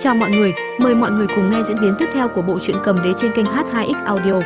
Chào mọi người, mời mọi người cùng nghe diễn biến tiếp theo của bộ truyện cầm đế trên kênh H2X Audio.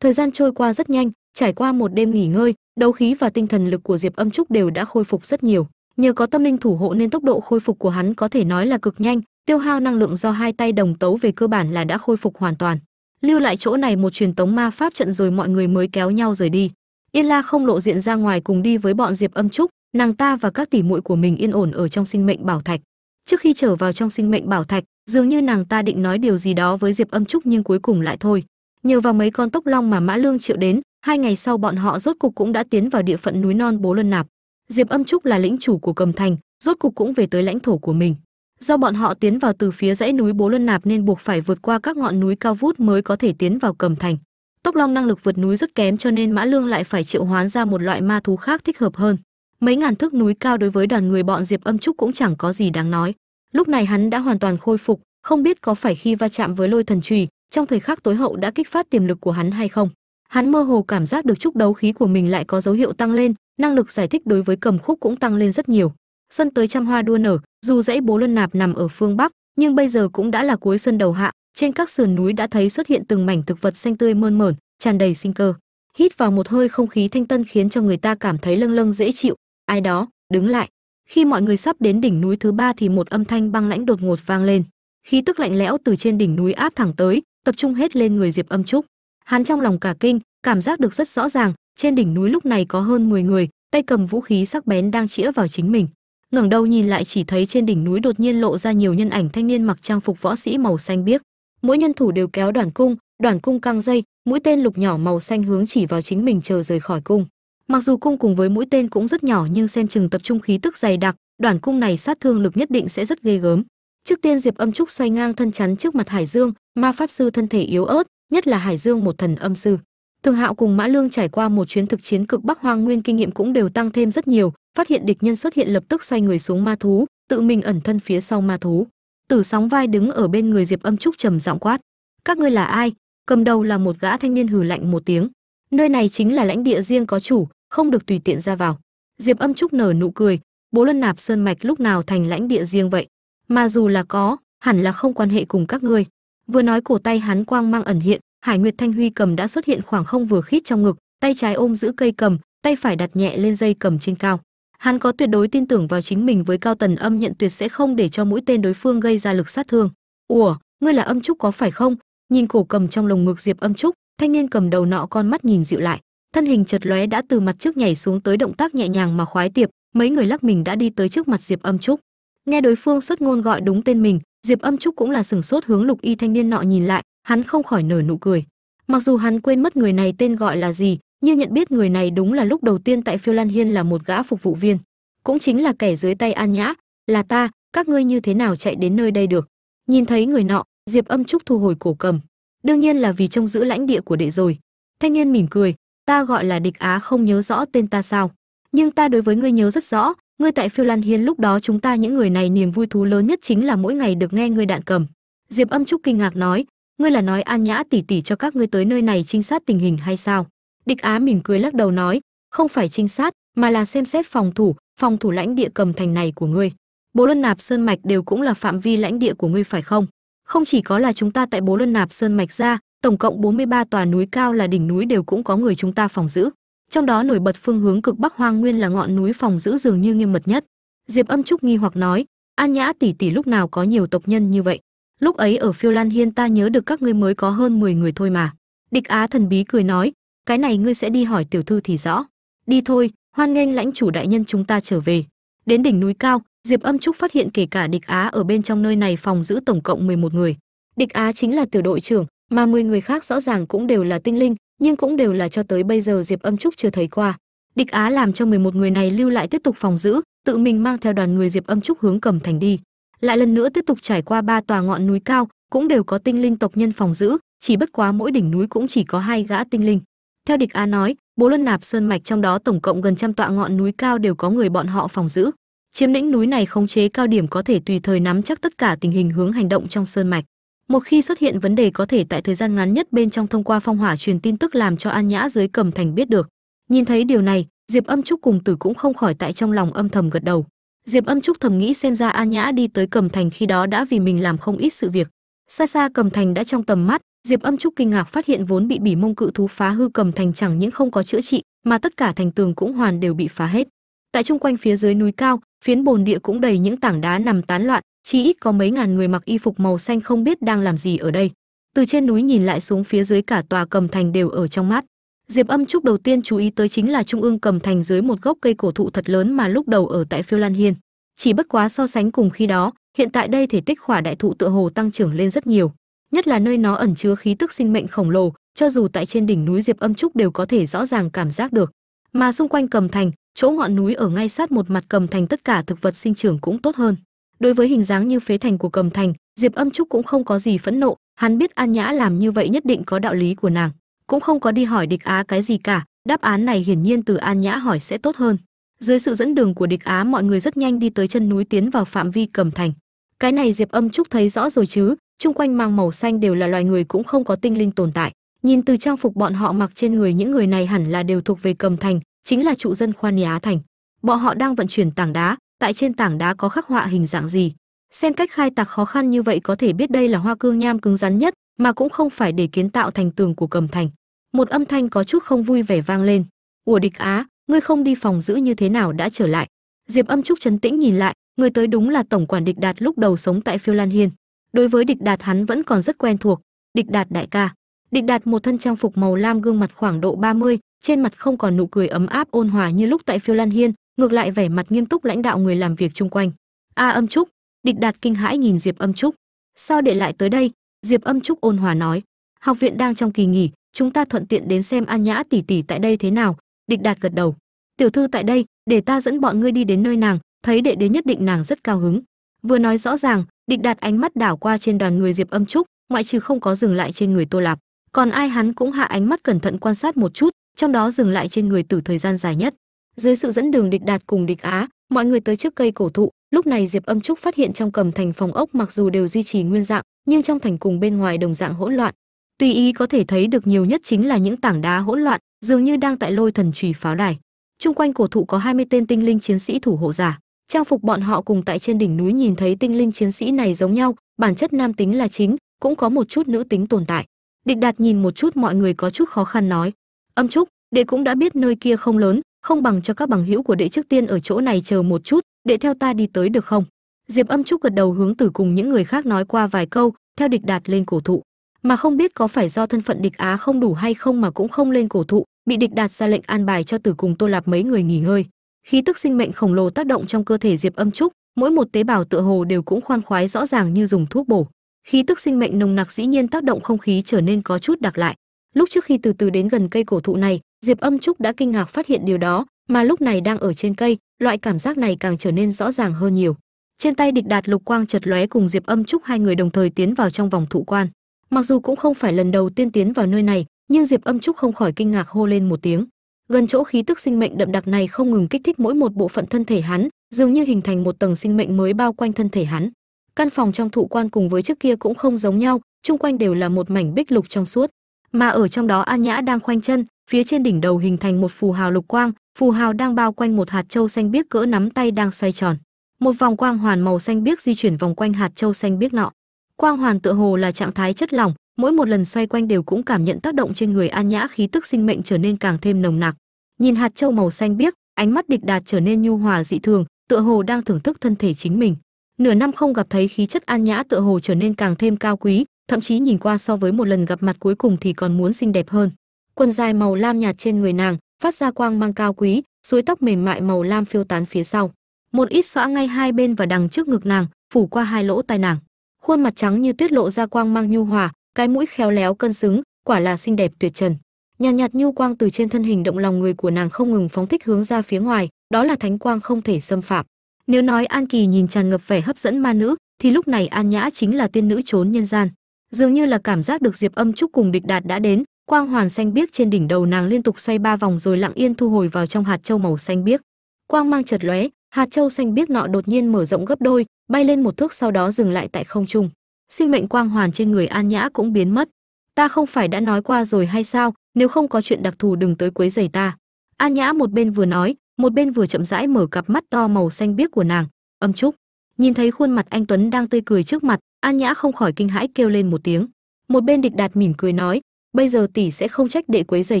Thời gian trôi qua rất nhanh, trải qua một đêm nghỉ ngơi, đấu khí và tinh thần lực của Diệp Âm Trúc đều đã khôi phục rất nhiều. Nhờ có tâm linh thủ hộ nên tốc độ khôi phục của hắn có thể nói là cực nhanh, tiêu hao năng lượng do hai tay đồng tấu về cơ bản là đã khôi phục hoàn toàn. Lưu lại chỗ này một truyền tống ma pháp trận rồi mọi người mới kéo nhau rời đi. Yên La không lộ diện ra ngoài cùng đi với bọn Diệp Âm Trúc, nàng ta và các tỷ muội của mình yên ổn ở trong sinh mệnh bảo thạch. Trước khi trở vào trong sinh mệnh bảo thạch, dường như nàng ta định nói điều gì đó với Diệp Âm Trúc nhưng cuối cùng lại thôi. Nhờ vào mấy con tốc long mà Mã Lương triệu đến, hai ngày sau bọn họ rốt cục cũng đã tiến vào địa phận núi non Bố Luân Nạp. Diệp Âm Trúc là lĩnh chủ của Cầm Thành, rốt cục cũng về tới lãnh thổ của mình. Do bọn họ tiến vào từ phía dãy núi Bố Luân Nạp nên buộc phải vượt qua các ngọn núi cao vút mới có thể tiến vào Cầm Thành. Tốc Long năng lực vượt núi rất kém cho nên Mã Lương lại phải triệu hoán ra một loại ma thú khác thích hợp hơn. Mấy ngàn thước núi cao đối với đoàn người bọn Diệp Âm Trúc cũng chẳng có gì đáng nói. Lúc này hắn đã hoàn toàn khôi phục, không biết có phải khi va chạm với Lôi Thần Chùy, trong thời khắc tối hậu đã kích phát tiềm lực của hắn hay không. Hắn mơ hồ cảm giác được chút đấu khí của mình lại có dấu hiệu tăng lên, năng lực giải thích đối với cầm khúc cũng tăng lên rất nhiều. Xuân tới trăm hoa đua nở, dù dãy Bố Luân Nạp nằm ở phương bắc, nhưng bây giờ cũng đã là cuối xuân đầu hạ, trên các sườn núi đã thấy xuất hiện từng mảnh thực vật xanh tươi mơn mởn, tràn đầy sinh cơ. Hít vào một hơi không khí thanh tân khiến cho người ta cảm thấy lâng lâng dễ chịu. Ai đó, đứng lại. Khi mọi người sắp đến đỉnh núi thứ ba thì một âm thanh băng lãnh đột ngột vang lên. Khí tức lạnh lẽo từ trên đỉnh núi áp thẳng tới, tập trung hết lên người Diệp Âm Trúc. Hắn trong lòng cả kinh, cảm giác được rất rõ ràng, trên đỉnh núi lúc này có hơn 10 người, tay cầm vũ khí sắc bén đang chĩa vào chính mình. Ngẩng đầu nhìn lại chỉ thấy trên đỉnh núi đột nhiên lộ ra nhiều nhân ảnh thanh niên mặc trang phục võ sĩ màu xanh biếc. Mỗi nhân thủ đều kéo đoàn cung, đoàn cung căng dây, mũi tên lục nhỏ màu xanh hướng chỉ vào chính mình chờ rời khỏi cung. Mặc dù cung cùng với mũi tên cũng rất nhỏ nhưng xem chừng tập trung khí tức dày đặc, đoàn cung này sát thương lực nhất định sẽ rất ghê gớm. Trước tiên Diệp Âm Trúc xoay ngang thân chắn trước mặt Hải Dương, ma pháp sư thân thể yếu ớt, nhất là Hải Dương một thần âm sư. Thường Hạo cùng Mã Lương trải qua một chuyến thực chiến cực Bắc Hoang Nguyên kinh nghiệm cũng đều tăng thêm rất nhiều, phát hiện địch nhân xuất hiện lập tức xoay người xuống ma thú, tự mình ẩn thân phía sau ma thú. Tử sóng vai đứng ở bên người Diệp Âm Trúc trầm giọng quát: "Các ngươi là ai?" Cầm đầu là một gã thanh niên hừ lạnh một tiếng. Nơi này chính là lãnh địa riêng có chủ, không được tùy tiện ra vào. Diệp Âm Trúc nở nụ cười, Bố Luân Nạp Sơn mạch lúc nào thành lãnh địa riêng vậy? Mà dù là có, hẳn là không quan hệ cùng các ngươi. Vừa nói cổ tay hắn quang mang ẩn hiện, Hải Nguyệt Thanh Huy cầm đã xuất hiện khoảng không vừa khít trong ngực, tay trái ôm giữ cây cầm, tay phải đặt nhẹ lên dây cầm trên cao. Hắn có tuyệt đối tin tưởng vào chính mình với cao tần âm nhận tuyệt sẽ không để cho mũi tên đối phương gây ra lực sát thương. "Ủa, ngươi là Âm Trúc có phải không?" Nhìn cổ cầm trong lồng ngực Diệp Âm Trúc, thanh niên cầm đầu nọ con mắt nhìn dịu lại, thân hình chật lóe đã từ mặt trước nhảy xuống tới động tác nhẹ nhàng mà khoái tiệp, mấy người lắc mình đã đi tới trước mặt Diệp Âm Trúc. Nghe đối phương xuất ngôn gọi đúng tên mình, Diệp Âm Trúc cũng là sừng sốt hướng Lục Y thanh niên nọ nhìn lại, hắn không khỏi nở nụ cười. Mặc dù hắn quên mất người này tên gọi là gì, như nhận biết người này đúng là lúc đầu tiên tại Phiêu Lan Hiên là một gã phục vụ viên, cũng chính là kẻ dưới tay An Nhã, là ta, các ngươi như thế nào chạy đến nơi đây được? Nhìn thấy người nọ, Diệp Âm Trúc thu hồi cổ cầm. Đương nhiên là vì trông giữ lãnh địa của đệ rồi. Thanh niên mỉm cười, ta gọi là Địch Á không nhớ rõ tên ta sao? Nhưng ta đối với ngươi nhớ rất rõ, ngươi tại Phiêu Lan Hiên lúc đó chúng ta những người này niềm vui thú lớn nhất chính là mỗi ngày được nghe ngươi đạn cầm. Diệp Âm Trúc kinh ngạc nói, ngươi là nói An Nhã tỷ tỷ cho các ngươi tới nơi này trinh sát tình hình hay sao? Địch Á mỉm cười lắc đầu nói, không phải trinh sát, mà là xem xét phòng thủ, phòng thủ lãnh địa cầm thành này của ngươi. Bố Luân Nạp Sơn mạch đều cũng là phạm vi lãnh địa của ngươi phải không? Không chỉ có là chúng ta tại Bố Luân Nạp Sơn mạch ra, tổng cộng 43 tòa núi cao là đỉnh núi đều cũng có người chúng ta phòng giữ. Trong đó nổi bật phương hướng cực Bắc Hoang Nguyên là ngọn núi phòng giữ dường như nghiêm mật nhất. Diệp Âm Trúc nghi hoặc nói, An Nhã tỷ tỷ lúc nào có nhiều tộc nhân như vậy? Lúc ấy ở Phiêu Lan Hiên ta nhớ được các ngươi mới có hơn 10 người thôi mà. Địch Á thần bí cười nói, cái này ngươi sẽ đi hỏi tiểu thư thì rõ. Đi thôi, hoan nghênh lãnh chủ đại nhân chúng ta trở về. Đến đỉnh núi cao, Diệp Âm Trúc phát hiện kể cả Địch Á ở bên trong nơi này phòng giữ tổng cộng 11 người. Địch Á chính là tiểu đội trưởng, mà 10 người khác rõ ràng cũng đều là tinh linh, nhưng cũng đều là cho tới bây giờ Diệp Âm Trúc chưa thấy qua. Địch Á làm cho 11 người này lưu lại tiếp tục phòng giữ, tự mình mang theo đoàn người Diệp Âm Trúc hướng Cầm Thành đi. Lại lần nữa tiếp tục trải qua ba tòa ngọn núi cao, cũng đều có tinh linh tộc nhân phòng giữ, chỉ bất quá mỗi đỉnh núi cũng chỉ có hai gã tinh linh. Theo Địch Á nói, Bố Luân Nạp Sơn mạch trong đó tổng cộng gần trăm tọa ngọn núi cao đều có người bọn họ phòng giữ. Chiếm lĩnh núi này khống chế cao điểm có thể tùy thời nắm chắc tất cả tình hình hướng hành động trong sơn mạch. Một khi xuất hiện vấn đề có thể tại thời gian ngắn nhất bên trong thông qua phong hỏa truyền tin tức làm cho An Nhã dưới cầm thành biết được. Nhìn thấy điều này, diệp âm trúc cùng tử cũng không khỏi tại trong lòng âm thầm gật đầu diệp âm trúc thầm nghĩ xem ra an nhã đi tới cầm thành khi đó đã vì mình làm không ít sự việc xa xa cầm thành đã trong tầm mắt diệp âm trúc kinh ngạc phát hiện vốn bị bỉ mông cự thú phá hư cầm thành chẳng những không có chữa trị, mà tất cả thành tường cũng hoàn đều bị phá hết. Tại chung quanh phía dưới núi cao, phiến bồn địa cũng đầy những tảng đá nằm tán loạn chỉ ít có mấy ngàn người mặc y phục màu xanh không biết đang làm gì ở đây. Từ trên núi nhìn lại xuống phía dưới cả tòa cầm thành đều ở trong mắt diệp âm trúc đầu tiên chú ý tới chính là trung ương cầm thành dưới một gốc cây cổ thụ thật lớn mà lúc đầu ở tại phiêu lan hiên. Chỉ bất quá so sánh cùng khi đó, hiện tại đây thể tích khỏa đại thụ tựa hồ tăng trưởng lên rất nhiều nhất là nơi nó ẩn chứa khí tức sinh mệnh khổng lồ, cho dù tại trên đỉnh núi diệp âm trúc đều có thể rõ ràng cảm giác được. Mà xung quanh cầm thành, chỗ ngọn núi ở ngay sát một mặt cầm thành tất cả thực vật sinh trưởng cũng tốt hơn. Đối với hình dáng như phế thành của cầm thành, diệp âm trúc cũng không có gì phẫn nộ, hắn biết an nhã làm như vậy nhất định có đạo lý của nàng, cũng không có đi hỏi địch á cái gì cả, đáp án này hiển nhiên từ an nhã hỏi sẽ tốt hơn. Dưới sự dẫn đường của địch á, mọi người rất nhanh đi tới chân núi tiến vào phạm vi cầm thành. Cái này diệp âm trúc thấy rõ rồi chứ chung quanh mang màu xanh đều là loài người cũng không có tinh linh tồn tại. Nhìn từ trang phục bọn họ mặc trên người, những người này hẳn là đều thuộc về cầm thành, chính là trụ dân khoan á thành. Bọn họ đang vận chuyển tảng đá, tại trên tảng đá có khắc họa hình dạng gì? Xem cách khai tạc khó khăn như vậy có thể biết đây là hoa cương nham cứng rắn nhất, mà cũng không phải để kiến tạo thành tường của cầm thành. Một âm thanh có chút không vui vẻ vang lên. Ủa địch á, ngươi không đi phòng giữ như thế nào đã trở lại? Diệp âm trúc trấn tĩnh nhìn lại, người tới đúng là tổng quản địch đạt lúc đầu sống tại phiêu lan hiên đối với địch đạt hắn vẫn còn rất quen thuộc. Địch đạt đại ca. Địch đạt một thân trang phục màu lam gương mặt khoảng độ 30, trên mặt không còn nụ cười ấm áp ôn hòa như lúc tại phiêu lan hiên ngược lại vẻ mặt nghiêm túc lãnh đạo người làm việc chung quanh. A âm trúc. Địch đạt kinh hãi nhìn diệp âm trúc. Sao để lại tới đây? Diệp âm trúc ôn hòa nói. Học viện đang trong kỳ nghỉ chúng ta thuận tiện đến xem an nhã tỷ tỷ tại đây thế nào. Địch đạt gật đầu. Tiểu thư tại đây để ta dẫn bọn ngươi đi đến nơi nàng thấy đệ đến nhất định nàng rất cao hứng. Vừa nói rõ ràng địch đạt ánh mắt đảo qua trên đoàn người diệp âm trúc, ngoại trừ không có dừng lại trên người tô lạp. Còn ai hắn cũng hạ ánh mắt cẩn thận quan sát một chút, trong đó dừng lại trên người tử thời gian dài nhất. Dưới sự dẫn đường địch đạt cùng địch á, mọi người tới trước cây cổ thụ, lúc này diệp âm trúc phát hiện trong cầm thành phòng ốc mặc dù đều duy trì nguyên dạng, nhưng trong thành cùng bên ngoài đồng dạng hỗn loạn. Tùy ý có thể thấy được nhiều nhất chính là những tảng đá hỗn loạn, dường như đang tại lôi thần trùy pháo đài. Chung quanh cổ thụ có 20 tên tinh linh chiến sĩ thủ hộ giả trang phục bọn họ cùng tại trên đỉnh núi nhìn thấy tinh linh chiến sĩ này giống nhau, bản chất nam tính là chính, cũng có một chút nữ tính tồn tại. Địch đạt nhìn một chút mọi người có chút khó khăn nói, âm trúc, đệ cũng đã biết nơi kia không lớn, không bằng cho các bằng hữu của đệ trước tiên ở chỗ này chờ một chút, đệ theo ta đi tới được không? Diệp âm trúc gật đầu hướng tử cùng những người khác nói qua vài câu, theo địch đạt lên cổ thụ. Mà không biết có phải do thân phận địch á không đủ hay không mà cũng không lên cổ thụ, bị địch đạt ra lệnh an bài cho tử cùng tô lạp mấy người nghỉ ngơi khí tức sinh mệnh khổng lồ tác động trong cơ thể diệp âm trúc, mỗi một tế bào tựa hồ đều cũng khoan khoái rõ ràng như dùng thuốc bổ. Khí tức sinh mệnh nồng nặc dĩ nhiên tác động không khí trở nên có chút đặc lại. Lúc trước khi từ từ đến gần cây cổ thụ này, diệp âm trúc đã kinh ngạc phát hiện điều đó, mà lúc này đang ở trên cây, loại cảm giác này càng trở nên rõ ràng hơn nhiều. Trên tay địch đạt lục quang chật lóe cùng diệp âm trúc hai người đồng thời tiến vào trong vòng thụ quan. Mặc dù cũng không phải lần đầu tiên tiến vào nơi này, nhưng diệp âm trúc không khỏi kinh ngạc hô lên một tiếng gần chỗ khí tức sinh mệnh đậm đặc này không ngừng kích thích mỗi một bộ phận thân thể hắn, dường như hình thành một tầng sinh mệnh mới bao quanh thân thể hắn. Căn phòng trong thụ quan cùng với trước kia cũng không giống nhau, chung quanh đều là một mảnh bích lục trong suốt. Mà ở trong đó an nhã đang khoanh chân, phía trên đỉnh đầu hình thành một phù hào lục quang, phù hào đang bao quanh một hạt châu xanh biếc cỡ nắm tay đang xoay tròn. Một vòng quang hoàn màu xanh biếc di chuyển vòng quanh hạt châu xanh biếc nọ. Quang hoàn tựa hồ là trạng thái chất lỏng, mỗi một lần xoay quanh đều cũng cảm nhận tác động trên người an nhã khí tức sinh mệnh trở nên càng thêm nồng nặc nhìn hạt châu màu xanh biếc, ánh mắt địch đạt trở nên nhu hòa dị thường, tựa hồ đang thưởng thức thân thể chính mình. Nửa năm không gặp thấy khí chất an nhã tựa hồ trở nên càng thêm cao quý, thậm chí nhìn qua so với một lần gặp mặt cuối cùng thì còn muốn xinh đẹp hơn. Quần dài màu lam nhạt trên người nàng, phát ra quang mang cao quý, suối tóc mềm mại màu lam phiêu tán phía sau. Một ít xõa ngay hai bên và đằng trước ngực nàng, phủ qua hai lỗ tai nàng. Khuôn mặt trắng như tuyết lộ ra quang mang nhu hòa, cái mũi khéo léo cân xứng, quả là xinh đẹp tuyệt trần nhàn nhạt, nhạt nhu quang từ trên thân hình động lòng người của nàng không ngừng phóng thích hướng ra phía ngoài đó là thánh quang không thể xâm phạm. Nếu nói an kỳ nhìn tràn ngập vẻ hấp dẫn ma nữ thì lúc này an nhã chính là tiên nữ trốn nhân gian. Dường như là cảm giác được diệp âm trúc cùng địch đạt đã đến quang hoàn xanh biếc trên đỉnh đầu nàng liên tục xoay ba vòng rồi lặng yên thu hồi vào trong hạt châu màu xanh biếc. Quang mang chợt lóe hạt châu xanh biếc nọ đột nhiên mở rộng gấp đôi bay lên một thước sau đó dừng lại tại không trung. Sinh mệnh quang hoàn trên người an nhã cũng biến mất ta không phải đã nói qua rồi hay sao? Nếu không có chuyện đặc thù đừng tới quấy giày ta. An nhã một bên vừa nói, một bên vừa chậm rãi mở cặp mắt to màu xanh biếc của nàng. Âm trúc. Nhìn thấy khuôn mặt anh tuấn đang tươi cười trước mặt, an nhã không khỏi kinh hãi kêu lên một tiếng. Một bên địch đạt mỉm cười nói, bây giờ tỷ sẽ không trách đệ quấy giày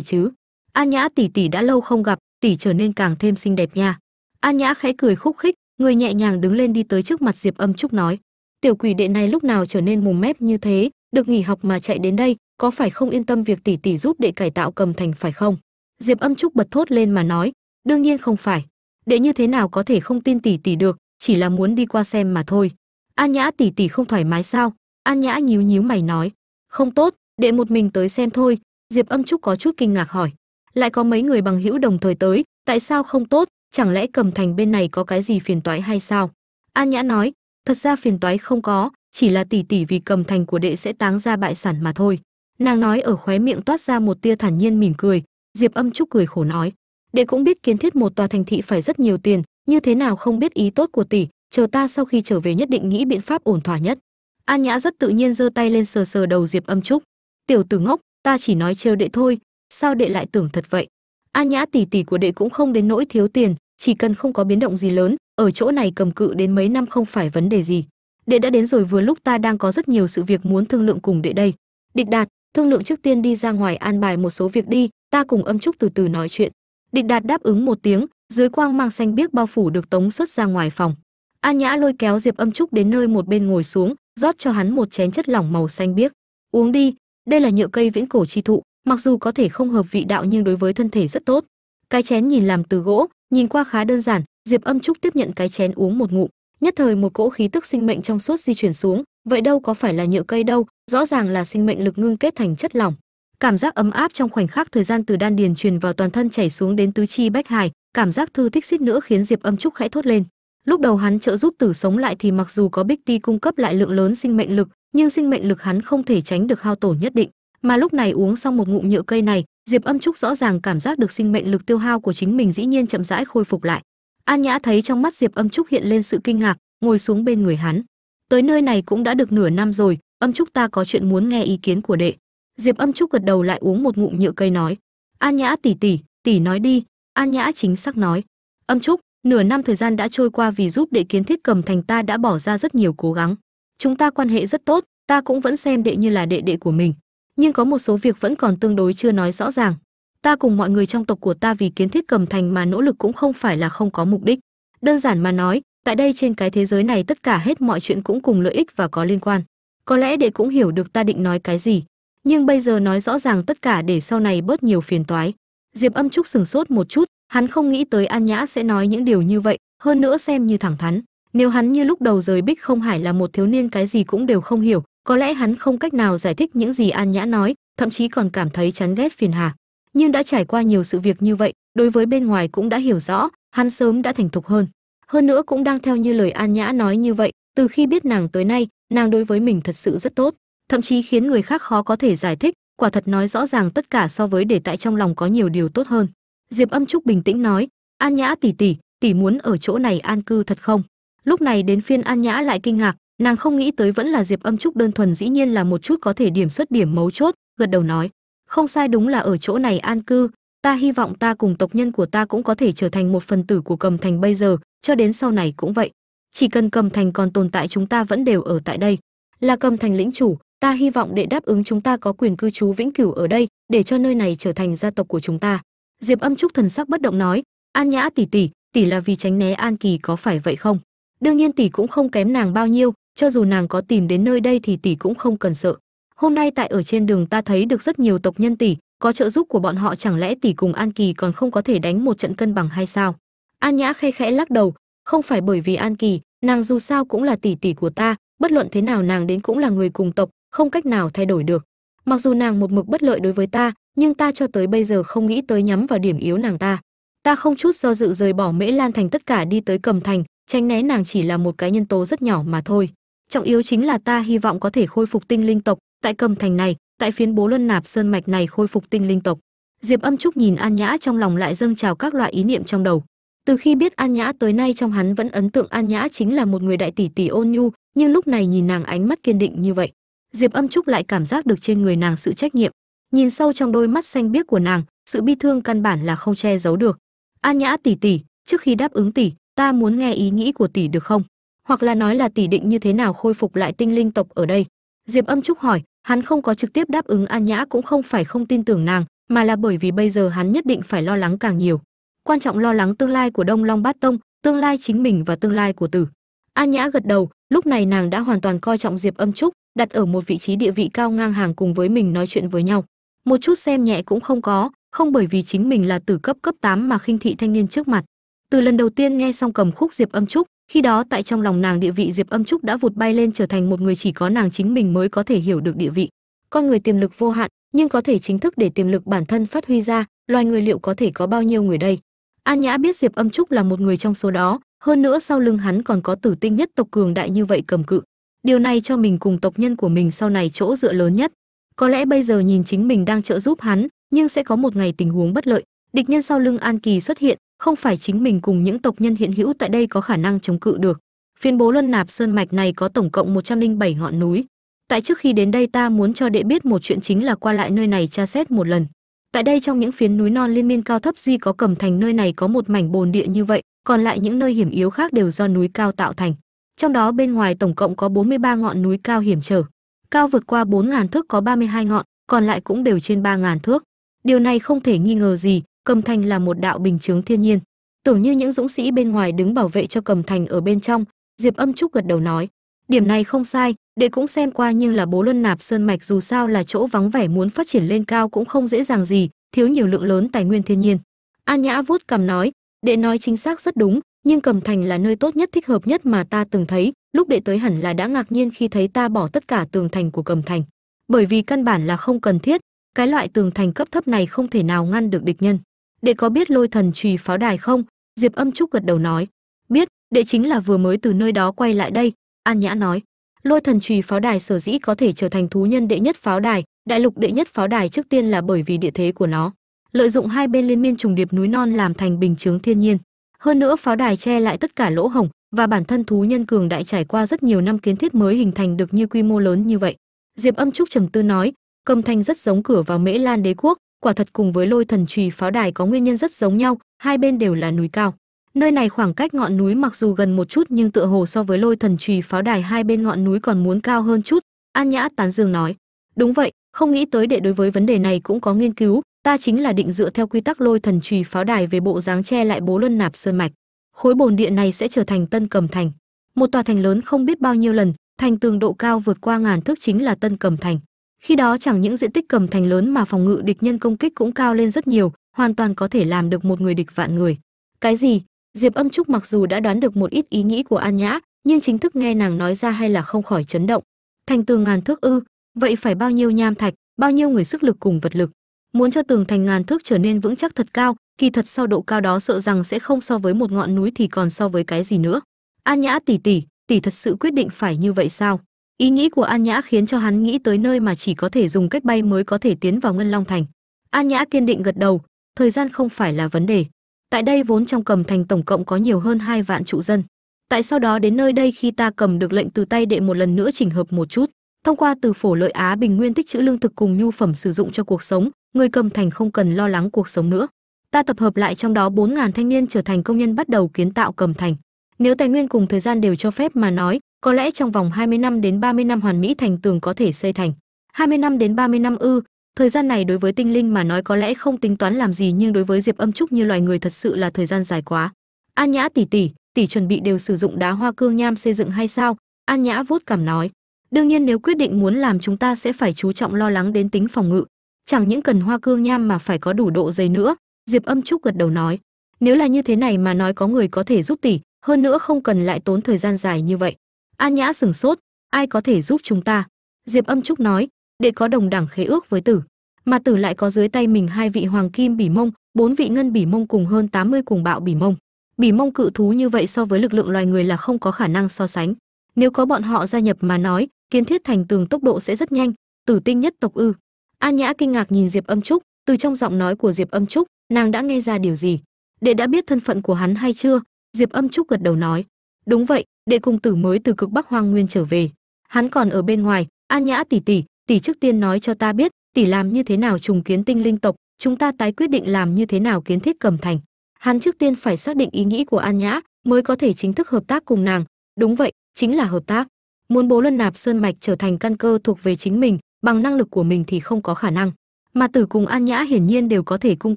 chứ. An nhã tỷ tỷ đã lâu không gặp, tỷ trở nên càng thêm xinh đẹp nha. An nhã khẽ cười khúc khích, người nhẹ nhàng đứng lên đi tới trước mặt diệp âm trúc nói, tiểu quỷ đệ này lúc nào trở nên mồm mép như thế? Được nghỉ học mà chạy đến đây, có phải không yên tâm việc tỷ tỷ giúp đệ cải tạo cầm thành phải không? Diệp âm trúc bật thốt lên mà nói, đương nhiên không phải. Đệ như thế nào có thể không tin tỷ tỷ được, chỉ là muốn đi qua xem mà thôi. An nhã tỷ tỷ không thoải mái sao? An nhã nhíu nhíu mày nói, không tốt, đệ một mình tới xem thôi. Diệp âm trúc có chút kinh ngạc hỏi, lại có mấy người bằng hữu đồng thời tới, tại sao không tốt? Chẳng lẽ cầm thành bên này có cái gì phiền toái hay sao? An nhã nói, thật ra phiền toái không có chỉ là tỷ tỷ vì cầm thành của đệ sẽ táng ra bại sản mà thôi. Nàng nói ở khóe miệng toát ra một tia thản nhiên mỉm cười. Diệp âm trúc cười khổ nói, đệ cũng biết kiến thiết một tòa thành thị phải rất nhiều tiền, như thế nào không biết ý tốt của tỷ, chờ ta sau khi trở về nhất định nghĩ biện pháp ổn thỏa nhất. An nhã rất tự nhiên giơ tay lên sờ sờ đầu diệp âm trúc, tiểu tử ngốc, ta chỉ nói trêu đệ thôi, sao đệ lại tưởng thật vậy? An nhã tỷ tỷ của đệ cũng không đến nỗi thiếu tiền, chỉ cần không có biến động gì lớn, ở chỗ này cầm cự đến mấy năm không phải vấn đề gì đệ đã đến rồi, vừa lúc ta đang có rất nhiều sự việc muốn thương lượng cùng đệ đây. Địch đạt, thương lượng trước tiên đi ra ngoài an bài một số việc đi, ta cùng âm trúc từ từ nói chuyện. Địch đạt đáp ứng một tiếng, dưới quang mang xanh biếc bao phủ được tống xuất ra ngoài phòng. An nhã lôi kéo diệp âm trúc đến nơi một bên ngồi xuống, rót cho hắn một chén chất lỏng màu xanh biếc. Uống đi, đây là nhựa cây viễn cổ chi thụ, mặc dù có thể không hợp vị đạo nhưng đối với thân thể rất tốt. Cái chén nhìn làm từ gỗ, nhìn qua khá đơn giản, diệp âm trúc tiếp nhận cái chén uống một ngụm nhất thời một cỗ khí tức sinh mệnh trong suốt di chuyển xuống. Vậy đâu có phải là nhựa cây đâu, rõ ràng là sinh mệnh lực ngưng kết thành chất lỏng. Cảm giác ấm áp trong khoảnh khắc thời gian từ đan điền truyền vào toàn thân chảy xuống đến tứ chi bách hải cảm giác thư thích suýt nữa khiến diệp âm trúc khẽ thốt lên. Lúc đầu hắn trợ giúp tử sống lại thì mặc dù có bích ti cung cấp lại lượng lớn sinh mệnh lực, nhưng sinh mệnh lực hắn không thể tránh được hao tổn nhất định. Mà lúc này uống xong một ngụm nhựa cây này, diệp âm trúc rõ ràng cảm giác được sinh mệnh lực tiêu hao của chính mình dĩ nhiên chậm rãi khôi phục lại an nhã thấy trong mắt diệp âm trúc hiện lên sự kinh ngạc, ngồi xuống bên người hắn. Tới nơi này cũng đã được nửa năm rồi, âm trúc ta có chuyện muốn nghe ý kiến của đệ. Diệp âm trúc gật đầu lại uống một ngụm nhựa cây nói. An nhã tỷ tỷ tỷ nói đi. An nhã chính xác nói. Âm trúc, nửa năm thời gian đã trôi qua vì giúp đệ kiến thiết cầm thành ta đã bỏ ra rất nhiều cố gắng. Chúng ta quan hệ rất tốt, ta cũng vẫn xem đệ như là đệ đệ của mình. Nhưng có một số việc vẫn còn tương đối chưa nói rõ ràng ta cùng mọi người trong tộc của ta vì kiến thiết cầm thành mà nỗ lực cũng không phải là không có mục đích. Đơn giản mà nói, tại đây trên cái thế giới này tất cả hết mọi chuyện cũng cùng lợi ích và có liên quan. Có lẽ đệ cũng hiểu được ta định nói cái gì, nhưng bây giờ nói rõ ràng tất cả để sau này bớt nhiều phiền toái. Diệp âm trúc sừng sốt một chút, hắn không nghĩ tới an nhã sẽ nói những điều như vậy, hơn nữa xem như thẳng thắn. Nếu hắn như lúc đầu rời bích không hải là một thiếu niên cái gì cũng đều không hiểu, có lẽ hắn không cách nào giải thích những gì an nhã nói, thậm chí còn cảm thấy chán ghét phiền hà nhưng đã trải qua nhiều sự việc như vậy, đối với bên ngoài cũng đã hiểu rõ, hắn sớm đã thành thục hơn. Hơn nữa cũng đang theo như lời an nhã nói như vậy, từ khi biết nàng tới nay, nàng đối với mình thật sự rất tốt, thậm chí khiến người khác khó có thể giải thích, quả thật nói rõ ràng tất cả so với để tại trong lòng có nhiều điều tốt hơn. Diệp âm trúc bình tĩnh nói, an nhã tỷ tỷ tỷ muốn ở chỗ này an cư thật không? Lúc này đến phiên an nhã lại kinh ngạc, nàng không nghĩ tới vẫn là diệp âm trúc đơn thuần dĩ nhiên là một chút có thể điểm xuất điểm mấu chốt, gật đầu nói không sai đúng là ở chỗ này an cư, ta hy vọng ta cùng tộc nhân của ta cũng có thể trở thành một phần tử của cầm thành bây giờ, cho đến sau này cũng vậy. Chỉ cần cầm thành còn tồn tại chúng ta vẫn đều ở tại đây. Là cầm thành lĩnh chủ, ta hy vọng để đáp ứng chúng ta có quyền cư trú vĩnh cửu ở đây, để cho nơi này trở thành gia tộc của chúng ta. Diệp âm trúc thần sắc bất động nói, an nhã tỷ tỷ tỷ là vì tránh né an kỳ có phải vậy không? Đương nhiên tỷ cũng không kém nàng bao nhiêu, cho dù nàng có tìm đến nơi đây thì tỷ cũng không cần sợ hôm nay tại ở trên đường ta thấy được rất nhiều tộc nhân tỷ, có trợ giúp của bọn họ chẳng lẽ tỷ cùng an kỳ còn không có thể đánh một trận cân bằng hay sao? An nhã khe khẽ lắc đầu, không phải bởi vì an kỳ, nàng dù sao cũng là tỷ tỷ của ta, bất luận thế nào nàng đến cũng là người cùng tộc, không cách nào thay đổi được. Mặc dù nàng một mực bất lợi đối với ta, nhưng ta cho tới bây giờ không nghĩ tới nhắm vào điểm yếu nàng ta. Ta không chút do dự rời bỏ mễ lan thành tất cả đi tới cầm thành, tránh né nàng chỉ là một cái nhân tố rất nhỏ mà thôi. Trọng yếu chính là ta hy vọng có thể khôi phục tinh linh tộc tại cầm thành này, tại phiến bố luân nạp sơn mạch này khôi phục tinh linh tộc, diệp âm trúc nhìn an nhã trong lòng lại dâng trào các loại ý niệm trong đầu. Từ khi biết an nhã tới nay trong hắn vẫn ấn tượng an nhã chính là một người đại tỷ tỷ ôn nhu, nhưng lúc này nhìn nàng ánh mắt kiên định như vậy, diệp âm trúc lại cảm giác được trên người nàng sự trách nhiệm. Nhìn sâu trong đôi mắt xanh biếc của nàng, sự bi thương căn bản là không che giấu được. An nhã tỷ tỷ, trước khi đáp ứng tỷ, ta muốn nghe ý nghĩ của tỷ được không? Hoặc là nói là tỷ định như thế nào khôi phục lại tinh linh tộc ở đây? Diệp âm trúc hỏi hắn không có trực tiếp đáp ứng an nhã cũng không phải không tin tưởng nàng, mà là bởi vì bây giờ hắn nhất định phải lo lắng càng nhiều. Quan trọng lo lắng tương lai của đông long bát tông, tương lai chính mình và tương lai của tử. An nhã gật đầu, lúc này nàng đã hoàn toàn coi trọng diệp âm trúc, đặt ở một vị trí địa vị cao ngang hàng cùng với mình nói chuyện với nhau. Một chút xem nhẹ cũng không có, không bởi vì chính mình là tử cấp cấp 8 mà khinh thị thanh niên trước mặt từ lần đầu tiên nghe xong cầm khúc diệp âm trúc, khi đó tại trong lòng nàng địa vị diệp âm trúc đã vụt bay lên trở thành một người chỉ có nàng chính mình mới có thể hiểu được địa vị. Con người tiềm lực vô hạn, nhưng có thể chính thức để tiềm lực bản thân phát huy ra, loài người liệu có thể có bao nhiêu người đây? An nhã biết diệp âm trúc là một người trong số đó, hơn nữa sau lưng hắn còn có tử tinh nhất tộc cường đại như vậy cầm cự. Điều này cho mình cùng tộc nhân của mình sau này chỗ dựa lớn nhất. Có lẽ bây giờ nhìn chính mình đang trợ giúp hắn, nhưng sẽ có một ngày tình huống bất lợi. Địch nhân sau lưng an kỳ xuất hiện không phải chính mình cùng những tộc nhân hiện hữu tại đây có khả năng chống cự được. Phiên bố luân nạp sơn mạch này có tổng cộng 107 ngọn núi. Tại trước khi đến đây ta muốn cho đệ biết một chuyện chính là qua lại nơi này tra xét một lần. Tại đây trong những phiến núi non liên miên cao thấp duy có cầm thành nơi này có một mảnh bồn địa như vậy, còn lại những nơi hiểm yếu khác đều do núi cao tạo thành. Trong đó bên ngoài tổng cộng có 43 ngọn núi cao hiểm trở. Cao vượt qua 4.000 thước có 32 ngọn, còn lại cũng đều trên 3.000 thước. Điều này không thể nghi ngờ gì cầm thành là một đạo bình chướng thiên nhiên. Tưởng như những dũng sĩ bên ngoài đứng bảo vệ cho cầm thành ở bên trong, diệp âm trúc gật đầu nói, điểm này không sai, đệ cũng xem qua nhưng là bố luân nạp sơn mạch dù sao là chỗ vắng vẻ muốn phát triển lên cao cũng không dễ dàng gì, thiếu nhiều lượng lớn tài nguyên thiên nhiên. An nhã vuốt cằm nói, đệ nói chính xác rất đúng, nhưng cầm thành là nơi tốt nhất thích hợp nhất mà ta từng thấy, lúc đệ tới hẳn là đã ngạc nhiên khi thấy ta bỏ tất cả tường thành của cầm thành. Bởi vì căn bản là không cần thiết, cái loại tường thành cấp thấp này không thể nào ngăn được địch nhân đệ có biết lôi thần trùy pháo đài không? Diệp âm trúc gật đầu nói. Biết, đệ chính là vừa mới từ nơi đó quay lại đây. An nhã nói. Lôi thần trùy pháo đài sở dĩ có thể trở thành thú nhân đệ nhất pháo đài, đại lục đệ nhất pháo đài trước tiên là bởi vì địa thế của nó. Lợi dụng hai bên liên miên trùng điệp núi non làm thành bình chướng thiên nhiên. Hơn nữa pháo đài che lại tất cả lỗ hổng, và bản thân thú nhân cường đại trải qua rất nhiều năm kiến thiết mới hình thành được như quy mô lớn như vậy. Diệp âm trúc trầm tư nói, cầm thanh rất giống cửa vào mễ lan đế quốc quả thật cùng với lôi thần trùy pháo đài có nguyên nhân rất giống nhau, hai bên đều là núi cao. Nơi này khoảng cách ngọn núi mặc dù gần một chút nhưng tựa hồ so với lôi thần trùy pháo đài hai bên ngọn núi còn muốn cao hơn chút, an nhã tán dương nói. Đúng vậy, không nghĩ tới đệ đối với vấn đề này cũng có nghiên cứu, ta chính là định dựa theo quy tắc lôi thần trùy pháo đài về bộ dáng che lại bố luân nạp sơn mạch. Khối bồn địa này sẽ trở thành tân cầm thành. Một tòa thành lớn không biết bao nhiêu lần, thành tường độ cao vượt qua ngàn thước chính là tân cầm thành khi đó chẳng những diện tích cầm thành lớn mà phòng ngự địch nhân công kích cũng cao lên rất nhiều, hoàn toàn có thể làm được một người địch vạn người. Cái gì? Diệp âm trúc mặc dù đã đoán được một ít ý nghĩ của an nhã, nhưng chính thức nghe nàng nói ra hay là không khỏi chấn động. Thành tường ngàn thước ư? Vậy phải bao nhiêu nham thạch, bao nhiêu người sức lực cùng vật lực? Muốn cho tường thành ngàn thước trở nên vững chắc thật cao, kỳ thật sau độ cao đó sợ rằng sẽ không so với một ngọn núi thì còn so với cái gì nữa? An nhã tỷ tỷ tỷ thật sự quyết định phải như vậy sao? Ý nghĩ của an nhã khiến cho hắn nghĩ tới nơi mà chỉ có thể dùng cách bay mới có thể tiến vào ngân long thành. An nhã kiên định gật đầu, thời gian không phải là vấn đề. Tại đây vốn trong cầm thành tổng cộng có nhiều hơn hai vạn trụ dân. Tại sau đó đến nơi đây khi ta cầm được lệnh từ tay đệ một lần nữa chỉnh hợp một chút. Thông qua từ phổ lợi á bình nguyên tích trữ lương thực cùng nhu phẩm sử dụng cho cuộc sống, người cầm thành không cần lo lắng cuộc sống nữa. Ta tập hợp lại trong đó 4.000 thanh niên trở thành công nhân bắt đầu kiến tạo cầm thành. Nếu tài nguyên cùng thời gian đều cho phép mà nói có lẽ trong vòng 20 năm đến 30 năm hoàn mỹ thành tường có thể xây thành. 20 năm đến 30 năm ư, thời gian này đối với tinh linh mà nói có lẽ không tính toán làm gì nhưng đối với diệp âm trúc như loài người thật sự là thời gian dài quá. An nhã tỷ tỷ tỷ chuẩn bị đều sử dụng đá hoa cương nham xây dựng hay sao? An nhã vuốt cảm nói. Đương nhiên nếu quyết định muốn làm chúng ta sẽ phải chú trọng lo lắng đến tính phòng ngự. Chẳng những cần hoa cương nham mà phải có đủ độ dày nữa, diệp âm trúc gật đầu nói. Nếu là như thế này mà nói có người có thể giúp tỷ, hơn nữa không cần lại tốn thời gian dài như vậy an nhã sửng sốt, ai có thể giúp chúng ta? Diệp âm trúc nói, để có đồng đẳng khế ước với tử. Mà tử lại có dưới tay mình hai vị hoàng kim bỉ mông, bốn vị ngân bỉ mông cùng hơn 80 cùng bạo bỉ mông. Bỉ mông cự thú như vậy so với lực lượng loài người là không có khả năng so sánh. Nếu có bọn họ gia nhập mà nói, kiến thiết thành tường tốc độ sẽ rất nhanh. Tử tinh nhất tộc ư. An nhã kinh ngạc nhìn diệp âm trúc, từ trong giọng nói của diệp âm trúc, nàng đã nghe ra điều gì? Đệ đã biết thân phận của hắn hay chưa? Diệp âm trúc gật đầu nói, đúng vậy đệ cùng tử mới từ cực bắc hoang nguyên trở về. Hắn còn ở bên ngoài, an nhã tỷ tỷ tỷ trước tiên nói cho ta biết, tỷ làm như thế nào trùng kiến tinh linh tộc, chúng ta tái quyết định làm như thế nào kiến thiết cầm thành. Hắn trước tiên phải xác định ý nghĩ của an nhã, mới có thể chính thức hợp tác cùng nàng. Đúng vậy, chính là hợp tác. Muốn bố luân nạp sơn mạch trở thành căn cơ thuộc về chính mình, bằng năng lực của mình thì không có khả năng. Mà tử cùng an nhã hiển nhiên đều có thể cung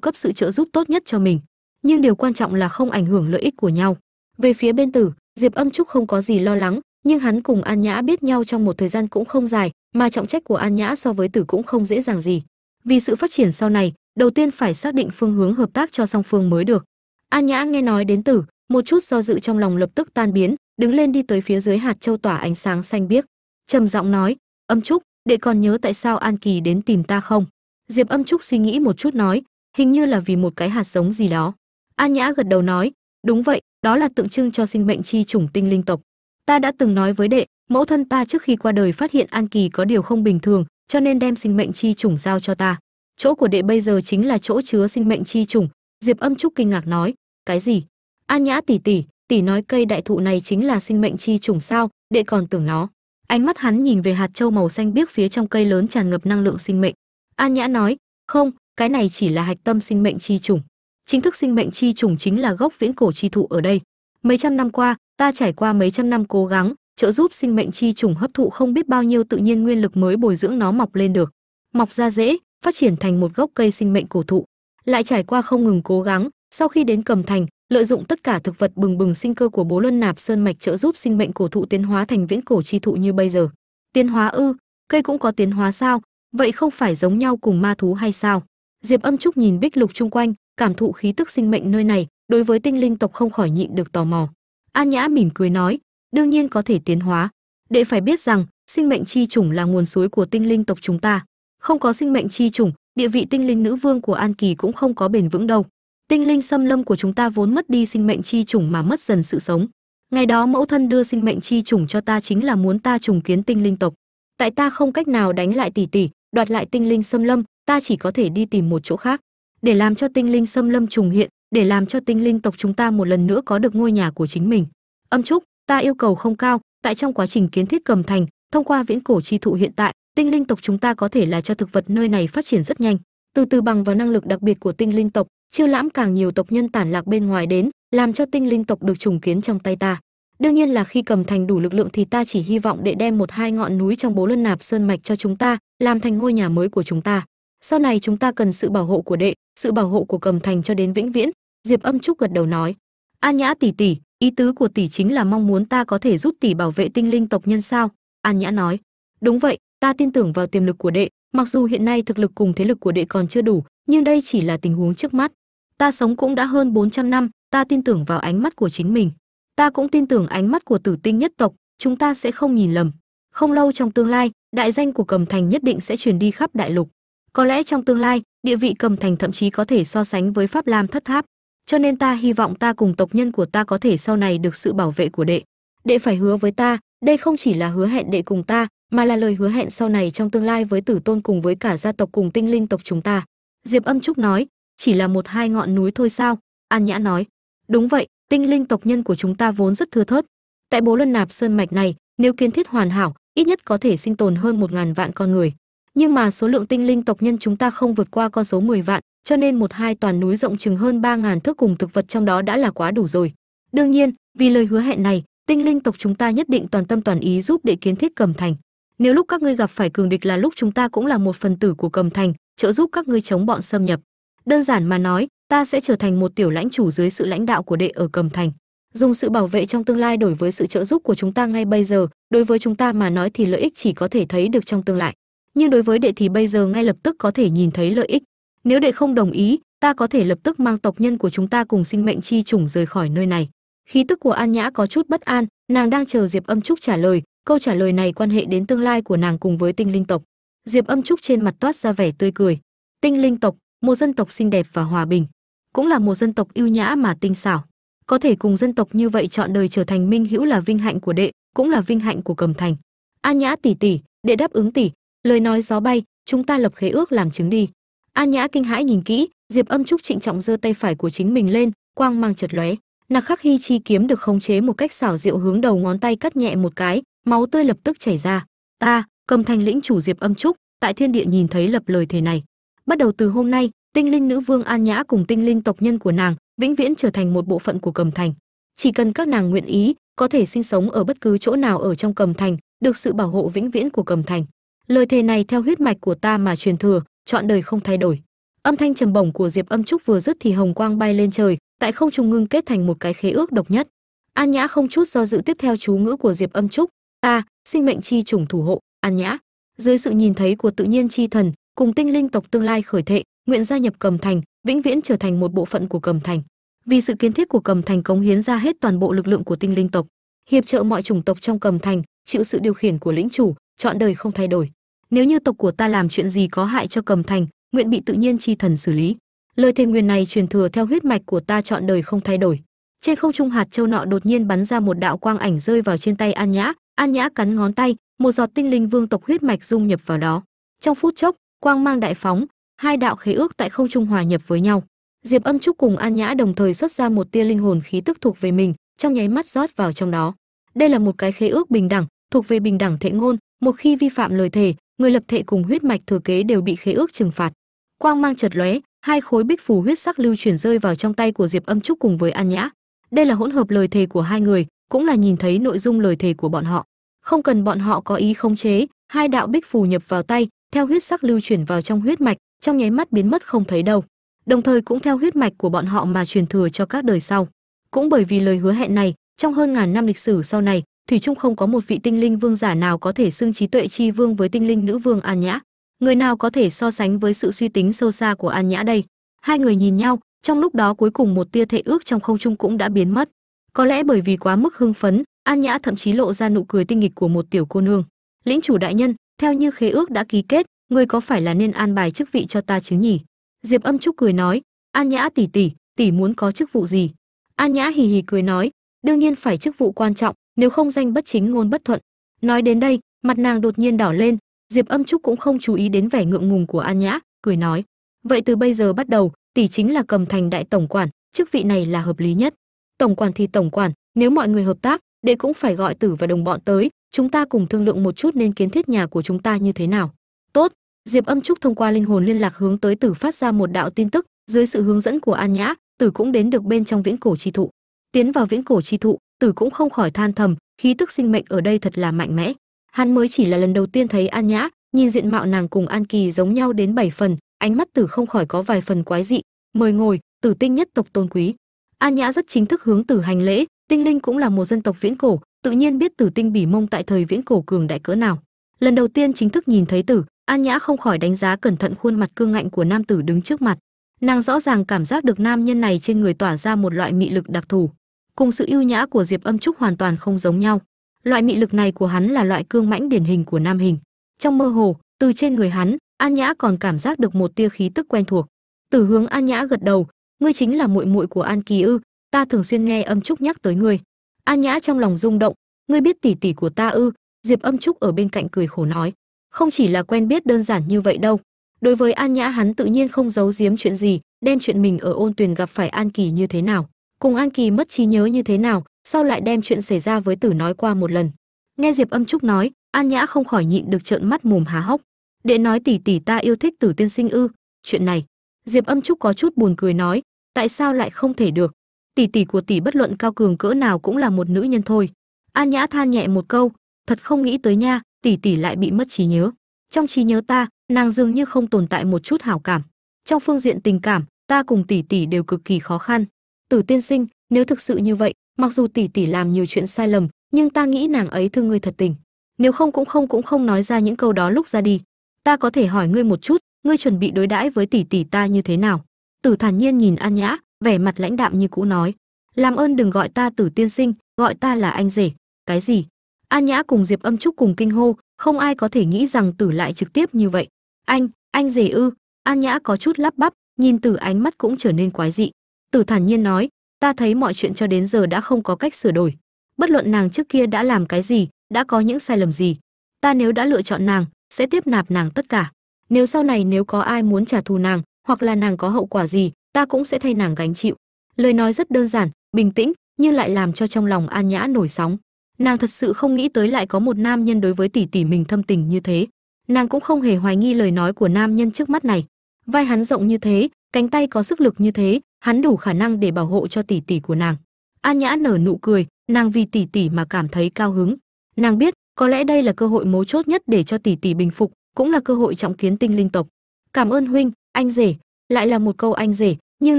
cấp sự trợ giúp tốt nhất cho mình. Nhưng điều quan trọng là không ảnh hưởng lợi ích của nhau. Về phía bên tử diệp âm trúc không có gì lo lắng, nhưng hắn cùng an nhã biết nhau trong một thời gian cũng không dài, mà trọng trách của an nhã so với tử cũng không dễ dàng gì. Vì sự phát triển sau này, đầu tiên phải xác định phương hướng hợp tác cho song phương mới được. An nhã nghe nói đến tử, một chút do dự trong lòng lập tức tan biến, đứng lên đi tới phía dưới hạt châu tỏa ánh sáng xanh biếc. Trầm giọng nói, âm trúc, đệ còn nhớ tại sao an kỳ đến tìm ta không? Diệp âm trúc suy nghĩ một chút nói, hình như là vì một cái hạt giống gì đó. An nhã gật đầu nói, đúng vậy đó là tượng trưng cho sinh mệnh chi chủng tinh linh tộc. Ta đã từng nói với đệ, mẫu thân ta trước khi qua đời phát hiện an kỳ có điều không bình thường, cho nên đem sinh mệnh chi chủng giao cho ta. Chỗ của đệ bây giờ chính là chỗ chứa sinh mệnh chi chủng. Diệp âm trúc kinh ngạc nói, cái gì? An nhã tỷ tỷ tỷ nói cây đại thụ này chính là sinh mệnh chi chủng sao? Đệ còn tưởng nó. Ánh mắt hắn nhìn về hạt châu màu xanh biếc phía trong cây lớn tràn ngập năng lượng sinh mệnh. An nhã nói, không, cái này chỉ là hạch tâm sinh mệnh chi chủng chính thức sinh mệnh chi chủng chính là gốc viễn cổ chi thụ ở đây. Mấy trăm năm qua, ta trải qua mấy trăm năm cố gắng, trợ giúp sinh mệnh chi chủng hấp thụ không biết bao nhiêu tự nhiên nguyên lực mới bồi dưỡng nó mọc lên được. Mọc ra dễ, phát triển thành một gốc cây sinh mệnh cổ thụ. Lại trải qua không ngừng cố gắng, sau khi đến cầm thành, lợi dụng tất cả thực vật bừng bừng sinh cơ của bố luân nạp sơn mạch trợ giúp sinh mệnh cổ thụ tiến hóa thành viễn cổ chi thụ như bây giờ. Tiến hóa ư, cây cũng có tiến hóa sao? Vậy không phải giống nhau cùng ma thú hay sao? Diệp âm trúc nhìn bích lục chung quanh cảm thụ khí tức sinh mệnh nơi này, đối với tinh linh tộc không khỏi nhịn được tò mò. An nhã mỉm cười nói, đương nhiên có thể tiến hóa. Đệ phải biết rằng, sinh mệnh chi chủng là nguồn suối của tinh linh tộc chúng ta. Không có sinh mệnh chi chủng, địa vị tinh linh nữ vương của an kỳ cũng không có bền vững đâu. Tinh linh xâm lâm của chúng ta vốn mất đi sinh mệnh chi chủng mà mất dần sự sống. Ngày đó mẫu thân đưa sinh mệnh chi chủng cho ta chính là muốn ta trùng kiến tinh linh tộc. Tại ta không cách nào đánh lại tỷ tỷ, đoạt lại tinh linh xâm lâm, ta chỉ có thể đi tìm một chỗ khác để làm cho tinh linh xâm lâm trùng hiện, để làm cho tinh linh tộc chúng ta một lần nữa có được ngôi nhà của chính mình. Âm trúc, ta yêu cầu không cao, tại trong quá trình kiến thiết cầm thành, thông qua viễn cổ chi thụ hiện tại, tinh linh tộc chúng ta có thể là cho thực vật nơi này phát triển rất nhanh. Từ từ bằng vào năng lực đặc biệt của tinh linh tộc chiêu lãm càng nhiều tộc nhân tản lạc bên ngoài đến, làm cho tinh linh tộc được trùng kiến trong tay ta. Đương nhiên là khi cầm thành đủ lực lượng thì ta chỉ hy vọng để đem một hai ngọn núi trong bố luân nạp sơn mạch cho chúng ta, làm thành ngôi nhà mới của chúng ta sau này chúng ta cần sự bảo hộ của đệ, sự bảo hộ của cầm thành cho đến vĩnh viễn. Diệp âm trúc gật đầu nói. An nhã tỷ tỷ, ý tứ của tỷ chính là mong muốn ta có thể giúp tỷ bảo vệ tinh linh tộc nhân sao? An nhã nói. Đúng vậy, ta tin tưởng vào tiềm lực của đệ, mặc dù hiện nay thực lực cùng thế lực của đệ còn chưa đủ, nhưng đây chỉ là tình huống trước mắt. Ta sống cũng đã hơn 400 năm, ta tin tưởng vào ánh mắt của chính mình. Ta cũng tin tưởng ánh mắt của tử tinh nhất tộc, chúng ta sẽ không nhìn lầm. Không lâu trong tương lai, đại danh của cầm thành nhất định sẽ truyền đi khắp đại lục có lẽ trong tương lai, địa vị cầm thành thậm chí có thể so sánh với pháp lam thất tháp. Cho nên ta hy vọng ta cùng tộc nhân của ta có thể sau này được sự bảo vệ của đệ. Đệ phải hứa với ta, đây không chỉ là hứa hẹn đệ cùng ta, mà là lời hứa hẹn sau này trong tương lai với tử tôn cùng với cả gia tộc cùng tinh linh tộc chúng ta. Diệp âm trúc nói, chỉ là một hai ngọn núi thôi sao? An nhã nói, đúng vậy, tinh linh tộc nhân của chúng ta vốn rất thưa thớt. Tại bố luân nạp sơn mạch này, nếu kiến thiết hoàn hảo, ít nhất có thể sinh tồn hơn một ngàn vạn con người nhưng mà số lượng tinh linh tộc nhân chúng ta không vượt qua con số 10 vạn, cho nên một hai toàn núi rộng chừng hơn ba ngàn thước cùng thực vật trong đó đã là quá đủ rồi. Đương nhiên, vì lời hứa hẹn này, tinh linh tộc chúng ta nhất định toàn tâm toàn ý giúp để kiến thiết cầm thành. Nếu lúc các ngươi gặp phải cường địch là lúc chúng ta cũng là một phần tử của cầm thành, trợ giúp các ngươi chống bọn xâm nhập. Đơn giản mà nói, ta sẽ trở thành một tiểu lãnh chủ dưới sự lãnh đạo của đệ ở cầm thành. Dùng sự bảo vệ trong tương lai đổi với sự trợ giúp của chúng ta ngay bây giờ, đối với chúng ta mà nói thì lợi ích chỉ có thể thấy được trong tương lai nhưng đối với đệ thì bây giờ ngay lập tức có thể nhìn thấy lợi ích. Nếu đệ không đồng ý, ta có thể lập tức mang tộc nhân của chúng ta cùng sinh mệnh chi chủng rời khỏi nơi này. Khí tức của an nhã có chút bất an, nàng đang chờ diệp âm trúc trả lời. Câu trả lời này quan hệ đến tương lai của nàng cùng với tinh linh tộc. Diệp âm trúc trên mặt toát ra vẻ tươi cười. Tinh linh tộc, một dân tộc xinh đẹp và hòa bình, cũng là một dân tộc yêu nhã mà tinh xảo. Có thể cùng dân tộc như vậy chọn đời trở thành minh hữu là vinh hạnh của đệ, cũng là vinh hạnh của cầm thành. An nhã tỷ tỷ đệ đáp ứng tỷ lời nói gió bay, chúng ta lập khế ước làm chứng đi. An nhã kinh hãi nhìn kỹ, diệp âm trúc trịnh trọng giơ tay phải của chính mình lên, quang mang chật lóe. Nạc khắc hy chi kiếm được khống chế một cách xảo diệu hướng đầu ngón tay cắt nhẹ một cái, máu tươi lập tức chảy ra. Ta, cầm thành lĩnh chủ diệp âm trúc, tại thiên địa nhìn thấy lập lời thề này. Bắt đầu từ hôm nay, tinh linh nữ vương an nhã cùng tinh linh tộc nhân của nàng vĩnh viễn trở thành một bộ phận của cầm thành. Chỉ cần các nàng nguyện ý, có thể sinh sống ở bất cứ chỗ nào ở trong cầm thành, được sự bảo hộ vĩnh viễn của cầm thành lời thề này theo huyết mạch của ta mà truyền thừa, chọn đời không thay đổi. Âm thanh trầm bổng của diệp âm trúc vừa dứt thì hồng quang bay lên trời, tại không trung ngưng kết thành một cái khế ước độc nhất. An nhã không chút do dự tiếp theo chú ngữ của diệp âm trúc. Ta sinh mệnh chi trùng thủ hộ, an nhã. Dưới sự nhìn thấy của tự nhiên chi thần, cùng tinh linh tộc tương lai khởi thệ, nguyện gia nhập cầm thành, vĩnh viễn trở thành một bộ phận của cầm thành. Vì sự kiến thiết của cầm thành cống hiến ra hết toàn bộ lực lượng của tinh linh tộc, hiệp trợ mọi chủng tộc trong cầm thành, chịu sự điều khiển của lĩnh chủ, chọn đời không thay đổi nếu như tộc của ta làm chuyện gì có hại cho cầm thành, nguyện bị tự nhiên chi thần xử lý. Lời thề nguyền này truyền thừa theo huyết mạch của ta chọn đời không thay đổi. Trên không trung hạt châu nọ đột nhiên bắn ra một đạo quang ảnh rơi vào trên tay an nhã. An nhã cắn ngón tay, một giọt tinh linh vương tộc huyết mạch dung nhập vào đó. Trong phút chốc, quang mang đại phóng, hai đạo khế ước tại không trung hòa nhập với nhau. Diệp âm trúc cùng an nhã đồng thời xuất ra một tia linh hồn khí tức thuộc về mình, trong nháy mắt rót vào trong đó. Đây là một cái khế ước bình đẳng, thuộc về bình đẳng thệ ngôn, một khi vi phạm lời thề người lập thể cùng huyết mạch thừa kế đều bị khế ước trừng phạt. Quang mang chợt lóe, hai khối bích phù huyết sắc lưu chuyển rơi vào trong tay của diệp âm trúc cùng với an nhã. Đây là hỗn hợp lời thề của hai người, cũng là nhìn thấy nội dung lời thề của bọn họ. Không cần bọn họ có ý khống chế, hai đạo bích phù nhập vào tay, theo huyết sắc lưu chuyển vào trong huyết mạch, trong nháy mắt biến mất không thấy đâu. Đồng thời cũng theo huyết mạch của bọn họ mà truyền thừa cho các đời sau. Cũng bởi vì lời hứa hẹn này, trong hơn ngàn năm lịch sử sau này thủy trung không có một vị tinh linh vương giả nào có thể xưng trí tuệ chi vương với tinh linh nữ vương an nhã. Người nào có thể so sánh với sự suy tính sâu xa của an nhã đây? Hai người nhìn nhau, trong lúc đó cuối cùng một tia thệ ước trong không trung cũng đã biến mất. Có lẽ bởi vì quá mức hưng phấn, an nhã thậm chí lộ ra nụ cười tinh nghịch của một tiểu cô nương. Lĩnh chủ đại nhân, theo như khế ước đã ký kết, người có phải là nên an bài chức vị cho ta chứ nhỉ? Diệp âm trúc cười nói, an nhã tỷ tỷ tỷ muốn có chức vụ gì? An nhã hì hì cười nói, đương nhiên phải chức vụ quan trọng nếu không danh bất chính ngôn bất thuận. Nói đến đây, mặt nàng đột nhiên đỏ lên, diệp âm trúc cũng không chú ý đến vẻ ngượng ngùng của an nhã, cười nói, vậy từ bây giờ bắt đầu, tỷ chính là cầm thành đại tổng quản, chức vị này là hợp lý nhất. Tổng quản thì tổng quản, nếu mọi người hợp tác, đệ cũng phải gọi tử và đồng bọn tới, chúng ta cùng thương lượng một chút nên kiến thiết nhà của chúng ta như thế nào. Tốt. Diệp âm trúc thông qua linh hồn liên lạc hướng tới tử phát ra một đạo tin tức, dưới sự hướng dẫn của an nhã, tử cũng đến được bên trong viễn cổ chi thụ. Tiến vào viễn cổ chi thụ tử cũng không khỏi than thầm, khí tức sinh mệnh ở đây thật là mạnh mẽ. Hắn mới chỉ là lần đầu tiên thấy an nhã, nhìn diện mạo nàng cùng an kỳ giống nhau đến bảy phần, ánh mắt tử không khỏi có vài phần quái dị. Mời ngồi, tử tinh nhất tộc tôn quý. An nhã rất chính thức hướng tử hành lễ, tinh linh cũng là một dân tộc viễn cổ, tự nhiên biết tử tinh bỉ mông tại thời viễn cổ cường đại cỡ nào. Lần đầu tiên chính thức nhìn thấy tử, an nhã không khỏi đánh giá cẩn thận khuôn mặt cương ngạnh của nam tử đứng trước mặt. Nàng rõ ràng cảm giác được nam nhân này trên người tỏa ra một loại mị lực đặc thù cùng sự ưu nhã của diệp âm trúc hoàn toàn không giống nhau. Loại mị lực này của hắn là loại cương mãnh điển hình của nam hình. Trong mơ hồ, từ trên người hắn, an nhã còn cảm giác được một tia khí tức quen thuộc. Từ hướng an nhã gật đầu, ngươi chính là muội muội của an kỳ ư, ta thường xuyên nghe âm trúc nhắc tới ngươi. An nhã trong lòng rung động, ngươi biết tỷ tỷ của ta ư? Diệp âm trúc ở bên cạnh cười khổ nói, không chỉ là quen biết đơn giản như vậy đâu. Đối với an nhã hắn tự nhiên không giấu giếm chuyện gì, đem chuyện mình ở ôn tuyền gặp phải an kỳ như thế nào cùng an kỳ mất trí nhớ như thế nào, sau lại đem chuyện xảy ra với tử nói qua một lần. Nghe diệp âm trúc nói, an nhã không khỏi nhịn được trợn mắt mồm há hốc. Đệ nói tỷ tỷ ta yêu thích tử tiên sinh ư? Chuyện này, diệp âm trúc có chút buồn cười nói, tại sao lại không thể được? Tỷ tỷ của tỷ bất luận cao cường cỡ nào cũng là một nữ nhân thôi. An nhã than nhẹ một câu, thật không nghĩ tới nha tỷ tỷ lại bị mất trí nhớ. Trong trí nhớ ta, nàng dường như không tồn tại một chút hảo cảm. Trong phương diện tình cảm, ta cùng tỷ tỷ đều cực kỳ khó khăn tử tiên sinh, nếu thực sự như vậy, mặc dù tỷ tỷ làm nhiều chuyện sai lầm, nhưng ta nghĩ nàng ấy thương ngươi thật tình. Nếu không cũng không cũng không nói ra những câu đó lúc ra đi. Ta có thể hỏi ngươi một chút, ngươi chuẩn bị đối đãi với tỷ tỷ ta như thế nào? Tử thản nhiên nhìn an nhã, vẻ mặt lãnh đạm như cũ nói. Làm ơn đừng gọi ta tử tiên sinh, gọi ta là anh rể. Cái gì? An nhã cùng diệp âm trúc cùng kinh hô, không ai có thể nghĩ rằng tử lại trực tiếp như vậy. Anh anh rể ư? An nhã có chút lắp bắp, nhìn tử ánh mắt cũng trở nên quái dị tử thản nhiên nói, ta thấy mọi chuyện cho đến giờ đã không có cách sửa đổi. Bất luận nàng trước kia đã làm cái gì, đã có những sai lầm gì, ta nếu đã lựa chọn nàng, sẽ tiếp nạp nàng tất cả. Nếu sau này nếu có ai muốn trả thù nàng, hoặc là nàng có hậu quả gì, ta cũng sẽ thay nàng gánh chịu. Lời nói rất đơn giản, bình tĩnh, nhưng lại làm cho trong lòng an nhã nổi sóng. Nàng thật sự không nghĩ tới lại có một nam nhân đối với tỷ tỷ mình thâm tình như thế. Nàng cũng không hề hoài nghi lời nói của nam nhân trước mắt này. Vai hắn rộng như thế, cánh tay có sức lực như thế hắn đủ khả năng để bảo hộ cho tỷ tỷ của nàng. An nhã nở nụ cười, nàng vì tỷ tỷ mà cảm thấy cao hứng. Nàng biết, có lẽ đây là cơ hội mấu chốt nhất để cho tỷ tỷ bình phục, cũng là cơ hội trọng kiến tinh linh tộc. Cảm ơn huynh, anh rể. Lại là một câu anh rể, nhưng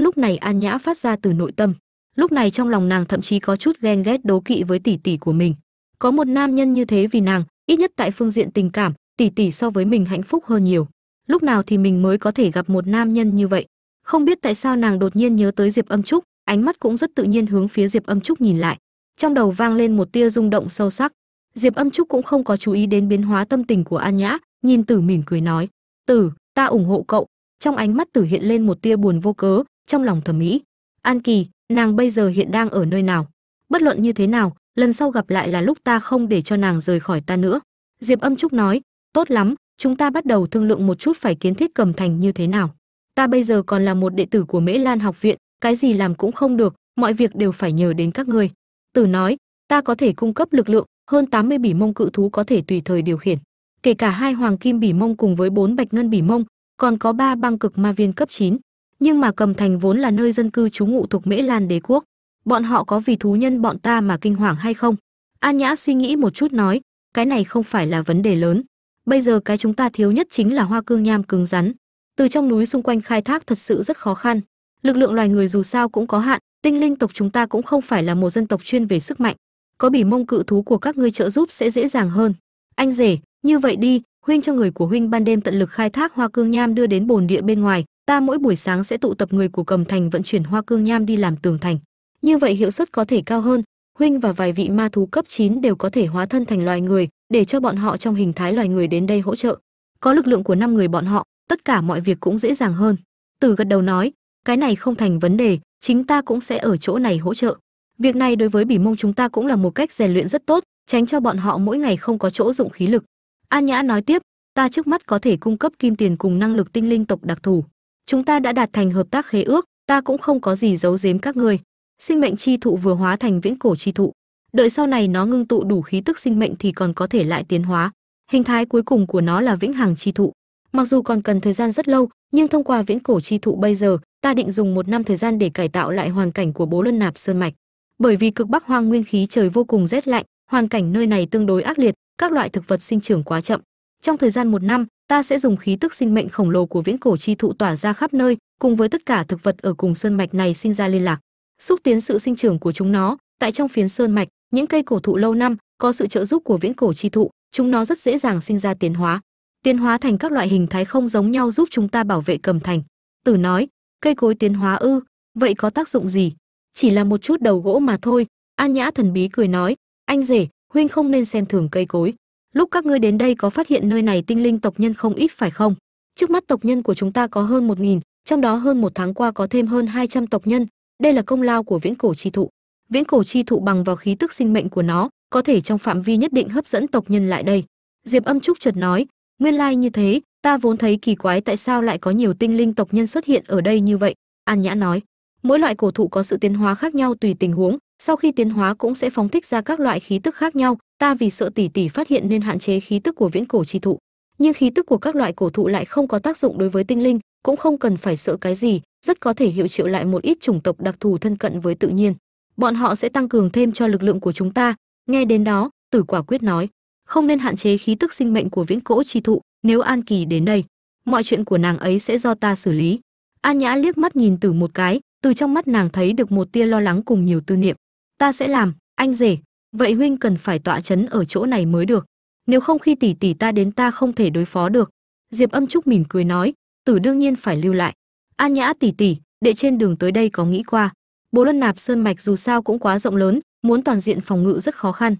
lúc này an nhã phát ra từ nội tâm. Lúc này trong lòng nàng thậm chí có chút ghen ghét đố kỵ với tỷ tỷ của mình. Có một nam nhân như thế vì nàng, ít nhất tại phương diện tình cảm, tỷ tỷ so với mình hạnh phúc hơn nhiều. Lúc nào thì mình mới có thể gặp một nam nhân như vậy? Không biết tại sao nàng đột nhiên nhớ tới diệp âm trúc, ánh mắt cũng rất tự nhiên hướng phía diệp âm trúc nhìn lại. Trong đầu vang lên một tia rung động sâu sắc. Diệp âm trúc cũng không có chú ý đến biến hóa tâm tình của an nhã, nhìn tử mỉm cười nói, tử, ta ủng hộ cậu. Trong ánh mắt tử hiện lên một tia buồn vô cớ, trong lòng thẩm mỹ an kỳ, nàng bây giờ hiện đang ở nơi nào? Bất luận như thế nào, lần sau gặp lại là lúc ta không để cho nàng rời khỏi ta nữa. Diệp âm trúc nói, tốt lắm, chúng ta bắt đầu thương lượng một chút phải kiến thiết cầm thành như thế nào ta bây giờ còn là một đệ tử của mễ lan học viện, cái gì làm cũng không được, mọi việc đều phải nhờ đến các ngươi. Tử nói, ta có thể cung cấp lực lượng, hơn 80 bỉ mông cự thú có thể tùy thời điều khiển. Kể cả hai hoàng kim bỉ mông cùng với bốn bạch ngân bỉ mông, còn có ba băng cực ma viên cấp 9. nhưng mà cầm thành vốn là nơi dân cư trú ngụ thuộc mễ lan đế quốc. Bọn họ có vì thú nhân bọn ta mà kinh hoàng hay không? An nhã suy nghĩ một chút nói, cái này không phải là vấn đề lớn. Bây giờ cái chúng ta thiếu nhất chính là hoa cương nham cứng rắn từ trong núi xung quanh khai thác thật sự rất khó khăn. Lực lượng loài người dù sao cũng có hạn, tinh linh tộc chúng ta cũng không phải là một dân tộc chuyên về sức mạnh. Có bỉ mông cự thú của các ngươi trợ giúp sẽ dễ dàng hơn. Anh rể, như vậy đi, huynh cho người của huynh ban đêm tận lực khai thác hoa cương nham đưa đến bồn địa bên ngoài, ta mỗi buổi sáng sẽ tụ tập người của cầm thành vận chuyển hoa cương nham đi làm tường thành. Như vậy hiệu suất có thể cao hơn, huynh và vài vị ma thú cấp 9 đều có thể hóa thân thành loài người, để cho bọn họ trong hình thái loài người đến đây hỗ trợ. Có lực lượng của năm người bọn họ tất cả mọi việc cũng dễ dàng hơn. Từ gật đầu nói, cái này không thành vấn đề, chính ta cũng sẽ ở chỗ này hỗ trợ. Việc này đối với bỉ mông chúng ta cũng là một cách rèn luyện rất tốt, tránh cho bọn họ mỗi ngày không có chỗ dụng khí lực. An nhã nói tiếp, ta trước mắt có thể cung cấp kim tiền cùng năng lực tinh linh tộc đặc thù. Chúng ta đã đạt thành hợp tác khế ước, ta cũng không có gì giấu giếm các ngươi. Sinh mệnh chi thụ vừa hóa thành viễn cổ chi thụ. Đợi sau này nó ngưng tụ đủ khí tức sinh mệnh thì còn có thể lại tiến hóa. Hình thái cuối cùng của nó là vĩnh hằng chi thụ mặc dù còn cần thời gian rất lâu, nhưng thông qua viễn cổ chi thụ bây giờ, ta định dùng một năm thời gian để cải tạo lại hoàn cảnh của bố luân nạp sơn mạch. Bởi vì cực bắc hoang nguyên khí trời vô cùng rét lạnh, hoàn cảnh nơi này tương đối ác liệt, các loại thực vật sinh trưởng quá chậm. Trong thời gian một năm, ta sẽ dùng khí tức sinh mệnh khổng lồ của viễn cổ chi thụ tỏa ra khắp nơi, cùng với tất cả thực vật ở cùng sơn mạch này sinh ra liên lạc, xúc tiến sự sinh trưởng của chúng nó. Tại trong phiến sơn mạch, những cây cổ thụ lâu năm có sự trợ giúp của viễn cổ chi thụ, chúng nó rất dễ dàng sinh ra tiến hóa tiến hóa thành các loại hình thái không giống nhau giúp chúng ta bảo vệ cầm thành. Tử nói, cây cối tiến hóa ư, vậy có tác dụng gì? Chỉ là một chút đầu gỗ mà thôi. An nhã thần bí cười nói, anh rể, huynh không nên xem thường cây cối. Lúc các ngươi đến đây có phát hiện nơi này tinh linh tộc nhân không ít phải không? Trước mắt tộc nhân của chúng ta có hơn một nghìn, trong đó hơn một tháng qua có thêm hơn 200 tộc nhân. Đây là công lao của viễn cổ chi thụ. Viễn cổ chi thụ bằng vào khí tức sinh mệnh của nó, có thể trong phạm vi nhất định hấp dẫn tộc nhân lại đây. Diệp âm trúc chợt nói nguyên lai like như thế, ta vốn thấy kỳ quái tại sao lại có nhiều tinh linh tộc nhân xuất hiện ở đây như vậy, an nhã nói. Mỗi loại cổ thụ có sự tiến hóa khác nhau tùy tình huống, sau khi tiến hóa cũng sẽ phóng thích ra các loại khí tức khác nhau, ta vì sợ tỷ tỷ phát hiện nên hạn chế khí tức của viễn cổ chi thụ. Nhưng khí tức của các loại cổ thụ lại không có tác dụng đối với tinh linh, cũng không cần phải sợ cái gì, rất có thể hiệu triệu lại một ít chủng tộc đặc thù thân cận với tự nhiên. Bọn họ sẽ tăng cường thêm cho lực lượng của chúng ta. Nghe đến đó, tử quả quyết nói không nên hạn chế khí tức sinh mệnh của viễn cổ chi thụ nếu an kỳ đến đây. Mọi chuyện của nàng ấy sẽ do ta xử lý. An nhã liếc mắt nhìn tử một cái, từ trong mắt nàng thấy được một tia lo lắng cùng nhiều tư niệm. Ta sẽ làm, anh rể. Vậy huynh cần phải tọa chấn ở chỗ này mới được. Nếu không khi tỷ tỷ ta đến ta không thể đối phó được. Diệp âm trúc mỉm cười nói, tử đương nhiên phải lưu lại. An nhã tỷ tỷ, đệ trên đường tới đây có nghĩ qua. Bố luân nạp sơn mạch dù sao cũng quá rộng lớn, muốn toàn diện phòng ngự rất khó khăn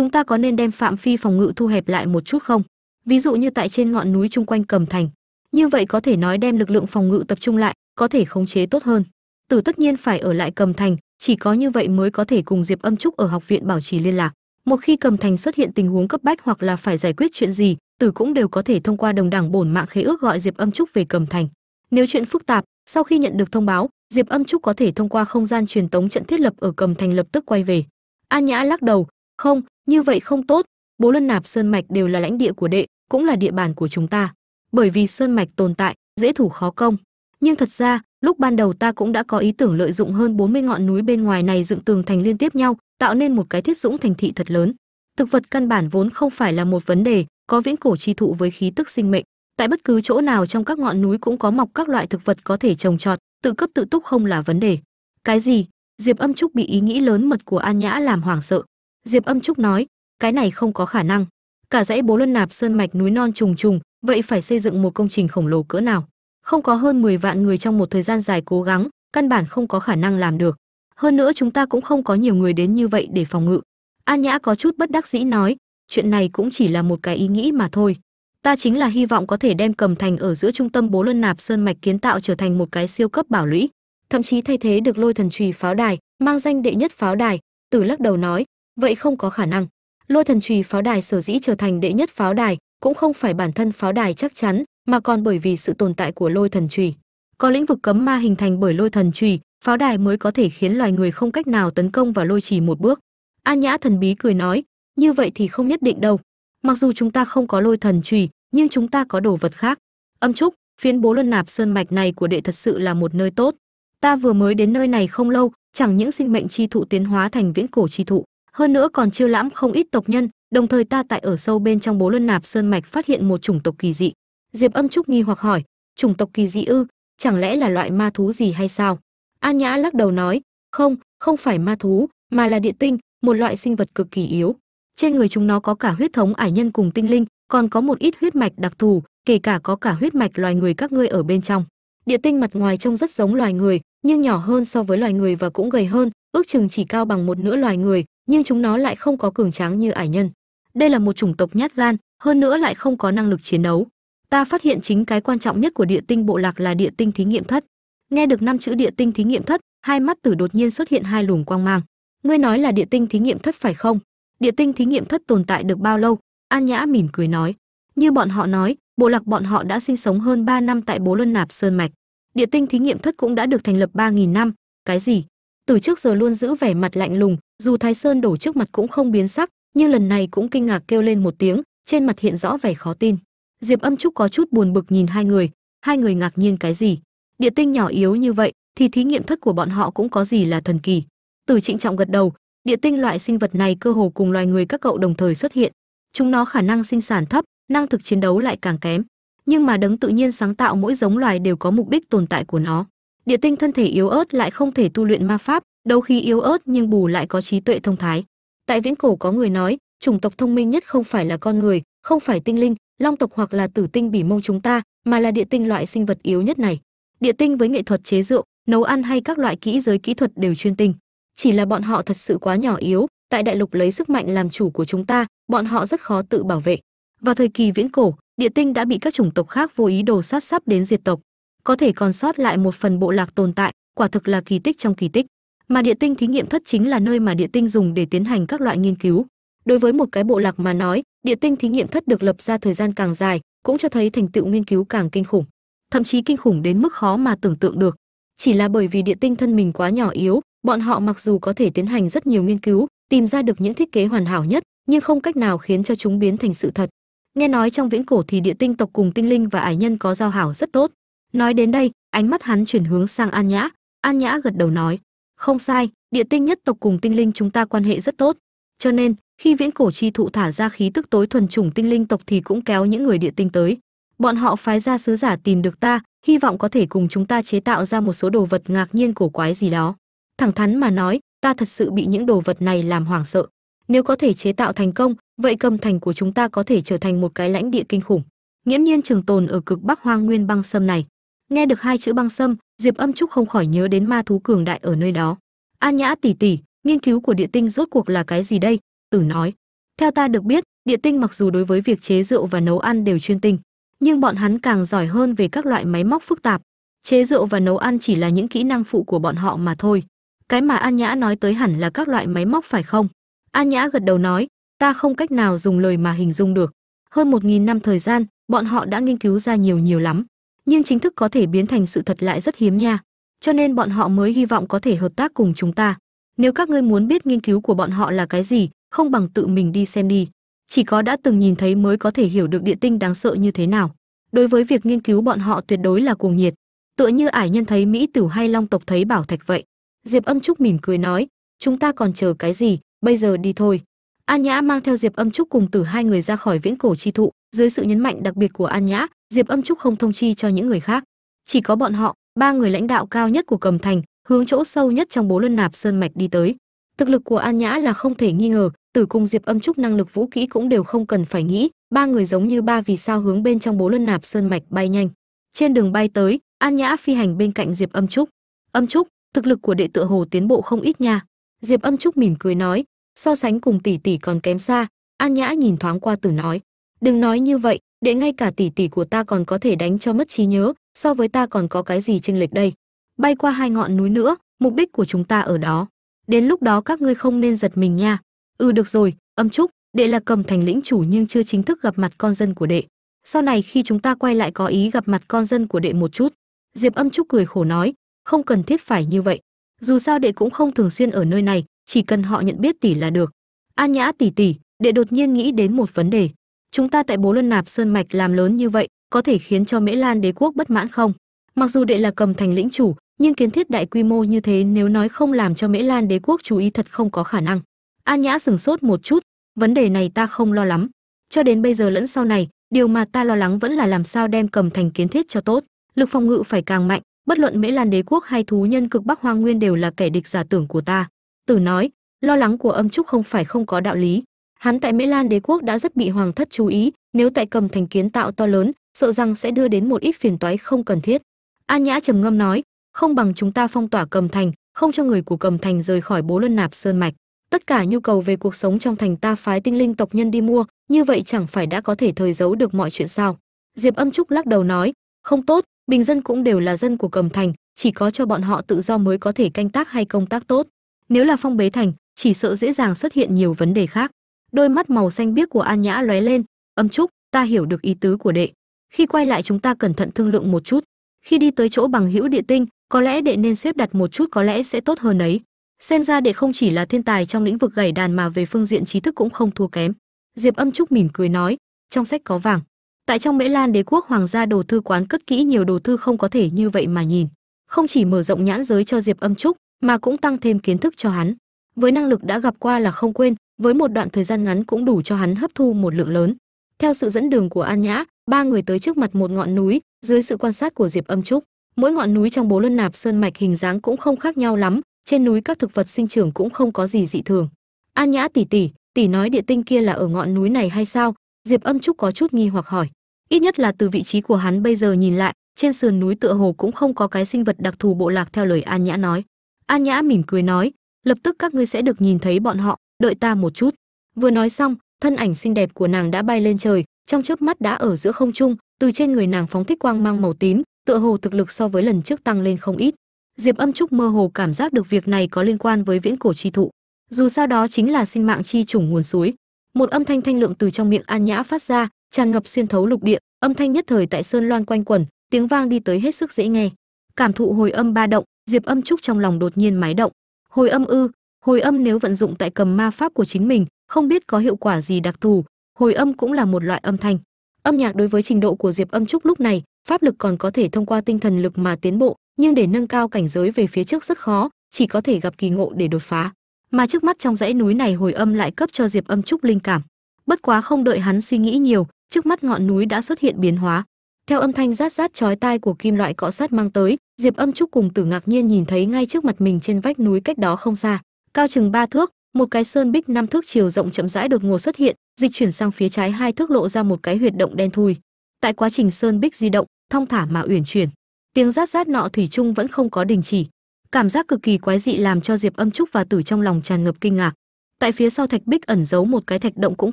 chúng ta có nên đem phạm phi phòng ngự thu hẹp lại một chút không? Ví dụ như tại trên ngọn núi chung quanh cầm thành. Như vậy có thể nói đem lực lượng phòng ngự tập trung lại, có thể khống chế tốt hơn. Tử tất nhiên phải ở lại cầm thành, chỉ có như vậy mới có thể cùng diệp âm trúc ở học viện bảo trì liên lạc. Một khi cầm thành xuất hiện tình huống cấp bách hoặc là phải giải quyết chuyện gì, tử cũng đều có thể thông qua đồng đảng bổn mạng khế ước gọi diệp âm trúc về cầm thành. Nếu chuyện phức tạp, sau khi nhận được thông báo, diệp âm trúc có thể thông qua không gian truyền tống trận thiết lập ở cầm thành lập tức quay về. An nhã lắc đầu không, như vậy không tốt. Bố luân nạp, sơn mạch đều là lãnh địa của đệ, cũng là địa bàn của chúng ta. Bởi vì sơn mạch tồn tại, dễ thủ khó công. Nhưng thật ra, lúc ban đầu ta cũng đã có ý tưởng lợi dụng hơn 40 ngọn núi bên ngoài này dựng tường thành liên tiếp nhau, tạo nên một cái thiết dũng thành thị thật lớn. Thực vật căn bản vốn không phải là một vấn đề, có viễn cổ chi thụ với khí tức sinh mệnh. Tại bất cứ chỗ nào trong các ngọn núi cũng có mọc các loại thực vật có thể trồng trọt, tự cấp tự túc không là vấn đề. Cái gì? Diệp âm trúc bị ý nghĩ lớn mật của an nhã làm hoảng sợ diệp âm trúc nói, cái này không có khả năng. Cả dãy bố luân nạp sơn mạch núi non trùng trùng, vậy phải xây dựng một công trình khổng lồ cỡ nào? Không có hơn 10 vạn người trong một thời gian dài cố gắng, căn bản không có khả năng làm được. Hơn nữa chúng ta cũng không có nhiều người đến như vậy để phòng ngự. An nhã có chút bất đắc dĩ nói, chuyện này cũng chỉ là một cái ý nghĩ mà thôi. Ta chính là hy vọng có thể đem cầm thành ở giữa trung tâm bố luân nạp sơn mạch kiến tạo trở thành một cái siêu cấp bảo lũy. Thậm chí thay thế được lôi thần trùy pháo đài, mang danh đệ nhất pháo đài, tử lắc đầu nói vậy không có khả năng. Lôi thần trùy pháo đài sở dĩ trở thành đệ nhất pháo đài cũng không phải bản thân pháo đài chắc chắn, mà còn bởi vì sự tồn tại của lôi thần trùy có lĩnh vực cấm ma hình thành bởi lôi thần trùy pháo đài mới có thể khiến loài người không cách nào tấn công vào lôi trì một bước. An nhã thần bí cười nói, như vậy thì không nhất định đâu. Mặc dù chúng ta không có lôi thần trùy nhưng chúng ta có đồ vật khác. Âm trúc, phiến bố luân nạp sơn mạch này của đệ thật sự là một nơi tốt. Ta vừa mới đến nơi này không lâu, chẳng những sinh mệnh chi thụ tiến hóa thành viễn cổ chi thụ hơn nữa còn chiêu lãm không ít tộc nhân, đồng thời ta tại ở sâu bên trong bố luân nạp sơn mạch phát hiện một chủng tộc kỳ dị. Diệp âm trúc nghi hoặc hỏi, chủng tộc kỳ dị ư? Chẳng lẽ là loại ma thú gì hay sao? An nhã lắc đầu nói, không không phải ma thú, mà là địa tinh, một loại sinh vật cực kỳ yếu. Trên người chúng nó có cả huyết thống ải nhân cùng tinh linh, còn có một ít huyết mạch đặc thù, kể cả có cả huyết mạch loài người các ngươi ở bên trong. Địa tinh mặt ngoài trông rất giống loài người, nhưng nhỏ hơn so với loài người và cũng gầy hơn, ước chừng chỉ cao bằng một nửa loài người nhưng chúng nó lại không có cường tráng như ải nhân. Đây là một chủng tộc nhát gan, hơn nữa lại không có năng lực chiến đấu. Ta phát hiện chính cái quan trọng nhất của địa tinh bộ lạc là địa tinh thí nghiệm thất. Nghe được năm chữ địa tinh thí nghiệm thất, hai mắt tử đột nhiên xuất hiện hai luồng quang mang. Ngươi nói là địa tinh thí nghiệm thất phải không? Địa tinh thí nghiệm thất tồn tại được bao lâu? An nhã mỉm cười nói. Như bọn họ nói, bộ lạc bọn họ đã sinh sống hơn 3 năm tại bố luân nạp sơn mạch. Địa tinh thí nghiệm thất cũng đã được thành lập 3.000 năm. Cái gì? Từ trước giờ luôn giữ vẻ mặt lạnh lùng dù thái sơn đổ trước mặt cũng không biến sắc, nhưng lần này cũng kinh ngạc kêu lên một tiếng, trên mặt hiện rõ vẻ khó tin. Diệp âm trúc có chút buồn bực nhìn hai người hai người ngạc nhiên cái gì? Địa tinh nhỏ yếu như vậy, thì thí nghiệm thất của bọn họ cũng có gì là thần kỳ? Từ trịnh trọng gật đầu, địa tinh loại sinh vật này cơ hồ cùng loài người các cậu đồng thời xuất hiện. Chúng nó khả năng sinh sản thấp, năng thực chiến đấu lại càng kém. Nhưng mà đấng tự nhiên sáng tạo mỗi giống loài đều có mục đích tồn tại của nó. Địa tinh thân thể yếu ớt lại không thể tu luyện ma pháp đấu khí yếu ớt nhưng bù lại có trí tuệ thông thái. Tại viễn cổ có người nói, chủng tộc thông minh nhất không phải là con người, không phải tinh linh, long tộc hoặc là tử tinh bỉ mông chúng ta, mà là địa tinh loại sinh vật yếu nhất này. Địa tinh với nghệ thuật chế rượu, nấu ăn hay các loại kỹ giới kỹ thuật đều chuyên tinh. Chỉ là bọn họ thật sự quá nhỏ yếu, tại đại lục lấy sức mạnh làm chủ của chúng ta, bọn họ rất khó tự bảo vệ. Vào thời kỳ viễn cổ, địa tinh đã bị các chủng tộc khác vô ý đồ sát sắp đến diệt tộc. Có thể còn sót lại một phần bộ lạc tồn tại, quả thực là kỳ tích trong kỳ tích mà địa tinh thí nghiệm thất chính là nơi mà địa tinh dùng để tiến hành các loại nghiên cứu. Đối với một cái bộ lạc mà nói, địa tinh thí nghiệm thất được lập ra thời gian càng dài, cũng cho thấy thành tựu nghiên cứu càng kinh khủng, thậm chí kinh khủng đến mức khó mà tưởng tượng được. Chỉ là bởi vì địa tinh thân mình quá nhỏ yếu, bọn họ mặc dù có thể tiến hành rất nhiều nghiên cứu, tìm ra được những thiết kế hoàn hảo nhất, nhưng không cách nào khiến cho chúng biến thành sự thật. Nghe nói trong viễn cổ thì địa tinh tộc cùng tinh linh và ải nhân có giao hảo rất tốt. Nói đến đây, ánh mắt hắn chuyển hướng sang an nhã. An nhã gật đầu nói không sai, địa tinh nhất tộc cùng tinh linh chúng ta quan hệ rất tốt. Cho nên, khi viễn cổ chi thụ thả ra khí tức tối thuần chủng tinh linh tộc thì cũng kéo những người địa tinh tới. Bọn họ phái ra sứ giả tìm được ta, hy vọng có thể cùng chúng ta chế tạo ra một số đồ vật ngạc nhiên cổ quái gì đó. Thẳng thắn mà nói, ta thật sự bị những đồ vật này làm hoảng sợ. Nếu có thể chế tạo thành công, vậy cầm thành của chúng ta có thể trở thành một cái lãnh địa kinh khủng. Nghiễm nhiên trường tồn ở cực bắc hoang nguyên băng sâm này. Nghe được hai chữ băng sâm diệp âm trúc không khỏi nhớ đến ma thú cường đại ở nơi đó. An nhã tỷ tỷ, nghiên cứu của địa tinh rốt cuộc là cái gì đây? Tử nói. Theo ta được biết, địa tinh mặc dù đối với việc chế rượu và nấu ăn đều chuyên tinh, nhưng bọn hắn càng giỏi hơn về các loại máy móc phức tạp. Chế rượu và nấu ăn chỉ là những kỹ năng phụ của bọn họ mà thôi. Cái mà an nhã nói tới hẳn là các loại máy móc phải không? An nhã gật đầu nói, ta không cách nào dùng lời mà hình dung được. Hơn một nghìn năm thời gian, bọn họ đã nghiên cứu ra nhiều nhiều lắm nhưng chính thức có thể biến thành sự thật lại rất hiếm nha. Cho nên bọn họ mới hy vọng có thể hợp tác cùng chúng ta. Nếu các ngươi muốn biết nghiên cứu của bọn họ là cái gì, không bằng tự mình đi xem đi. Chỉ có đã từng nhìn thấy mới có thể hiểu được địa tinh đáng sợ như thế nào. Đối với việc nghiên cứu bọn họ tuyệt đối là cuồng nhiệt. Tựa như ải nhân thấy mỹ tử hay long tộc thấy bảo thạch vậy. Diệp âm trúc mỉm cười nói, chúng ta còn chờ cái gì? Bây giờ đi thôi. An nhã mang theo diệp âm trúc cùng tử hai người ra khỏi viễn cổ chi thụ. Dưới sự nhấn mạnh đặc biệt của an nhã diệp âm trúc không thông chi cho những người khác. Chỉ có bọn họ, ba người lãnh đạo cao nhất của cầm thành, hướng chỗ sâu nhất trong bố luân nạp sơn mạch đi tới. Thực lực của an nhã là không thể nghi ngờ, tử cùng diệp âm trúc năng lực vũ kỹ cũng đều không cần phải nghĩ, ba người giống như ba vì sao hướng bên trong bố luân nạp sơn mạch bay nhanh. Trên đường bay tới, an nhã phi hành bên cạnh diệp âm trúc. Âm trúc, thực lực của đệ tựa hồ tiến bộ không ít nha. Diệp âm trúc mỉm cười nói, so sánh cùng tỷ tỷ còn kém xa. An nhã nhìn thoáng qua tử nói, đừng nói như vậy để ngay cả tỷ tỷ của ta còn có thể đánh cho mất trí nhớ, so với ta còn có cái gì chênh lệch đây? Bay qua hai ngọn núi nữa, mục đích của chúng ta ở đó. Đến lúc đó các ngươi không nên giật mình nha. Ừ được rồi, âm trúc, đệ là cầm thành lĩnh chủ nhưng chưa chính thức gặp mặt con dân của đệ. Sau này khi chúng ta quay lại có ý gặp mặt con dân của đệ một chút. Diệp âm trúc cười khổ nói, không cần thiết phải như vậy. Dù sao đệ cũng không thường xuyên ở nơi này, chỉ cần họ nhận biết tỷ là được. An nhã tỷ tỷ, đệ đột nhiên nghĩ đến một vấn đề chúng ta tại bố luân nạp sơn mạch làm lớn như vậy, có thể khiến cho mễ lan đế quốc bất mãn không? Mặc dù đệ là cầm thành lĩnh chủ, nhưng kiến thiết đại quy mô như thế nếu nói không làm cho mễ lan đế quốc chú ý thật không có khả năng. An nhã sừng sốt một chút, vấn đề này ta không lo lắm. Cho đến bây giờ lẫn sau này, điều mà ta lo lắng vẫn là làm sao đem cầm thành kiến thiết cho tốt. Lực phòng ngự phải càng mạnh, bất luận mễ lan đế quốc hay thú nhân cực bắc hoang nguyên đều là kẻ địch giả tưởng của ta. Tử nói, lo lắng của âm trúc không phải không có đạo lý hắn tại mễ lan đế quốc đã rất bị hoàng thất chú ý, nếu tại cầm thành kiến tạo to lớn, sợ rằng sẽ đưa đến một ít phiền toái không cần thiết. An nhã trầm ngâm nói, không bằng chúng ta phong tỏa cầm thành, không cho người của cầm thành rời khỏi bố luân nạp sơn mạch. Tất cả nhu cầu về cuộc sống trong thành ta phái tinh linh tộc nhân đi mua, như vậy chẳng phải đã có thể thời giấu được mọi chuyện sao? Diệp âm trúc lắc đầu nói, không tốt, bình dân cũng đều là dân của cầm thành, chỉ có cho bọn họ tự do mới có thể canh tác hay công tác tốt. Nếu là phong bế thành, chỉ sợ dễ dàng xuất hiện nhiều vấn đề khác đôi mắt màu xanh biếc của an nhã lóe lên. Âm trúc, ta hiểu được ý tứ của đệ. Khi quay lại chúng ta cẩn thận thương lượng một chút. Khi đi tới chỗ bằng hữu địa tinh, có lẽ đệ nên xếp đặt một chút có lẽ sẽ tốt hơn ấy. Xem ra đệ không chỉ là thiên tài trong lĩnh vực gảy đàn mà về phương diện trí thức cũng không thua kém. Diệp âm trúc mỉm cười nói, trong sách có vàng. Tại trong mễ lan đế quốc, hoàng gia đồ thư quán cất kỹ nhiều đồ thư không có thể như vậy mà nhìn. Không chỉ mở rộng nhãn giới cho diệp âm trúc, mà cũng tăng thêm kiến thức cho hắn. Với năng lực đã gặp qua là không quên với một đoạn thời gian ngắn cũng đủ cho hắn hấp thu một lượng lớn. Theo sự dẫn đường của an nhã, ba người tới trước mặt một ngọn núi, dưới sự quan sát của diệp âm trúc. Mỗi ngọn núi trong bố luân nạp sơn mạch hình dáng cũng không khác nhau lắm, trên núi các thực vật sinh trưởng cũng không có gì dị thường. An nhã tỷ tỷ tỷ nói địa tinh kia là ở ngọn núi này hay sao? Diệp âm trúc có chút nghi hoặc hỏi. Ít nhất là từ vị trí của hắn bây giờ nhìn lại, trên sườn núi tựa hồ cũng không có cái sinh vật đặc thù bộ lạc theo lời an nhã nói. An nhã mỉm cười nói, lập tức các ngươi sẽ được nhìn thấy bọn họ đợi ta một chút. Vừa nói xong, thân ảnh xinh đẹp của nàng đã bay lên trời, trong chớp mắt đã ở giữa không trung, từ trên người nàng phóng thích quang mang màu tím, tựa hồ thực lực so với lần trước tăng lên không ít. Diệp âm trúc mơ hồ cảm giác được việc này có liên quan với viễn cổ chi thụ. Dù sao đó chính là sinh mạng chi chủng nguồn suối. Một âm thanh thanh lượng từ trong miệng an nhã phát ra, tràn ngập xuyên thấu lục địa, âm thanh nhất thời tại sơn loan quanh quẩn, tiếng vang đi tới hết sức dễ nghe. Cảm thụ hồi âm ba động, diệp âm trúc trong lòng đột nhiên mái động. Hồi âm ư hồi âm nếu vận dụng tại cầm ma pháp của chính mình, không biết có hiệu quả gì đặc thù. Hồi âm cũng là một loại âm thanh. Âm nhạc đối với trình độ của diệp âm trúc lúc này, pháp lực còn có thể thông qua tinh thần lực mà tiến bộ, nhưng để nâng cao cảnh giới về phía trước rất khó, chỉ có thể gặp kỳ ngộ để đột phá. Mà trước mắt trong dãy núi này hồi âm lại cấp cho diệp âm trúc linh cảm. Bất quá không đợi hắn suy nghĩ nhiều, trước mắt ngọn núi đã xuất hiện biến hóa. Theo âm thanh rát rát chói tai của kim loại cọ sát mang tới, diệp âm trúc cùng tử ngạc nhiên nhìn thấy ngay trước mặt mình trên vách núi cách đó không xa cao chừng ba thước, một cái sơn bích năm thước chiều rộng chậm rãi đột ngột xuất hiện, dịch chuyển sang phía trái hai thước lộ ra một cái huyệt động đen thui. Tại quá trình sơn bích di động, thong thả mà uyển chuyển, tiếng rát rát nọ thủy chung vẫn không có đình chỉ. Cảm giác cực kỳ quái dị làm cho diệp âm trúc và tử trong lòng tràn ngập kinh ngạc. Tại phía sau thạch bích ẩn giấu một cái thạch động cũng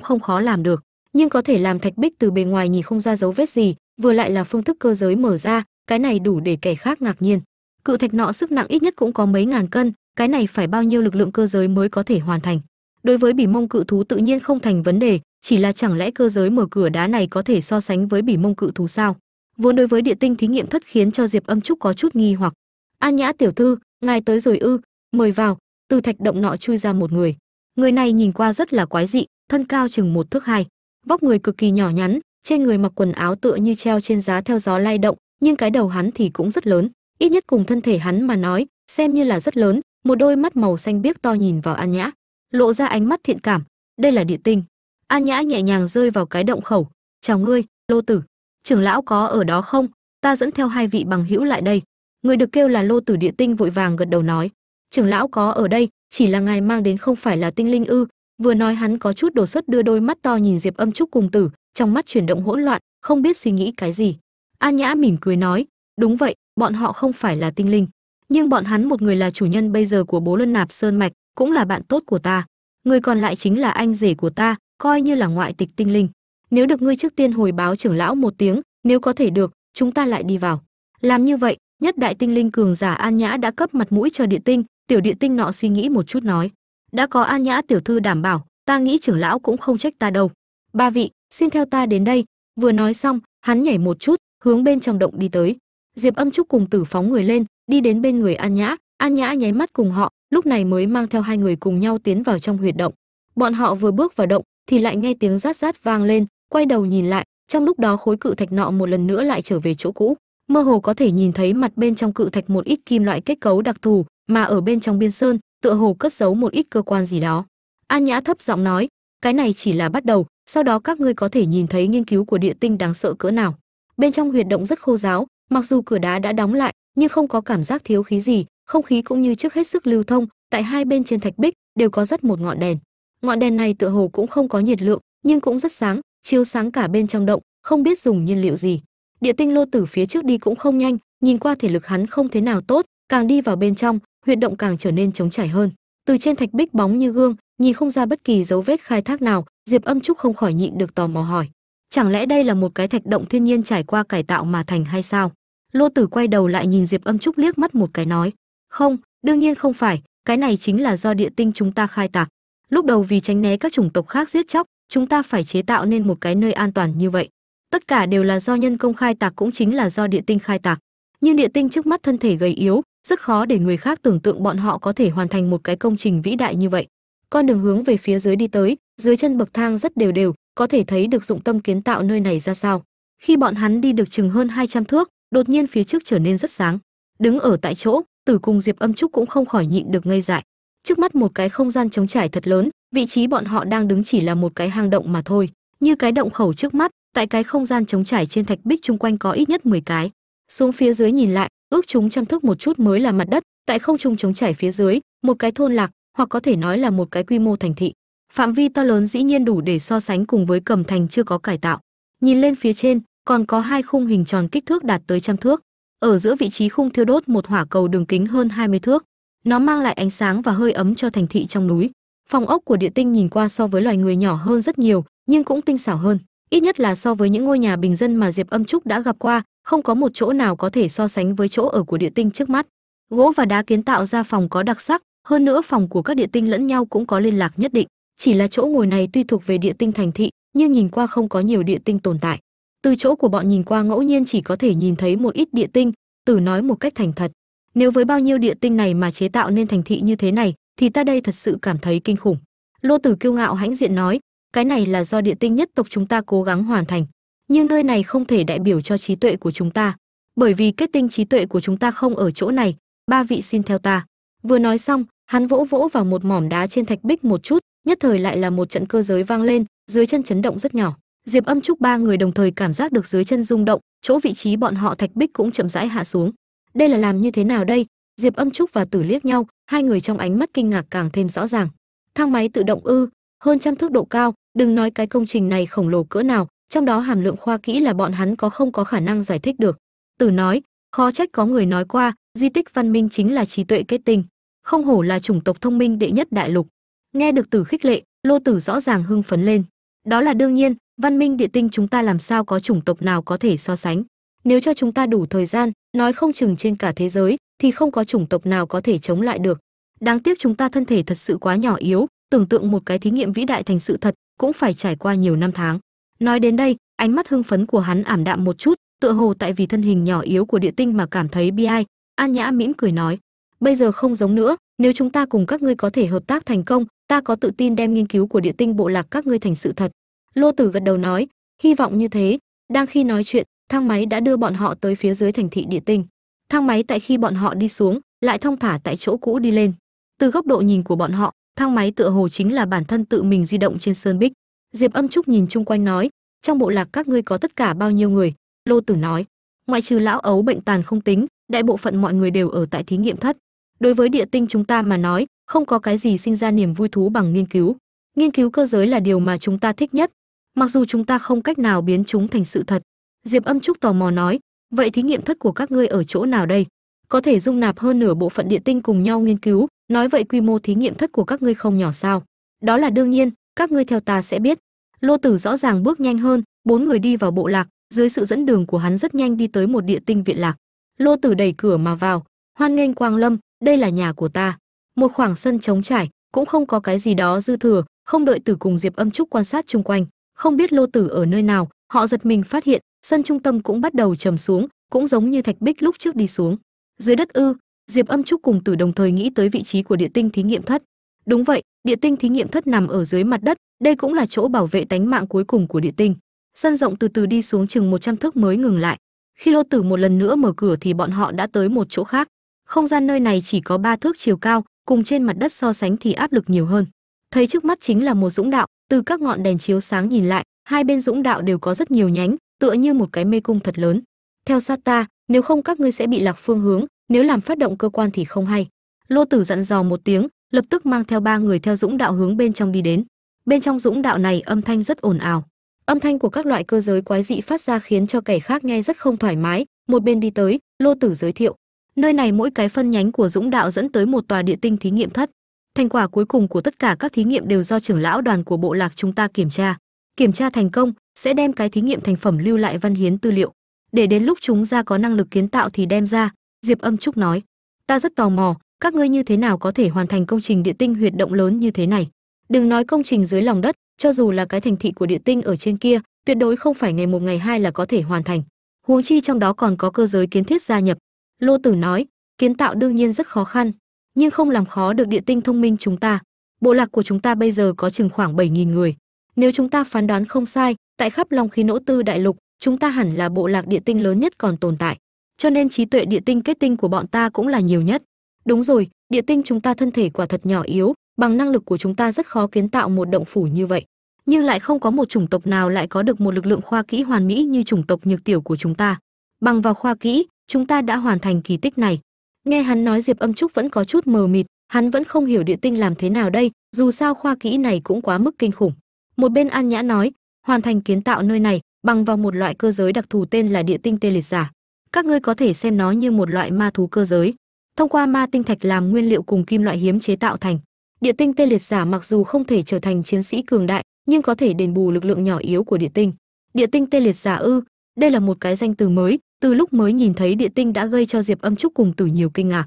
không khó làm được, nhưng có thể làm thạch bích từ bề ngoài nhìn không ra dấu vết gì, vừa lại là phương thức cơ giới mở ra, cái này đủ để kẻ khác ngạc nhiên. Cự thạch nọ sức nặng ít nhất cũng có mấy ngàn cân cái này phải bao nhiêu lực lượng cơ giới mới có thể hoàn thành? Đối với bỉ mông cự thú tự nhiên không thành vấn đề, chỉ là chẳng lẽ cơ giới mở cửa đá này có thể so sánh với bỉ mông cự thú sao? Vốn đối với địa tinh thí nghiệm thất khiến cho diệp âm trúc có chút nghi hoặc. An nhã tiểu thư, ngài tới rồi ư? Mời vào. Từ thạch động nọ chui ra một người. Người này nhìn qua rất là quái dị, thân cao chừng một thước hai, vóc người cực kỳ nhỏ nhắn, trên người mặc quần áo tựa như treo trên giá theo gió lay động, nhưng cái đầu hắn thì cũng rất lớn. Ít nhất cùng thân thể hắn mà nói, xem như là rất lớn một đôi mắt màu xanh biếc to nhìn vào an nhã, lộ ra ánh mắt thiện cảm. Đây là địa tinh. An nhã nhẹ nhàng rơi vào cái động khẩu. Chào ngươi, lô tử. Trưởng lão có ở đó không? Ta dẫn theo hai vị bằng hữu lại đây. Người được kêu là lô tử địa tinh vội vàng gật đầu nói. Trưởng lão có ở đây, chỉ là ngài mang đến không phải là tinh linh ư. Vừa nói hắn có chút đổ xuất đưa đôi mắt to nhìn diệp âm trúc cùng tử, trong mắt chuyển động hỗn loạn, không biết suy nghĩ cái gì. An nhã mỉm cười nói. Đúng vậy, bọn họ không phải là tinh linh nhưng bọn hắn một người là chủ nhân bây giờ của bố luân nạp sơn mạch, cũng là bạn tốt của ta. Người còn lại chính là anh rể của ta, coi như là ngoại tịch tinh linh. Nếu được ngươi trước tiên hồi báo trưởng lão một tiếng, nếu có thể được, chúng ta lại đi vào. Làm như vậy, nhất đại tinh linh cường giả an nhã đã cấp mặt mũi cho địa tinh, tiểu địa tinh nọ suy nghĩ một chút nói. Đã có an nhã tiểu thư đảm bảo, ta nghĩ trưởng lão cũng không trách ta đâu. Ba vị, xin theo ta đến đây. Vừa nói xong, hắn nhảy một chút, hướng bên trong động đi tới. Diệp âm trúc cùng tử phóng người lên đi đến bên người an nhã. An nhã nháy mắt cùng họ, lúc này mới mang theo hai người cùng nhau tiến vào trong huyệt động. Bọn họ vừa bước vào động thì lại nghe tiếng rát rát vang lên, quay đầu nhìn lại, trong lúc đó khối cự thạch nọ một lần nữa lại trở về chỗ cũ. Mơ hồ có thể nhìn thấy mặt bên trong cự thạch một ít kim loại kết cấu đặc thù, mà ở bên trong biên sơn, tựa hồ cất giấu một ít cơ quan gì đó. An nhã thấp giọng nói, cái này chỉ là bắt đầu, sau đó các ngươi có thể nhìn thấy nghiên cứu của địa tinh đáng sợ cỡ nào. Bên trong huyệt động rất khô giáo mặc dù cửa đá đã đóng lại nhưng không có cảm giác thiếu khí gì, không khí cũng như trước hết sức lưu thông, tại hai bên trên thạch bích đều có rất một ngọn đèn. Ngọn đèn này tựa hồ cũng không có nhiệt lượng, nhưng cũng rất sáng, chiếu sáng cả bên trong động, không biết dùng nhiên liệu gì. Địa tinh lô tử phía trước đi cũng không nhanh, nhìn qua thể lực hắn không thế nào tốt, càng đi vào bên trong, huyệt động càng trở nên trống trải hơn. Từ trên thạch bích bóng như gương, nhìn không ra bất kỳ dấu vết khai thác nào, diệp âm trúc không khỏi nhịn được tò mò hỏi. Chẳng lẽ đây là một cái thạch động thiên nhiên trải qua cải tạo mà thành hay sao? Lô tử quay đầu lại nhìn diệp âm trúc liếc mắt một cái nói, không, đương nhiên không phải, cái này chính là do địa tinh chúng ta khai tạc. Lúc đầu vì tránh né các chủng tộc khác giết chóc, chúng ta phải chế tạo nên một cái nơi an toàn như vậy. Tất cả đều là do nhân công khai tạc cũng chính là do địa tinh khai tạc. Nhưng địa tinh trước mắt thân thể gầy yếu, rất khó để người khác tưởng tượng bọn họ có thể hoàn thành một cái công trình vĩ đại như vậy. Con đường hướng về phía dưới đi tới, dưới chân bậc thang rất đều đều, có thể thấy được dụng tâm kiến tạo nơi này ra sao. Khi bọn hắn đi được chừng hơn 200 thước đột nhiên phía trước trở nên rất sáng. Đứng ở tại chỗ, tử cùng diệp âm trúc cũng không khỏi nhịn được ngây dại. Trước mắt một cái không gian trống trải thật lớn, vị trí bọn họ đang đứng chỉ là một cái hang động mà thôi. Như cái động khẩu trước mắt, tại cái không gian trống trải trên thạch bích chung quanh có ít nhất 10 cái. Xuống phía dưới nhìn lại, ước chúng chăm thức một chút mới là mặt đất. Tại không trung trống trải phía dưới, một cái thôn lạc, hoặc có thể nói là một cái quy mô thành thị. Phạm vi to lớn dĩ nhiên đủ để so sánh cùng với cầm thành chưa có cải tạo. Nhìn lên phía trên còn có hai khung hình tròn kích thước đạt tới trăm thước. Ở giữa vị trí khung thiêu đốt một hỏa cầu đường kính hơn 20 thước, nó mang lại ánh sáng và hơi ấm cho thành thị trong núi. Phòng ốc của địa tinh nhìn qua so với loài người nhỏ hơn rất nhiều, nhưng cũng tinh xảo hơn, ít nhất là so với những ngôi nhà bình dân mà diệp âm trúc đã gặp qua, không có một chỗ nào có thể so sánh với chỗ ở của địa tinh trước mắt. Gỗ và đá kiến tạo ra phòng có đặc sắc, hơn nữa phòng của các địa tinh lẫn nhau cũng có liên lạc nhất định. Chỉ là chỗ ngồi này tuy thuộc về địa tinh thành thị, nhưng nhìn qua không có nhiều địa tinh tồn tại từ chỗ của bọn nhìn qua ngẫu nhiên chỉ có thể nhìn thấy một ít địa tinh, tử nói một cách thành thật. Nếu với bao nhiêu địa tinh này mà chế tạo nên thành thị như thế này, thì ta đây thật sự cảm thấy kinh khủng. Lô tử kiêu ngạo hãnh diện nói, cái này là do địa tinh nhất tộc chúng ta cố gắng hoàn thành, nhưng nơi này không thể đại biểu cho trí tuệ của chúng ta. Bởi vì kết tinh trí tuệ của chúng ta không ở chỗ này, ba vị xin theo ta. Vừa nói xong, hắn vỗ vỗ vào một mỏm đá trên thạch bích một chút, nhất thời lại là một trận cơ giới vang lên, dưới chân chấn động rất nhỏ diệp âm trúc ba người đồng thời cảm giác được dưới chân rung động, chỗ vị trí bọn họ thạch bích cũng chậm rãi hạ xuống. Đây là làm như thế nào đây? Diệp âm trúc và tử liếc nhau, hai người trong ánh mắt kinh ngạc càng thêm rõ ràng. Thang máy tự động ư, hơn trăm thước độ cao, đừng nói cái công trình này khổng lồ cỡ nào, trong đó hàm lượng khoa kỹ là bọn hắn có không có khả năng giải thích được. Tử nói, khó trách có người nói qua, di tích văn minh chính là trí tuệ kết tinh, không hổ là chủng tộc thông minh đệ nhất đại lục. Nghe được tử khích lệ, lô tử rõ ràng hưng phấn lên. Đó là đương nhiên văn minh địa tinh chúng ta làm sao có chủng tộc nào có thể so sánh? Nếu cho chúng ta đủ thời gian, nói không chừng trên cả thế giới, thì không có chủng tộc nào có thể chống lại được. Đáng tiếc chúng ta thân thể thật sự quá nhỏ yếu, tưởng tượng một cái thí nghiệm vĩ đại thành sự thật cũng phải trải qua nhiều năm tháng. Nói đến đây, ánh mắt hưng phấn của hắn ảm đạm một chút, tựa hồ tại vì thân hình nhỏ yếu của địa tinh mà cảm thấy bi ai. An nhã mỉm cười nói, bây giờ không giống nữa, nếu chúng ta cùng các ngươi có thể hợp tác thành công, ta có tự tin đem nghiên cứu của địa tinh bộ lạc các ngươi thành sự thật lô tử gật đầu nói, hy vọng như thế. Đang khi nói chuyện, thang máy đã đưa bọn họ tới phía dưới thành thị địa tinh. Thang máy tại khi bọn họ đi xuống, lại thông thả tại chỗ cũ đi lên. Từ góc độ nhìn của bọn họ, thang máy tựa hồ chính là bản thân tự mình di động trên sơn bích. Diệp âm trúc nhìn chung quanh nói, trong bộ lạc các ngươi có tất cả bao nhiêu người? Lô tử nói, ngoại trừ lão ấu bệnh tàn không tính, đại bộ phận mọi người đều ở tại thí nghiệm thất. Đối với địa tinh chúng ta mà nói, không có cái gì sinh ra niềm vui thú bằng nghiên cứu. Nghiên cứu cơ giới là điều mà chúng ta thích nhất mặc dù chúng ta không cách nào biến chúng thành sự thật, diệp âm trúc tò mò nói, vậy thí nghiệm thất của các ngươi ở chỗ nào đây? Có thể dung nạp hơn nửa bộ phận địa tinh cùng nhau nghiên cứu, nói vậy quy mô thí nghiệm thất của các ngươi không nhỏ sao? Đó là đương nhiên, các ngươi theo ta sẽ biết. Lô tử rõ ràng bước nhanh hơn, bốn người đi vào bộ lạc, dưới sự dẫn đường của hắn rất nhanh đi tới một địa tinh viện lạc. Lô tử đẩy cửa mà vào, hoan nghênh quang lâm, đây là nhà của ta. Một khoảng sân trống trải, cũng không có cái gì đó dư thừa, không đợi tử cùng diệp âm trúc quan sát chung quanh không biết lô tử ở nơi nào, họ giật mình phát hiện, sân trung tâm cũng bắt đầu trầm xuống, cũng giống như thạch bích lúc trước đi xuống. Dưới đất ư, diệp âm trúc cùng tử đồng thời nghĩ tới vị trí của địa tinh thí nghiệm thất. Đúng vậy, địa tinh thí nghiệm thất nằm ở dưới mặt đất, đây cũng là chỗ bảo vệ tánh mạng cuối cùng của địa tinh. Sân rộng từ từ đi xuống chừng 100 thước mới ngừng lại. Khi lô tử một lần nữa mở cửa thì bọn họ đã tới một chỗ khác. Không gian nơi này chỉ có ba thước chiều cao, cùng trên mặt đất so sánh thì áp lực nhiều hơn. Thấy trước mắt chính là một dũng đạo từ các ngọn đèn chiếu sáng nhìn lại, hai bên dũng đạo đều có rất nhiều nhánh, tựa như một cái mê cung thật lớn. Theo sát ta nếu không các ngươi sẽ bị lạc phương hướng, nếu làm phát động cơ quan thì không hay. Lô tử dặn dò một tiếng, lập tức mang theo ba người theo dũng đạo hướng bên trong đi đến. Bên trong dũng đạo này âm thanh rất ồn ào. Âm thanh của các loại cơ giới quái dị phát ra khiến cho kẻ khác nghe rất không thoải mái. Một bên đi tới, lô tử giới thiệu, nơi này mỗi cái phân nhánh của dũng đạo dẫn tới một tòa địa tinh thí nghiệm thất thành quả cuối cùng của tất cả các thí nghiệm đều do trưởng lão đoàn của bộ lạc chúng ta kiểm tra. Kiểm tra thành công, sẽ đem cái thí nghiệm thành phẩm lưu lại văn hiến tư liệu. Để đến lúc chúng ra có năng lực kiến tạo thì đem ra, diệp âm trúc nói. Ta rất tò mò, các ngươi như thế nào có thể hoàn thành công trình địa tinh huyệt động lớn như thế này? Đừng nói công trình dưới lòng đất, cho dù là cái thành thị của địa tinh ở trên kia, tuyệt đối không phải ngày một ngày hai là có thể hoàn thành. Huống chi trong đó còn có cơ giới kiến thiết gia nhập. Lô tử nói, kiến tạo đương nhiên rất khó khăn nhưng không làm khó được địa tinh thông minh chúng ta. Bộ lạc của chúng ta bây giờ có chừng khoảng 7.000 người. Nếu chúng ta phán đoán không sai, tại khắp long khí nỗ tư đại lục, chúng ta hẳn là bộ lạc địa tinh lớn nhất còn tồn tại. Cho nên trí tuệ địa tinh kết tinh của bọn ta cũng là nhiều nhất. Đúng rồi, địa tinh chúng ta thân thể quả thật nhỏ yếu, bằng năng lực của chúng ta rất khó kiến tạo một động phủ như vậy. Nhưng lại không có một chủng tộc nào lại có được một lực lượng khoa kỹ hoàn mỹ như chủng tộc nhược tiểu của chúng ta. Bằng vào khoa kỹ, chúng ta đã hoàn thành kỳ tích này nghe hắn nói diệp âm trúc vẫn có chút mờ mịt, hắn vẫn không hiểu địa tinh làm thế nào đây, dù sao khoa kỹ này cũng quá mức kinh khủng. Một bên an nhã nói, hoàn thành kiến tạo nơi này, bằng vào một loại cơ giới đặc thù tên là địa tinh tê liệt giả. Các ngươi có thể xem nó như một loại ma thú cơ giới. Thông qua ma tinh thạch làm nguyên liệu cùng kim loại hiếm chế tạo thành. Địa tinh tê liệt giả mặc dù không thể trở thành chiến sĩ cường đại, nhưng có thể đền bù lực lượng nhỏ yếu của địa tinh. Địa tinh tê liệt giả ư? Đây là một cái danh từ mới từ lúc mới nhìn thấy địa tinh đã gây cho diệp âm trúc cùng tử nhiều kinh ngạc.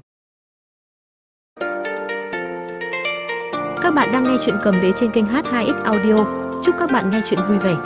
Các bạn đang nghe chuyện cầm đế trên kênh h2x audio. Chúc các bạn nghe chuyện vui vẻ.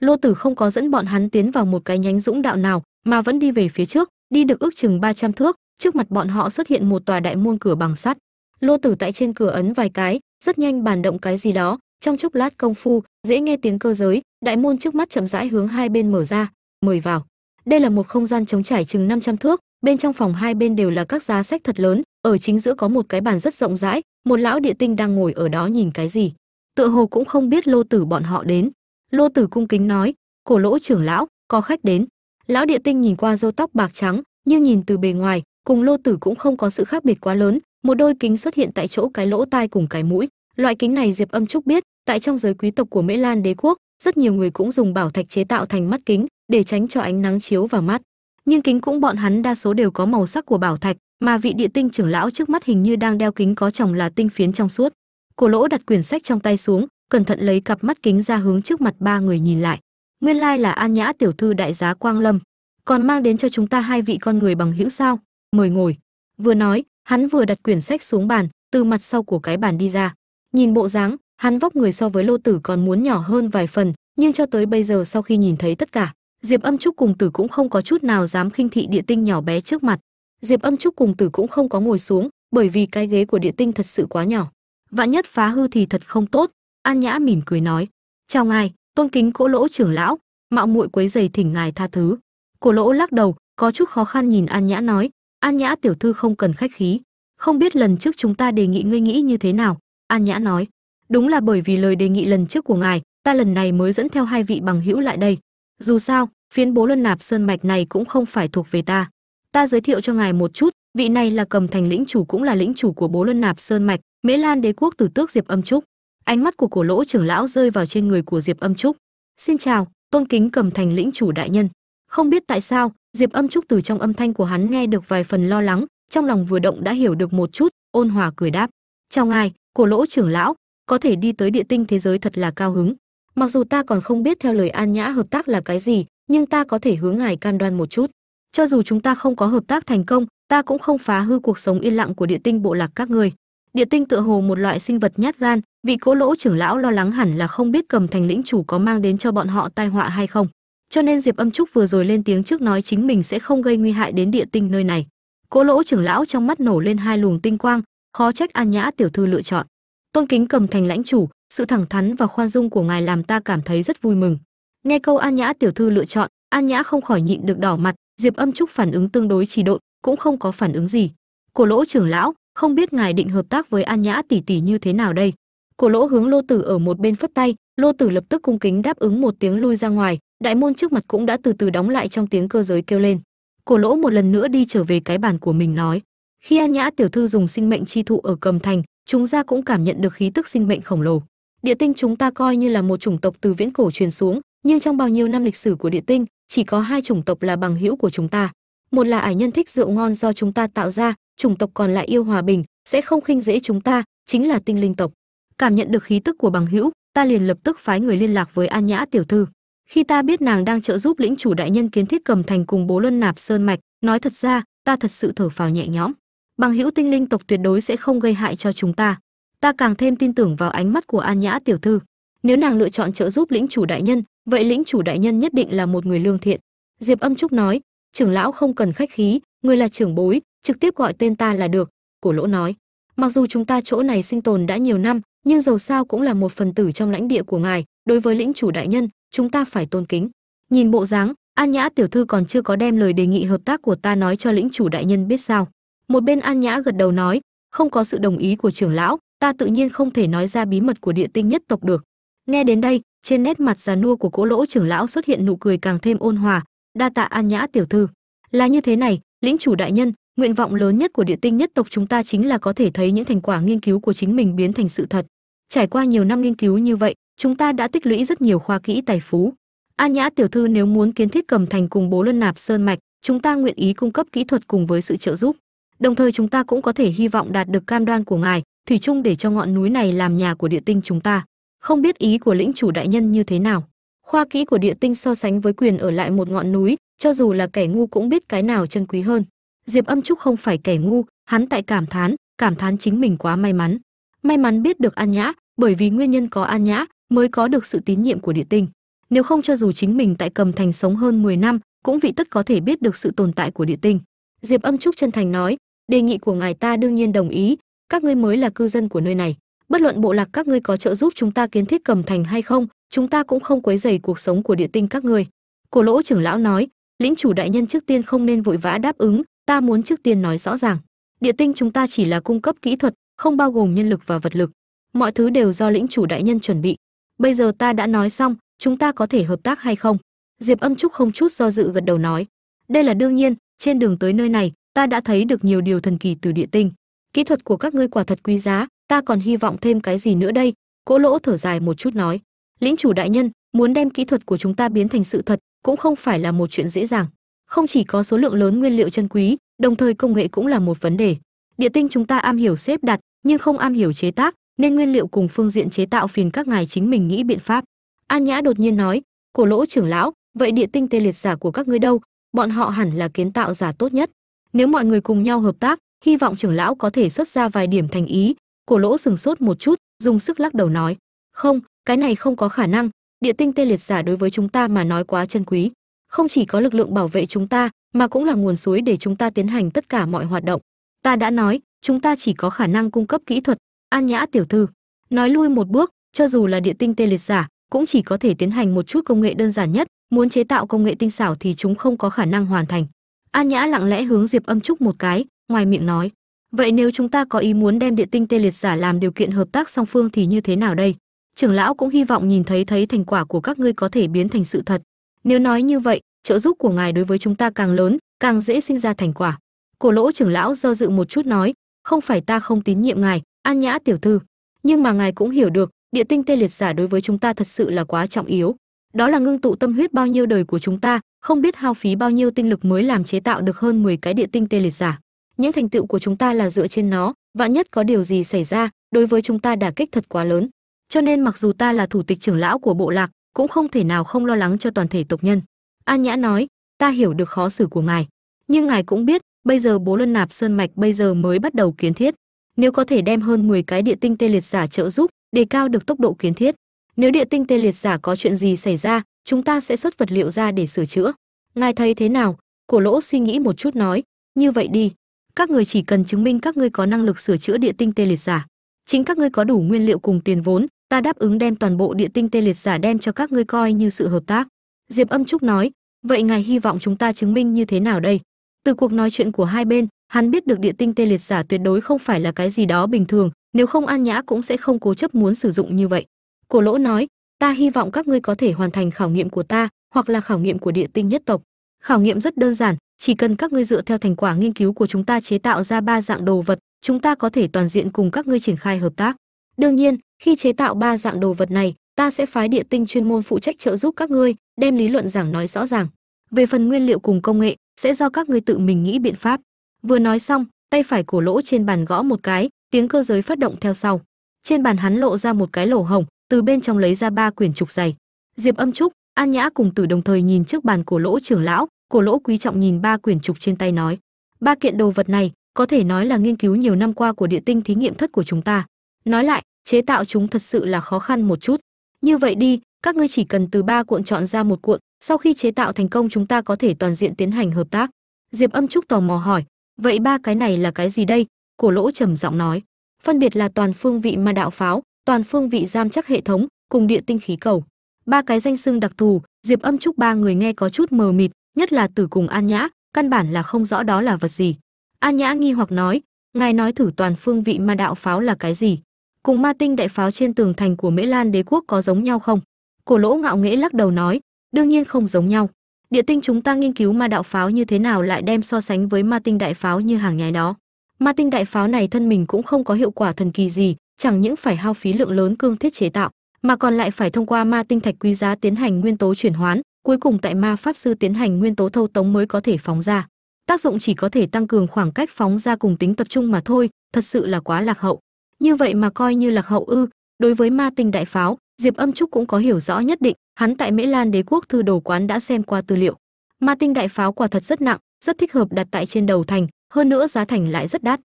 Lô tử không có dẫn bọn hắn tiến vào một cái nhánh dũng đạo nào, mà vẫn đi về phía trước, đi được ước chừng 300 thước. Trước mặt bọn họ xuất hiện một tòa đại môn cửa bằng sắt. Lô tử tại trên cửa ấn vài cái, rất nhanh bàn động cái gì đó trong chốc lát công phu, dễ nghe tiếng cơ giới, đại môn trước mắt chậm rãi hướng hai bên mở ra, mời vào. Đây là một không gian trống trải chừng 500 thước, bên trong phòng hai bên đều là các giá sách thật lớn, ở chính giữa có một cái bàn rất rộng rãi, một lão địa tinh đang ngồi ở đó nhìn cái gì. Tựa hồ cũng không biết lô tử bọn họ đến. Lô tử cung kính nói, cổ lỗ trưởng lão, có khách đến. Lão địa tinh nhìn qua râu tóc bạc trắng, nhưng nhìn từ bề ngoài, cùng lô tử cũng không có sự khác biệt quá lớn, một đôi kính xuất hiện tại chỗ cái lỗ tai cùng cái mũi. Loại kính này diệp âm trúc biết tại trong giới quý tộc của mễ lan đế quốc, rất nhiều người cũng dùng bảo thạch chế tạo thành mắt kính để tránh cho ánh nắng chiếu vào mắt. Nhưng kính cũng bọn hắn đa số đều có màu sắc của bảo thạch, mà vị địa tinh trưởng lão trước mắt hình như đang đeo kính có chồng là tinh phiến trong suốt. Cổ lỗ đặt quyển sách trong tay xuống, cẩn thận lấy cặp mắt kính ra hướng trước mặt ba người nhìn lại. Nguyên lai là an nhã tiểu thư đại giá quang lâm. Còn mang đến cho chúng ta hai vị con người bằng hữu sao? Mời ngồi. Vừa nói, hắn vừa đặt quyển sách xuống bàn, từ mặt sau của cái bàn đi ra. Nhìn bộ dáng hắn vóc người so với lô tử còn muốn nhỏ hơn vài phần, nhưng cho tới bây giờ sau khi nhìn thấy tất cả, diệp âm trúc cùng tử cũng không có chút nào dám khinh thị địa tinh nhỏ bé trước mặt. Diệp âm trúc cùng tử cũng không có ngồi xuống, bởi vì cái ghế của địa tinh thật sự quá nhỏ. Vạn nhất phá hư thì thật không tốt, an nhã mỉm cười nói. Chào ngài, tôn kính cỗ lỗ trưởng lão, mạo muội quấy giày thỉnh ngài tha thứ. Cổ lỗ lắc đầu, có chút khó khăn nhìn an nhã nói. An nhã tiểu thư không cần khách khí, không biết lần trước chúng ta đề nghị ngươi nghĩ như thế nào, an nhã nói đúng là bởi vì lời đề nghị lần trước của ngài, ta lần này mới dẫn theo hai vị bằng hữu lại đây. Dù sao, phiến bố luân nạp sơn mạch này cũng không phải thuộc về ta. Ta giới thiệu cho ngài một chút, vị này là cầm thành lĩnh chủ cũng là lĩnh chủ của bố luân nạp sơn mạch mễ lan đế quốc tử tước diệp âm trúc. Ánh mắt của cổ lỗ trưởng lão rơi vào trên người của diệp âm trúc. Xin chào, tôn kính cầm thành lĩnh chủ đại nhân. Không biết tại sao, diệp âm trúc từ trong âm thanh của hắn nghe được vài phần lo lắng, trong lòng vừa động đã hiểu được một chút, ôn hòa cười đáp. Chào ngài, cổ lỗ trưởng lão có thể đi tới địa tinh thế giới thật là cao hứng. Mặc dù ta còn không biết theo lời an nhã hợp tác là cái gì, nhưng ta có thể hướng ngài cam đoan một chút. Cho dù chúng ta không có hợp tác thành công, ta cũng không phá hư cuộc sống yên lặng của địa tinh bộ lạc các người địa tinh tựa hồ một loại sinh vật nhát gan, vị cỗ lỗ trưởng lão lo lắng hẳn là không biết cầm thành lĩnh chủ có mang đến cho bọn họ tai họa hay không. Cho nên diệp âm trúc vừa rồi lên tiếng trước nói chính mình sẽ không gây nguy hại đến địa tinh nơi này. Cỗ lỗ trưởng lão trong mắt nổ lên hai luồng tinh quang, khó trách an nhã tiểu thư lựa chọn tôn kính cầm thành lãnh chủ, sự thẳng thắn và khoan dung của ngài làm ta cảm thấy rất vui mừng. Nghe câu an nhã tiểu thư lựa chọn, an nhã không khỏi nhịn được đỏ mặt, diệp âm trúc phản ứng tương đối trì độn, cũng không có phản ứng gì. Cổ lỗ trưởng lão, không biết ngài định hợp tác với an nhã tỷ tỷ như thế nào đây? Cổ lỗ hướng lô tử ở một bên phất tay, lô tử lập tức cung kính đáp ứng một tiếng lui ra ngoài, đại môn trước mặt cũng đã từ từ đóng lại trong tiếng cơ giới kêu lên. Cổ lỗ một lần nữa đi trở về cái bàn của mình nói, khi an nhã tiểu thư dùng sinh mệnh chi thụ ở cầm thành chúng ta cũng cảm nhận được khí tức sinh mệnh khổng lồ. Địa tinh chúng ta coi như là một chủng tộc từ viễn cổ truyền xuống, nhưng trong bao nhiêu năm lịch sử của địa tinh, chỉ có hai chủng tộc là bằng hữu của chúng ta. Một là ải nhân thích rượu ngon do chúng ta tạo ra, chủng tộc còn lại yêu hòa bình, sẽ không khinh dễ chúng ta, chính là tinh linh tộc. Cảm nhận được khí tức của bằng hữu, ta liền lập tức phái người liên lạc với an nhã tiểu thư. Khi ta biết nàng đang trợ giúp lĩnh chủ đại nhân kiến thiết cầm thành cùng bố luân nạp sơn mạch, nói thật ra, ta thật sự thở phào nhẹ nhõm bằng hữu tinh linh tộc tuyệt đối sẽ không gây hại cho chúng ta. Ta càng thêm tin tưởng vào ánh mắt của an nhã tiểu thư. Nếu nàng lựa chọn trợ giúp lĩnh chủ đại nhân, vậy lĩnh chủ đại nhân nhất định là một người lương thiện. Diệp âm trúc nói, trưởng lão không cần khách khí người là trưởng bối, trực tiếp gọi tên ta là được. Cổ lỗ nói, mặc dù chúng ta chỗ này sinh tồn đã nhiều năm, nhưng dầu sao cũng là một phần tử trong lãnh địa của ngài, đối với lĩnh chủ đại nhân, chúng ta phải tôn kính. Nhìn bộ dáng an nhã tiểu thư còn chưa có đem lời đề nghị hợp tác của ta nói cho lĩnh chủ đại nhân biết sao một bên an nhã gật đầu nói, không có sự đồng ý của trưởng lão, ta tự nhiên không thể nói ra bí mật của địa tinh nhất tộc được. Nghe đến đây, trên nét mặt già nua của cỗ lỗ trưởng lão xuất hiện nụ cười càng thêm ôn hòa. Đa tạ an nhã tiểu thư. Là như thế này, lĩnh chủ đại nhân, nguyện vọng lớn nhất của địa tinh nhất tộc chúng ta chính là có thể thấy những thành quả nghiên cứu của chính mình biến thành sự thật. Trải qua nhiều năm nghiên cứu như vậy, chúng ta đã tích lũy rất nhiều khoa kỹ tài phú. An nhã tiểu thư nếu muốn kiến thiết cầm thành cùng bố luân nạp sơn mạch, chúng ta nguyện ý cung cấp kỹ thuật cùng với sự trợ giúp đồng thời chúng ta cũng có thể hy vọng đạt được cam đoan của ngài, thủy chung để cho ngọn núi này làm nhà của địa tinh chúng ta. Không biết ý của lĩnh chủ đại nhân như thế nào? Khoa kỹ của địa tinh so sánh với quyền ở lại một ngọn núi, cho dù là kẻ ngu cũng biết cái nào chân quý hơn. Diệp âm trúc không phải kẻ ngu, hắn tại cảm thán cảm thán chính mình quá may mắn. May mắn biết được an nhã, bởi vì nguyên nhân có an nhã mới có được sự tín nhiệm của địa tinh. Nếu không cho dù chính mình tại cầm thành sống hơn 10 năm, cũng vị tất có thể biết được sự tồn tại của địa tinh. Diệp âm trúc chân thành nói đề nghị của ngài ta đương nhiên đồng ý. Các ngươi mới là cư dân của nơi này. Bất luận bộ lạc các ngươi có trợ giúp chúng ta kiến thiết cầm thành hay không, chúng ta cũng không quấy rầy cuộc sống của địa tinh các ngươi. Cổ lỗ trưởng lão nói, lĩnh chủ đại nhân trước tiên không nên vội vã đáp ứng, ta muốn trước tiên nói rõ ràng. Địa tinh chúng ta chỉ là cung cấp kỹ thuật, không bao gồm nhân lực và vật lực. Mọi thứ đều do lĩnh chủ đại nhân chuẩn bị. Bây giờ ta đã nói xong, chúng ta có thể hợp tác hay không? Diệp âm trúc không chút do dự gật đầu nói, đây là đương nhiên, trên đường tới nơi này ta đã thấy được nhiều điều thần kỳ từ địa tinh. Kỹ thuật của các ngươi quả thật quý giá, ta còn hy vọng thêm cái gì nữa đây? Cỗ lỗ thở dài một chút nói. Lĩnh chủ đại nhân, muốn đem kỹ thuật của chúng ta biến thành sự thật cũng không phải là một chuyện dễ dàng. Không chỉ có số lượng lớn nguyên liệu chân quý, đồng thời công nghệ cũng là một vấn đề. Địa tinh chúng ta am hiểu xếp đặt, nhưng không am hiểu chế tác, nên nguyên liệu cùng phương diện chế tạo phiền các ngài chính mình nghĩ biện pháp. An nhã đột nhiên nói, cổ lỗ trưởng lão, vậy địa tinh tê liệt giả của các ngươi đâu? Bọn họ hẳn là kiến tạo giả tốt nhất nếu mọi người cùng nhau hợp tác, hy vọng trưởng lão có thể xuất ra vài điểm thành ý. Cổ lỗ sừng sốt một chút, dùng sức lắc đầu nói, không, cái này không có khả năng. Địa tinh tê liệt giả đối với chúng ta mà nói quá chân quý. Không chỉ có lực lượng bảo vệ chúng ta, mà cũng là nguồn suối để chúng ta tiến hành tất cả mọi hoạt động. Ta đã nói, chúng ta chỉ có khả năng cung cấp kỹ thuật. An nhã tiểu thư nói lui một bước, cho dù là địa tinh tê liệt giả, cũng chỉ có thể tiến hành một chút công nghệ đơn giản nhất. Muốn chế tạo công nghệ tinh xảo thì chúng không có khả năng hoàn thành an nhã lặng lẽ hướng diệp âm trúc một cái, ngoài miệng nói, vậy nếu chúng ta có ý muốn đem địa tinh tê liệt giả làm điều kiện hợp tác song phương thì như thế nào đây? Trưởng lão cũng hy vọng nhìn thấy thấy thành quả của các ngươi có thể biến thành sự thật. Nếu nói như vậy, trợ giúp của ngài đối với chúng ta càng lớn, càng dễ sinh ra thành quả. Cổ lỗ trưởng lão do dự một chút nói, không phải ta không tín nhiệm ngài, an nhã tiểu thư, nhưng mà ngài cũng hiểu được, địa tinh tê liệt giả đối với chúng ta thật sự là quá trọng yếu. Đó là ngưng tụ tâm huyết bao nhiêu đời của chúng ta không biết hao phí bao nhiêu tinh lực mới làm chế tạo được hơn 10 cái địa tinh tê liệt giả. Những thành tựu của chúng ta là dựa trên nó, vạn nhất có điều gì xảy ra, đối với chúng ta đả kích thật quá lớn. Cho nên mặc dù ta là thủ tịch trưởng lão của bộ lạc, cũng không thể nào không lo lắng cho toàn thể tộc nhân. An nhã nói, ta hiểu được khó xử của ngài. Nhưng ngài cũng biết, bây giờ bố luân nạp sơn mạch bây giờ mới bắt đầu kiến thiết. Nếu có thể đem hơn 10 cái địa tinh tê liệt giả trợ giúp, đề cao được tốc độ kiến thiết. Nếu địa tinh tê liệt giả có chuyện gì xảy ra chúng ta sẽ xuất vật liệu ra để sửa chữa. Ngài thấy thế nào? Cổ lỗ suy nghĩ một chút nói, như vậy đi. Các người chỉ cần chứng minh các ngươi có năng lực sửa chữa địa tinh tê liệt giả. Chính các ngươi có đủ nguyên liệu cùng tiền vốn, ta đáp ứng đem toàn bộ địa tinh tê liệt giả đem cho các ngươi coi như sự hợp tác. Diệp âm trúc nói, vậy ngài hy vọng chúng ta chứng minh như thế nào đây? Từ cuộc nói chuyện của hai bên, hắn biết được địa tinh tê liệt giả tuyệt đối không phải là cái gì đó bình thường, nếu không an nhã cũng sẽ không cố chấp muốn sử dụng như vậy. Cổ lỗ nói ta hy vọng các ngươi có thể hoàn thành khảo nghiệm của ta, hoặc là khảo nghiệm của địa tinh nhất tộc. Khảo nghiệm rất đơn giản, chỉ cần các ngươi dựa theo thành quả nghiên cứu của chúng ta chế tạo ra ba dạng đồ vật, chúng ta có thể toàn diện cùng các ngươi triển khai hợp tác. Đương nhiên, khi chế tạo ba dạng đồ vật này, ta sẽ phái địa tinh chuyên môn phụ trách trợ giúp các ngươi, đem lý luận giảng nói rõ ràng. Về phần nguyên liệu cùng công nghệ, sẽ do các ngươi tự mình nghĩ biện pháp. Vừa nói xong, tay phải cổ lỗ trên bàn gõ một cái, tiếng cơ giới phát động theo sau. Trên bàn hắn lộ ra một cái lỗ hổng từ bên trong lấy ra ba quyển trục dày diệp âm trúc, an nhã cùng tử đồng thời nhìn trước bàn cổ lỗ trưởng lão, cổ lỗ quý trọng nhìn ba quyển trục trên tay nói, ba kiện đồ vật này, có thể nói là nghiên cứu nhiều năm qua của địa tinh thí nghiệm thất của chúng ta. Nói lại, chế tạo chúng thật sự là khó khăn một chút. Như vậy đi, các ngươi chỉ cần từ ba cuộn chọn ra một cuộn, sau khi chế tạo thành công chúng ta có thể toàn diện tiến hành hợp tác. Diệp âm trúc tò mò hỏi, vậy ba cái này là cái gì đây? Cổ lỗ trầm giọng nói, phân biệt là toàn phương vị ma đạo pháo toàn phương vị giam chắc hệ thống, cùng địa tinh khí cầu. Ba cái danh xưng đặc thù, diệp âm trúc ba người nghe có chút mờ mịt, nhất là tử cùng an nhã, căn bản là không rõ đó là vật gì. An nhã nghi hoặc nói, ngài nói thử toàn phương vị ma đạo pháo là cái gì? Cùng ma tinh đại pháo trên tường thành của mễ lan đế quốc có giống nhau không? Cổ lỗ ngạo nghễ lắc đầu nói, đương nhiên không giống nhau. Địa tinh chúng ta nghiên cứu ma đạo pháo như thế nào lại đem so sánh với ma tinh đại pháo như hàng nhái đó? Ma tinh đại pháo này thân mình cũng không có hiệu quả thần kỳ gì chẳng những phải hao phí lượng lớn cương thiết chế tạo, mà còn lại phải thông qua ma tinh thạch quý giá tiến hành nguyên tố chuyển hoán cuối cùng tại ma pháp sư tiến hành nguyên tố thâu tống mới có thể phóng ra. Tác dụng chỉ có thể tăng cường khoảng cách phóng ra cùng tính tập trung mà thôi, thật sự là quá lạc hậu. Như vậy mà coi như lạc hậu ư. Đối với ma tinh đại pháo, diệp âm trúc cũng có hiểu rõ nhất định, hắn tại mễ lan đế quốc thư đồ quán đã xem qua tư liệu. Ma tinh đại pháo quả thật rất nặng, rất thích hợp đặt tại trên đầu thành, hơn nữa giá thành lại rất đắt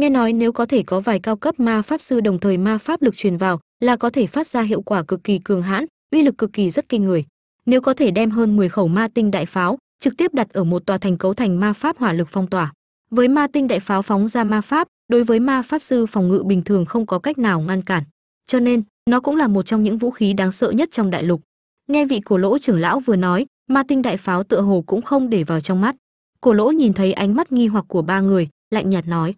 nghe nói nếu có thể có vài cao cấp ma pháp sư đồng thời ma pháp lực truyền vào là có thể phát ra hiệu quả cực kỳ cường hãn, uy lực cực kỳ rất kinh người. Nếu có thể đem hơn 10 khẩu ma tinh đại pháo trực tiếp đặt ở một tòa thành cấu thành ma pháp hỏa lực phong tỏa. Với ma tinh đại pháo phóng ra ma pháp, đối với ma pháp sư phòng ngự bình thường không có cách nào ngăn cản. Cho nên, nó cũng là một trong những vũ khí đáng sợ nhất trong đại lục. Nghe vị cổ lỗ trưởng lão vừa nói, ma tinh đại pháo tựa hồ cũng không để vào trong mắt. Cổ lỗ nhìn thấy ánh mắt nghi hoặc của ba người, lạnh nhạt nói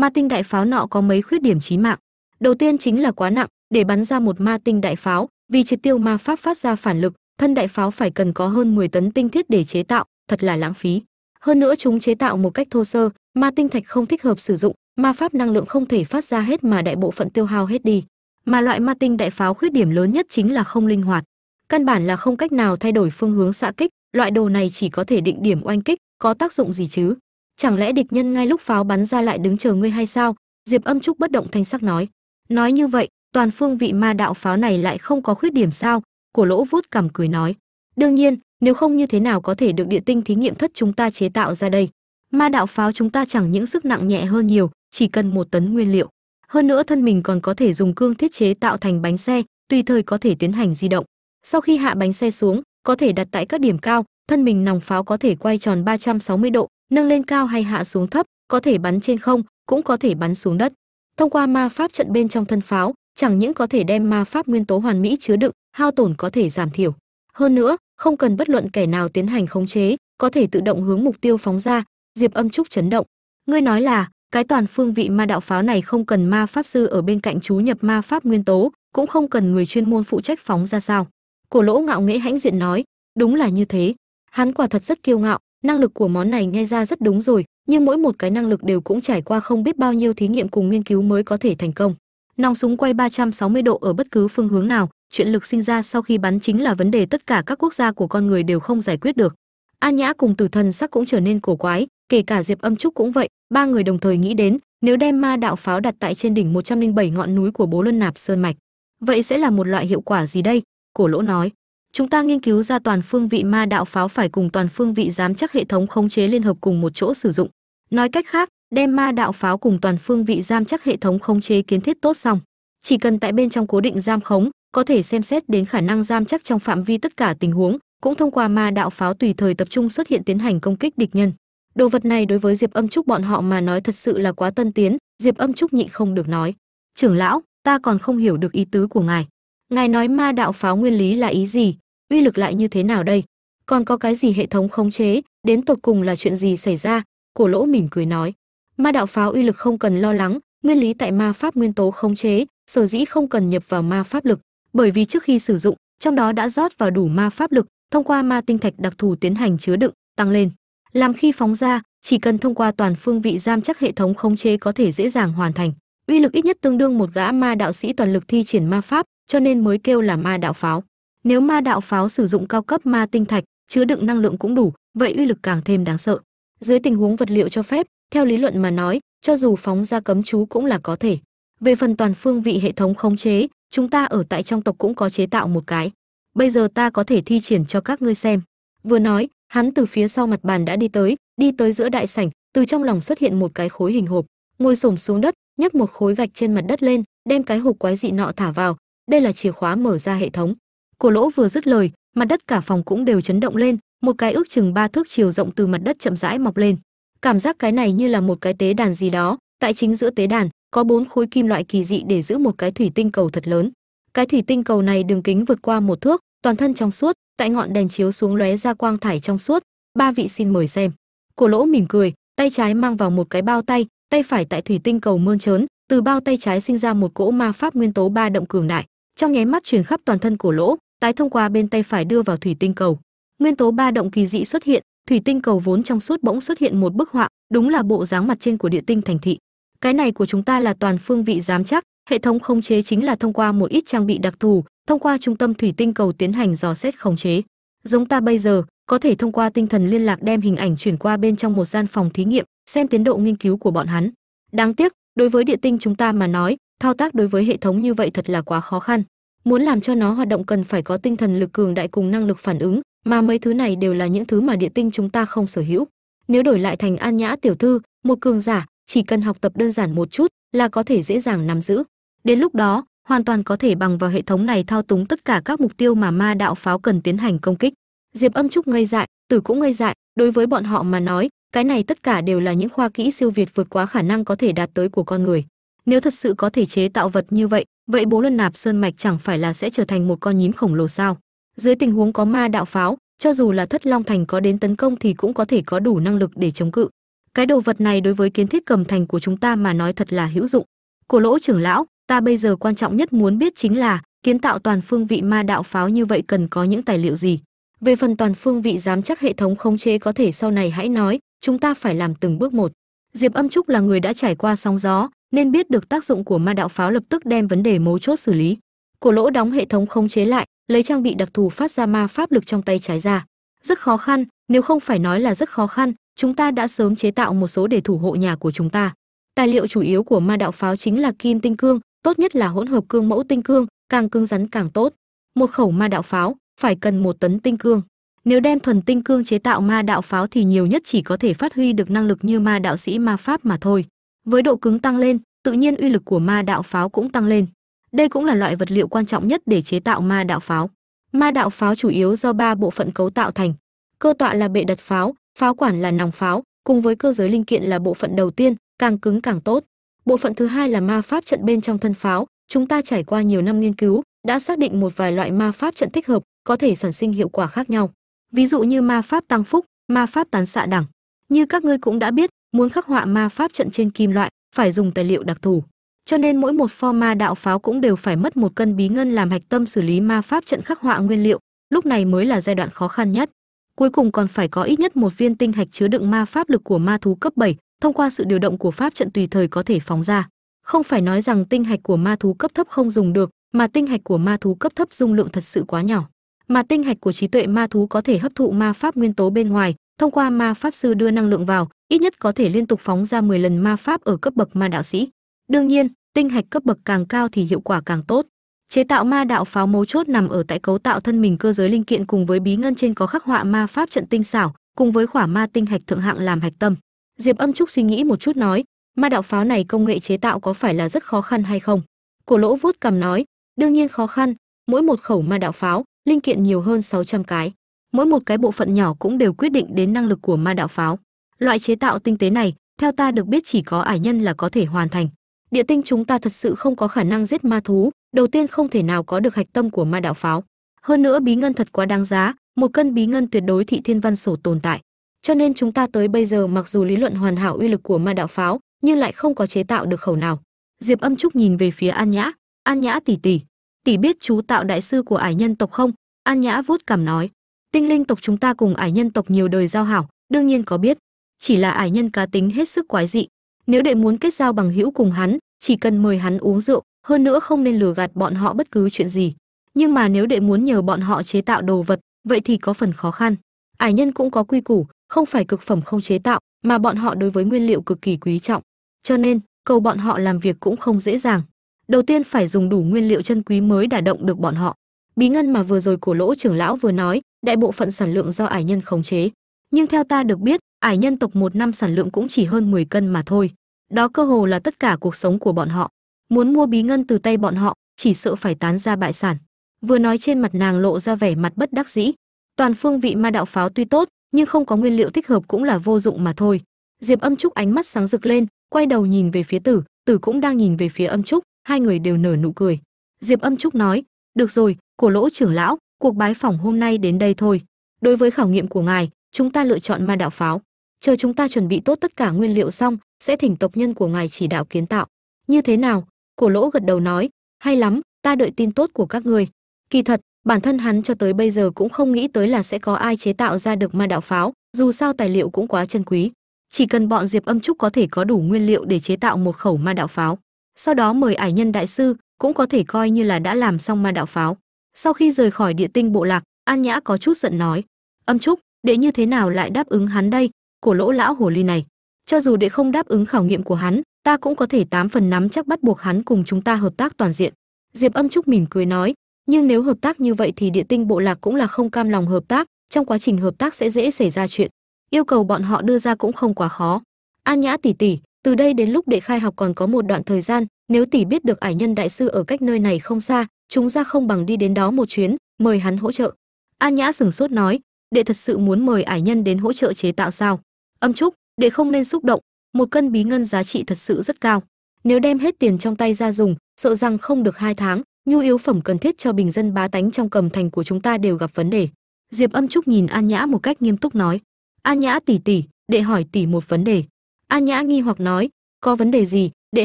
ma tinh đại pháo nọ có mấy khuyết điểm chí mạng? Đầu tiên chính là quá nặng, để bắn ra một ma tinh đại pháo, vì triệt tiêu ma pháp phát ra phản lực, thân đại pháo phải cần có hơn 10 tấn tinh thiết để chế tạo, thật là lãng phí. Hơn nữa chúng chế tạo một cách thô sơ, ma tinh thạch không thích hợp sử dụng, ma pháp năng lượng không thể phát ra hết mà đại bộ phận tiêu hao hết đi. Mà loại ma tinh đại pháo khuyết điểm lớn nhất chính là không linh hoạt. Căn bản là không cách nào thay đổi phương hướng xạ kích, loại đồ này chỉ có thể định điểm oanh kích, có tác dụng gì chứ? Chẳng lẽ địch nhân ngay lúc pháo bắn ra lại đứng chờ ngươi hay sao? Diệp âm trúc bất động thanh sắc nói. Nói như vậy, toàn phương vị ma đạo pháo này lại không có khuyết điểm sao? Cổ lỗ vuốt cằm cười nói. Đương nhiên, nếu không như thế nào có thể được địa tinh thí nghiệm thất chúng ta chế tạo ra đây? Ma đạo pháo chúng ta chẳng những sức nặng nhẹ hơn nhiều, chỉ cần một tấn nguyên liệu. Hơn nữa thân mình còn có thể dùng cương thiết chế tạo thành bánh xe, tùy thời có thể tiến hành di động. Sau khi hạ bánh xe xuống, có thể đặt tại các điểm cao, thân mình nòng pháo có thể quay tròn 360 độ nâng lên cao hay hạ xuống thấp, có thể bắn trên không, cũng có thể bắn xuống đất. Thông qua ma pháp trận bên trong thân pháo, chẳng những có thể đem ma pháp nguyên tố hoàn mỹ chứa đựng, hao tổn có thể giảm thiểu. Hơn nữa, không cần bất luận kẻ nào tiến hành khống chế, có thể tự động hướng mục tiêu phóng ra. Diệp âm trúc chấn động. Ngươi nói là, cái toàn phương vị ma đạo pháo này không cần ma pháp sư ở bên cạnh chú nhập ma pháp nguyên tố, cũng không cần người chuyên môn phụ trách phóng ra sao? Cổ lỗ ngạo nghễ hãnh diện nói, đúng là như thế. Hắn quả thật rất kiêu ngạo năng lực của món này nghe ra rất đúng rồi, nhưng mỗi một cái năng lực đều cũng trải qua không biết bao nhiêu thí nghiệm cùng nghiên cứu mới có thể thành công. Nòng súng quay 360 độ ở bất cứ phương hướng nào, chuyện lực sinh ra sau khi bắn chính là vấn đề tất cả các quốc gia của con người đều không giải quyết được. An nhã cùng tử thần sắc cũng trở nên cổ quái, kể cả diệp âm trúc cũng vậy, ba người đồng thời nghĩ đến, nếu đem ma đạo pháo đặt tại trên đỉnh 107 ngọn núi của bố luân nạp sơn mạch, vậy sẽ là một loại hiệu quả gì đây? Cổ lỗ nói chúng ta nghiên cứu ra toàn phương vị ma đạo pháo phải cùng toàn phương vị giám chắc hệ thống khống chế liên hợp cùng một chỗ sử dụng. Nói cách khác, đem ma đạo pháo cùng toàn phương vị giam chắc hệ thống khống chế kiến thiết tốt xong. Chỉ cần tại bên trong cố định giam khống, có thể xem xét đến khả năng giam chắc trong phạm vi tất cả tình huống, cũng thông qua ma đạo pháo tùy thời tập trung xuất hiện tiến hành công kích địch nhân. Đồ vật này đối với diệp âm trúc bọn họ mà nói thật sự là quá tân tiến, diệp âm trúc nhịn không được nói. Trưởng lão, ta còn không hiểu được ý tứ của ngài ngài nói ma đạo pháo nguyên lý là ý gì? Uy lực lại như thế nào đây? Còn có cái gì hệ thống khống chế? Đến tột cùng là chuyện gì xảy ra? Cổ lỗ mỉm cười nói. Ma đạo pháo uy lực không cần lo lắng. Nguyên lý tại ma pháp nguyên tố khống chế, sở dĩ không cần nhập vào ma pháp lực. Bởi vì trước khi sử dụng, trong đó đã rót vào đủ ma pháp lực, thông qua ma tinh thạch đặc thù tiến hành chứa đựng, tăng lên. Làm khi phóng ra, chỉ cần thông qua toàn phương vị giam chắc hệ thống khống chế có thể dễ dàng hoàn thành uy lực ít nhất tương đương một gã ma đạo sĩ toàn lực thi triển ma pháp, cho nên mới kêu là ma đạo pháo. Nếu ma đạo pháo sử dụng cao cấp ma tinh thạch, chứa đựng năng lượng cũng đủ, vậy uy lực càng thêm đáng sợ. Dưới tình huống vật liệu cho phép, theo lý luận mà nói, cho dù phóng ra cấm chú cũng là có thể. Về phần toàn phương vị hệ thống khống chế, chúng ta ở tại trong tộc cũng có chế tạo một cái. Bây giờ ta có thể thi triển cho các ngươi xem. Vừa nói, hắn từ phía sau mặt bàn đã đi tới đi tới giữa đại sảnh, từ trong lòng xuất hiện một cái khối hình hộp, ngồi xổm xuống đất nhấc một khối gạch trên mặt đất lên, đem cái hộp quái dị nọ thả vào. Đây là chìa khóa mở ra hệ thống. Cổ lỗ vừa dứt lời, mặt đất cả phòng cũng đều chấn động lên, một cái ước chừng ba thước chiều rộng từ mặt đất chậm rãi mọc lên. Cảm giác cái này như là một cái tế đàn gì đó. Tại chính giữa tế đàn, có bốn khối kim loại kỳ dị để giữ một cái thủy tinh cầu thật lớn. Cái thủy tinh cầu này đường kính vượt qua một thước, toàn thân trong suốt, tại ngọn đèn chiếu xuống lóe ra quang thải trong suốt. Ba vị xin mời xem. Cổ lỗ mỉm cười, tay trái mang vào một cái bao tay tay phải tại thủy tinh cầu mơn trớn, từ bao tay trái sinh ra một cỗ ma pháp nguyên tố ba động cường đại, trong nháy mắt truyền khắp toàn thân cổ lỗ, tái thông qua bên tay phải đưa vào thủy tinh cầu. Nguyên tố ba động kỳ dị xuất hiện, thủy tinh cầu vốn trong suốt bỗng xuất hiện một bức họa, đúng là bộ dáng mặt trên của địa tinh thành thị. Cái này của chúng ta là toàn phương vị giám chắc, hệ thống khống chế chính là thông qua một ít trang bị đặc thù, thông qua trung tâm thủy tinh cầu tiến hành dò xét khống chế. Giống ta bây giờ, có thể thông qua tinh thần liên lạc đem hình ảnh chuyển qua bên trong một gian phòng thí nghiệm xem tiến độ nghiên cứu của bọn hắn. Đáng tiếc, đối với địa tinh chúng ta mà nói, thao tác đối với hệ thống như vậy thật là quá khó khăn. Muốn làm cho nó hoạt động cần phải có tinh thần lực cường đại cùng năng lực phản ứng, mà mấy thứ này đều là những thứ mà địa tinh chúng ta không sở hữu. Nếu đổi lại thành an nhã tiểu thư, một cường giả, chỉ cần học tập đơn giản một chút là có thể dễ dàng nắm giữ. Đến lúc đó, hoàn toàn có thể bằng vào hệ thống này thao túng tất cả các mục tiêu mà ma đạo pháo cần tiến hành công kích. Diệp âm trúc ngây dại, tử cũng ngây dại, đối với bọn họ mà nói cái này tất cả đều là những khoa kỹ siêu việt vượt quá khả năng có thể đạt tới của con người. Nếu thật sự có thể chế tạo vật như vậy vậy bố luân nạp sơn mạch chẳng phải là sẽ trở thành một con nhím khổng lồ sao? Dưới tình huống có ma đạo pháo, cho dù là thất long thành có đến tấn công thì cũng có thể có đủ năng lực để chống cự. Cái đồ vật này đối với kiến thiết cầm thành của chúng ta mà nói thật là hữu dụng. Cổ lỗ trưởng lão, ta bây giờ quan trọng nhất muốn biết chính là, kiến tạo toàn phương vị ma đạo pháo như vậy cần có những tài liệu gì? Về phần toàn phương vị giám chắc hệ thống khống chế có thể sau này hãy nói chúng ta phải làm từng bước một. Diệp âm trúc là người đã trải qua sóng gió, nên biết được tác dụng của ma đạo pháo lập tức đem vấn đề mấu chốt xử lý. Cổ lỗ đóng hệ thống khống chế lại, lấy trang bị đặc thù phát ra ma pháp lực trong tay trái ra. Rất khó khăn, nếu không phải nói là rất khó khăn, chúng ta đã sớm chế tạo một số để thủ hộ nhà của chúng ta. Tài liệu chủ yếu của ma đạo pháo chính là kim tinh cương, tốt nhất là hỗn hợp cương mẫu tinh cương, càng cứng rắn càng tốt. Một khẩu ma đạo pháo, phải cần một tấn tinh cương nếu đem thuần tinh cương chế tạo ma đạo pháo thì nhiều nhất chỉ có thể phát huy được năng lực như ma đạo sĩ ma pháp mà thôi. Với độ cứng tăng lên, tự nhiên uy lực của ma đạo pháo cũng tăng lên. Đây cũng là loại vật liệu quan trọng nhất để chế tạo ma đạo pháo. Ma đạo pháo chủ yếu do ba bộ phận cấu tạo thành. Cơ tọa là bệ đặt pháo pháo quản là nòng pháo, cùng với cơ giới linh kiện là bộ phận đầu tiên, càng cứng càng tốt. Bộ phận thứ hai là ma pháp trận bên trong thân pháo, chúng ta trải qua nhiều năm nghiên cứu, đã xác định một vài loại ma pháp trận thích hợp, có thể sản sinh hiệu quả khác nhau ví dụ như ma pháp tăng phúc ma pháp tán xạ đẳng. Như các ngươi cũng đã biết muốn khắc họa ma pháp trận trên kim loại phải dùng tài liệu đặc thù. Cho nên mỗi một pho ma đạo pháo cũng đều phải mất một cân bí ngân làm hạch tâm xử lý ma pháp trận khắc họa nguyên liệu lúc này mới là giai đoạn khó khăn nhất. Cuối cùng còn phải có ít nhất một viên tinh hạch chứa đựng ma pháp lực của ma thú cấp 7, thông qua sự điều động của pháp trận tùy thời có thể phóng ra. Không phải nói rằng tinh hạch của ma thú cấp thấp không dùng được mà tinh hạch của ma thú cấp thấp dung lượng thật sự quá nhỏ mà tinh hạch của trí tuệ ma thú có thể hấp thụ ma pháp nguyên tố bên ngoài, thông qua ma pháp sư đưa năng lượng vào, ít nhất có thể liên tục phóng ra 10 lần ma pháp ở cấp bậc ma đạo sĩ. Đương nhiên, tinh hạch cấp bậc càng cao thì hiệu quả càng tốt. Chế tạo ma đạo pháo mấu chốt nằm ở tại cấu tạo thân mình cơ giới linh kiện cùng với bí ngân trên có khắc họa ma pháp trận tinh xảo, cùng với khỏa ma tinh hạch thượng hạng làm hạch tâm. Diệp âm trúc suy nghĩ một chút nói, ma đạo pháo này công nghệ chế tạo có phải là rất khó khăn hay không? Cổ lỗ vuốt cầm nói, đương nhiên khó khăn, mỗi một khẩu ma đạo pháo linh kiện nhiều hơn 600 cái. Mỗi một cái bộ phận nhỏ cũng đều quyết định đến năng lực của ma đạo pháo. Loại chế tạo tinh tế này, theo ta được biết chỉ có ải nhân là có thể hoàn thành. Địa tinh chúng ta thật sự không có khả năng giết ma thú, đầu tiên không thể nào có được hạch tâm của ma đạo pháo. Hơn nữa bí ngân thật quá đáng giá, một cân bí ngân tuyệt đối thị thiên văn sổ tồn tại. Cho nên chúng ta tới bây giờ mặc dù lý luận hoàn hảo uy lực của ma đạo pháo, nhưng lại không có chế tạo được khẩu nào. Diệp âm trúc nhìn về phía an nhã. An nhã tỷ tỷ tỷ biết chú tạo đại sư của ải nhân tộc không? An nhã vuốt cằm nói. Tinh linh tộc chúng ta cùng ải nhân tộc nhiều đời giao hảo, đương nhiên có biết. Chỉ là ải nhân cá tính hết sức quái dị. Nếu đệ muốn kết giao bằng hữu cùng hắn, chỉ cần mời hắn uống rượu, hơn nữa không nên lừa gạt bọn họ bất cứ chuyện gì. Nhưng mà nếu đệ muốn nhờ bọn họ chế tạo đồ vật, vậy thì có phần khó khăn. Ải nhân cũng có quy củ, không phải cực phẩm không chế tạo, mà bọn họ đối với nguyên liệu cực kỳ quý trọng. Cho nên, cầu bọn họ làm việc cũng không dễ dàng đầu tiên phải dùng đủ nguyên liệu chân quý mới đả động được bọn họ. Bí ngân mà vừa rồi cổ lỗ trưởng lão vừa nói, đại bộ phận sản lượng do ải nhân khống chế. Nhưng theo ta được biết, ải nhân tộc một năm sản lượng cũng chỉ hơn 10 cân mà thôi. Đó cơ hồ là tất cả cuộc sống của bọn họ. Muốn mua bí ngân từ tay bọn họ, chỉ sợ phải tán ra bại sản. Vừa nói trên mặt nàng lộ ra vẻ mặt bất đắc dĩ. Toàn phương vị ma đạo pháo tuy tốt, nhưng không có nguyên liệu thích hợp cũng là vô dụng mà thôi. Diệp âm trúc ánh mắt sáng rực lên, quay đầu nhìn về phía tử tử cũng đang nhìn về phía âm trúc hai người đều nở nụ cười. Diệp âm trúc nói, được rồi cổ lỗ trưởng lão, cuộc bái phỏng hôm nay đến đây thôi. Đối với khảo nghiệm của ngài, chúng ta lựa chọn ma đạo pháo. Chờ chúng ta chuẩn bị tốt tất cả nguyên liệu xong, sẽ thỉnh tộc nhân của ngài chỉ đạo kiến tạo. Như thế nào? Cổ lỗ gật đầu nói, hay lắm, ta đợi tin tốt của các ngươi kỳ thật, bản thân hắn cho tới bây giờ cũng không nghĩ tới là sẽ có ai chế tạo ra được ma đạo pháo, dù sao tài liệu cũng quá chân quý. Chỉ cần bọn diệp âm trúc có thể có đủ nguyên liệu để chế tạo một khẩu ma đạo pháo sau đó mời ải nhân đại sư cũng có thể coi như là đã làm xong ma đạo pháo. Sau khi rời khỏi địa tinh bộ lạc, an nhã có chút giận nói, âm trúc, đệ như thế nào lại đáp ứng hắn đây, của lỗ lão hồ ly này? Cho dù đệ không đáp ứng khảo nghiệm của hắn, ta cũng có thể tám phần nắm chắc bắt buộc hắn cùng chúng ta hợp tác toàn diện. Diệp âm trúc mỉm cười nói, nhưng nếu hợp tác như vậy thì địa tinh bộ lạc cũng là không cam lòng hợp tác, trong quá trình hợp tác sẽ dễ xảy ra chuyện. Yêu cầu bọn họ đưa ra cũng không quá khó. An nhã tỷ tỷ từ đây đến lúc đệ khai học còn có một đoạn thời gian, nếu tỷ biết được ải nhân đại sư ở cách nơi này không xa, chúng ra không bằng đi đến đó một chuyến, mời hắn hỗ trợ. An nhã sửng sốt nói, đệ thật sự muốn mời ải nhân đến hỗ trợ chế tạo sao? Âm trúc đệ không nên xúc động, một cân bí ngân giá trị thật sự rất cao. Nếu đem hết tiền trong tay ra dùng, sợ rằng không được hai tháng, nhu yếu phẩm cần thiết cho bình dân bá tánh trong cầm thành của chúng ta đều gặp vấn đề. Diệp âm trúc nhìn an nhã một cách nghiêm túc nói. An nhã tỷ tỷ đệ hỏi tỷ một vấn đề an nhã nghi hoặc nói, có vấn đề gì? Đệ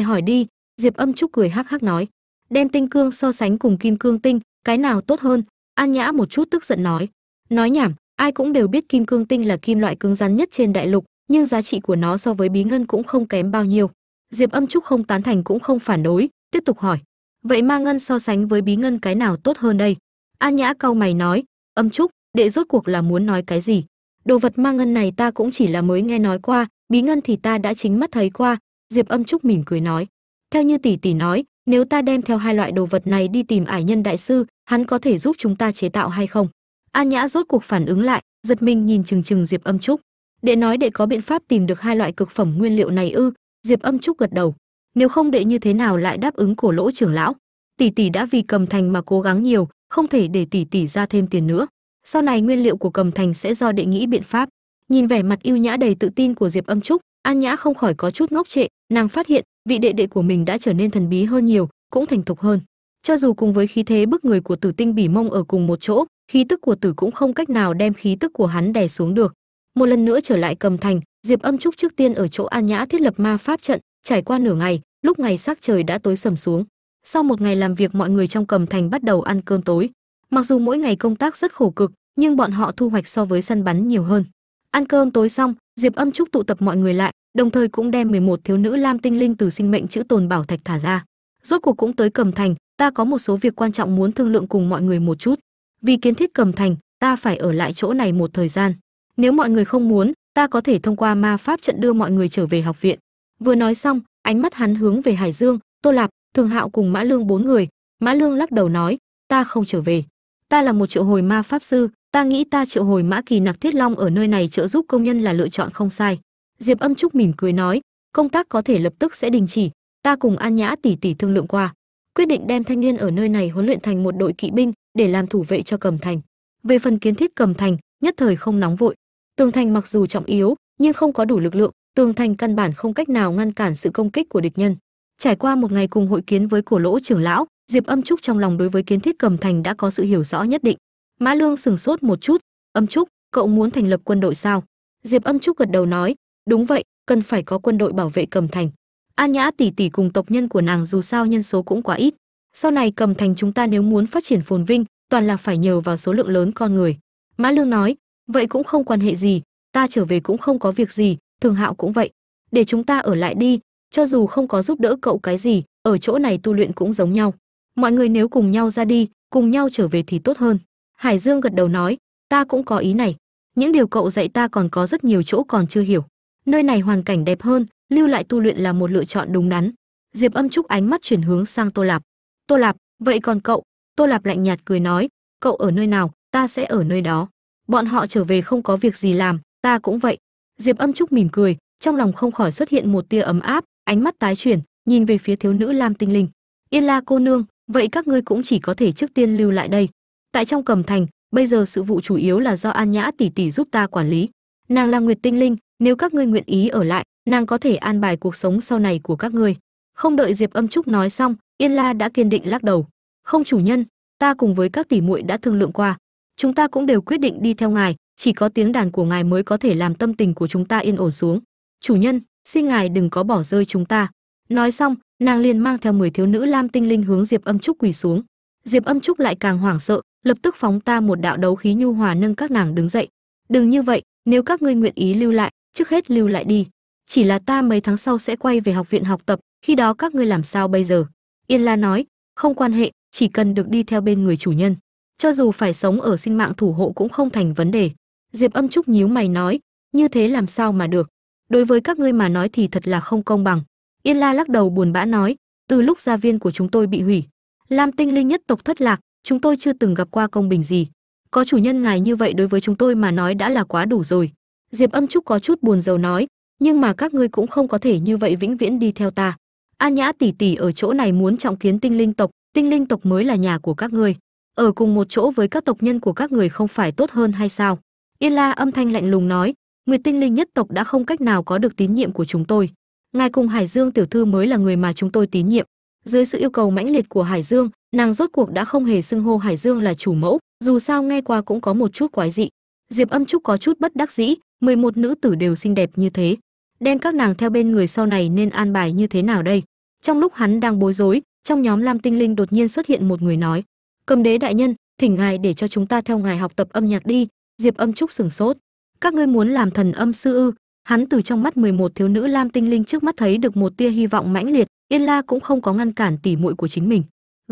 hỏi đi. Diệp âm trúc cười hắc hắc nói, đem tinh cương so sánh cùng kim cương tinh, cái nào tốt hơn? An nhã một chút tức giận nói nói nhảm, ai cũng đều biết kim cương tinh là kim loại cứng rắn nhất trên đại lục, nhưng giá trị của nó so với bí ngân cũng không kém bao nhiêu. Diệp âm trúc không tán thành cũng không phản đối, tiếp tục hỏi, vậy ma ngân so sánh với bí ngân cái nào tốt hơn đây? An nhã cau mày nói, âm trúc, đệ rốt cuộc là muốn nói cái gì? Đồ vật ma ngân này ta cũng chỉ là mới nghe nói qua bí ngân thì ta đã chính mắt thấy qua, diệp âm trúc mỉm cười nói. Theo như tỷ tỷ nói, nếu ta đem theo hai loại đồ vật này đi tìm ải nhân đại sư, hắn có thể giúp chúng ta chế tạo hay không? An nhã rốt cuộc phản ứng lại, giật mình nhìn chừng chừng diệp âm trúc. Đệ nói đệ có biện pháp tìm được hai loại cực phẩm nguyên liệu này ư? Diệp âm trúc gật đầu. Nếu không đệ như thế nào lại đáp ứng cổ lỗ trưởng lão? Tỷ tỷ đã vì cầm thành mà cố gắng nhiều, không thể để tỷ tỷ ra thêm tiền nữa. Sau này nguyên liệu của cầm thành sẽ do đệ nghĩ biện pháp nhìn vẻ mặt yêu nhã đầy tự tin của diệp âm trúc, an nhã không khỏi có chút ngốc trệ. Nàng phát hiện, vị đệ đệ của mình đã trở nên thần bí hơn nhiều, cũng thành thục hơn. Cho dù cùng với khí thế bức người của tử tinh bỉ mông ở cùng một chỗ, khí tức của tử cũng không cách nào đem khí tức của hắn đè xuống được. Một lần nữa trở lại cầm thành, diệp âm trúc trước tiên ở chỗ an nhã thiết lập ma pháp trận, trải qua nửa ngày, lúc ngày sắc trời đã tối sầm xuống. Sau một ngày làm việc mọi người trong cầm thành bắt đầu ăn cơm tối. Mặc dù mỗi ngày công tác rất khổ cực, nhưng bọn họ thu hoạch so với săn bắn nhiều hơn ăn cơm tối xong, diệp âm trúc tụ tập mọi người lại, đồng thời cũng đem 11 thiếu nữ lam tinh linh từ sinh mệnh chữ tồn bảo thạch thả ra. Rốt cuộc cũng tới cầm thành, ta có một số việc quan trọng muốn thương lượng cùng mọi người một chút. Vì kiến thiết cầm thành, ta phải ở lại chỗ này một thời gian. Nếu mọi người không muốn, ta có thể thông qua ma pháp trận đưa mọi người trở về học viện. Vừa nói xong, ánh mắt hắn hướng về hải dương, tô lạp, thường hạo cùng mã lương bốn người. Mã lương lắc đầu nói, ta không trở về. Ta là một triệu hồi ma pháp sư ta nghĩ ta triệu hồi mã kỳ nặc thiết long ở nơi này trợ giúp công nhân là lựa chọn không sai. Diệp âm trúc mỉm cười nói, công tác có thể lập tức sẽ đình chỉ, ta cùng an nhã tỷ tỷ thương lượng qua. Quyết định đem thanh niên ở nơi này huấn luyện thành một đội kỵ binh để làm thủ vệ cho cầm thành. Về phần kiến thiết cầm thành, nhất thời không nóng vội. Tường thành mặc dù trọng yếu, nhưng không có đủ lực lượng, tường thành căn bản không cách nào ngăn cản sự công kích của địch nhân. Trải qua một ngày cùng hội kiến với cổ lỗ trưởng lão, diệp âm trúc trong lòng đối với kiến thiết cầm thành đã có sự hiểu rõ nhất định mã lương sừng sốt một chút. Âm trúc, cậu muốn thành lập quân đội sao? Diệp âm trúc gật đầu nói, đúng vậy, cần phải có quân đội bảo vệ cầm thành. An nhã tỷ tỷ cùng tộc nhân của nàng dù sao nhân số cũng quá ít. Sau này cầm thành chúng ta nếu muốn phát triển phồn vinh, toàn là phải nhờ vào số lượng lớn con người. Mã lương nói, vậy cũng không quan hệ gì, ta trở về cũng không có việc gì thường hạo cũng vậy. Để chúng ta ở lại đi, cho dù không có giúp đỡ cậu cái gì, ở chỗ này tu luyện cũng giống nhau. Mọi người nếu cùng nhau ra đi, cùng nhau trở về thì tốt hơn hải dương gật đầu nói, ta cũng có ý này. Những điều cậu dạy ta còn có rất nhiều chỗ còn chưa hiểu. Nơi này hoàn cảnh đẹp hơn, lưu lại tu luyện là một lựa chọn đúng đắn. Diệp âm trúc ánh mắt chuyển hướng sang tô lạp. Tô lạp, vậy còn cậu? Tô lạp lạnh nhạt cười nói, cậu ở nơi nào, ta sẽ ở nơi đó. Bọn họ trở về không có việc gì làm, ta cũng vậy. Diệp âm trúc mỉm cười, trong lòng không khỏi xuất hiện một tia ấm áp, ánh mắt tái chuyển, nhìn về phía thiếu nữ lam tinh linh. Yên la cô nương, vậy các ngươi cũng chỉ có thể trước tiên lưu lại đây tại trong cầm thành, bây giờ sự vụ chủ yếu là do an nhã tỷ tỷ giúp ta quản lý. Nàng là nguyệt tinh linh, nếu các ngươi nguyện ý ở lại, nàng có thể an bài cuộc sống sau này của các ngươi. Không đợi diệp âm trúc nói xong, yên la đã kiên định lắc đầu. Không chủ nhân, ta cùng với các tỷ muội đã thương lượng qua. Chúng ta cũng đều quyết định đi theo ngài, chỉ có tiếng đàn của ngài mới có thể làm tâm tình của chúng ta yên ổn xuống. Chủ nhân, xin ngài đừng có bỏ rơi chúng ta. Nói xong, nàng liền mang theo 10 thiếu nữ lam tinh linh hướng diệp âm trúc quỳ xuống. Diệp âm trúc lại càng hoảng sợ lập tức phóng ta một đạo đấu khí nhu hòa nâng các nàng đứng dậy. Đừng như vậy, nếu các ngươi nguyện ý lưu lại, trước hết lưu lại đi. Chỉ là ta mấy tháng sau sẽ quay về học viện học tập, khi đó các ngươi làm sao bây giờ? Yên la nói, không quan hệ, chỉ cần được đi theo bên người chủ nhân. Cho dù phải sống ở sinh mạng thủ hộ cũng không thành vấn đề. Diệp âm trúc nhíu mày nói, như thế làm sao mà được? Đối với các ngươi mà nói thì thật là không công bằng. Yên la lắc đầu buồn bã nói, từ lúc gia viên của chúng tôi bị hủy, lam tinh linh nhất tộc thất lạc chúng tôi chưa từng gặp qua công bình gì. Có chủ nhân ngài như vậy đối với chúng tôi mà nói đã là quá đủ rồi. Diệp âm trúc có chút buồn rầu nói, nhưng mà các ngươi cũng không có thể như vậy vĩnh viễn đi theo ta. An nhã tỷ tỷ ở chỗ này muốn trọng kiến tinh linh tộc, tinh linh tộc mới là nhà của các ngươi. Ở cùng một chỗ với các tộc nhân của các người không phải tốt hơn hay sao? Yên la âm thanh lạnh lùng nói, nguyệt tinh linh nhất tộc đã không cách nào có được tín nhiệm của chúng tôi. Ngài cùng hải dương tiểu thư mới là người mà chúng tôi tín nhiệm. Dưới sự yêu cầu mãnh liệt của hải dương nàng rốt cuộc đã không hề xưng hô hải dương là chủ mẫu, dù sao nghe qua cũng có một chút quái dị. Diệp âm trúc có chút bất đắc dĩ 11 nữ tử đều xinh đẹp như thế. Đem các nàng theo bên người sau này nên an bài như thế nào đây? Trong lúc hắn đang bối rối, trong nhóm lam tinh linh đột nhiên xuất hiện một người nói, cầm đế đại nhân, thỉnh ngài để cho chúng ta theo ngài học tập âm nhạc đi. Diệp âm trúc sửng sốt. Các ngươi muốn làm thần âm sư ư? Hắn từ trong mắt 11 thiếu nữ lam tinh linh trước mắt thấy được một tia hy vọng mãnh liệt, yên la cũng không có ngăn cản tỉ muội của chính mình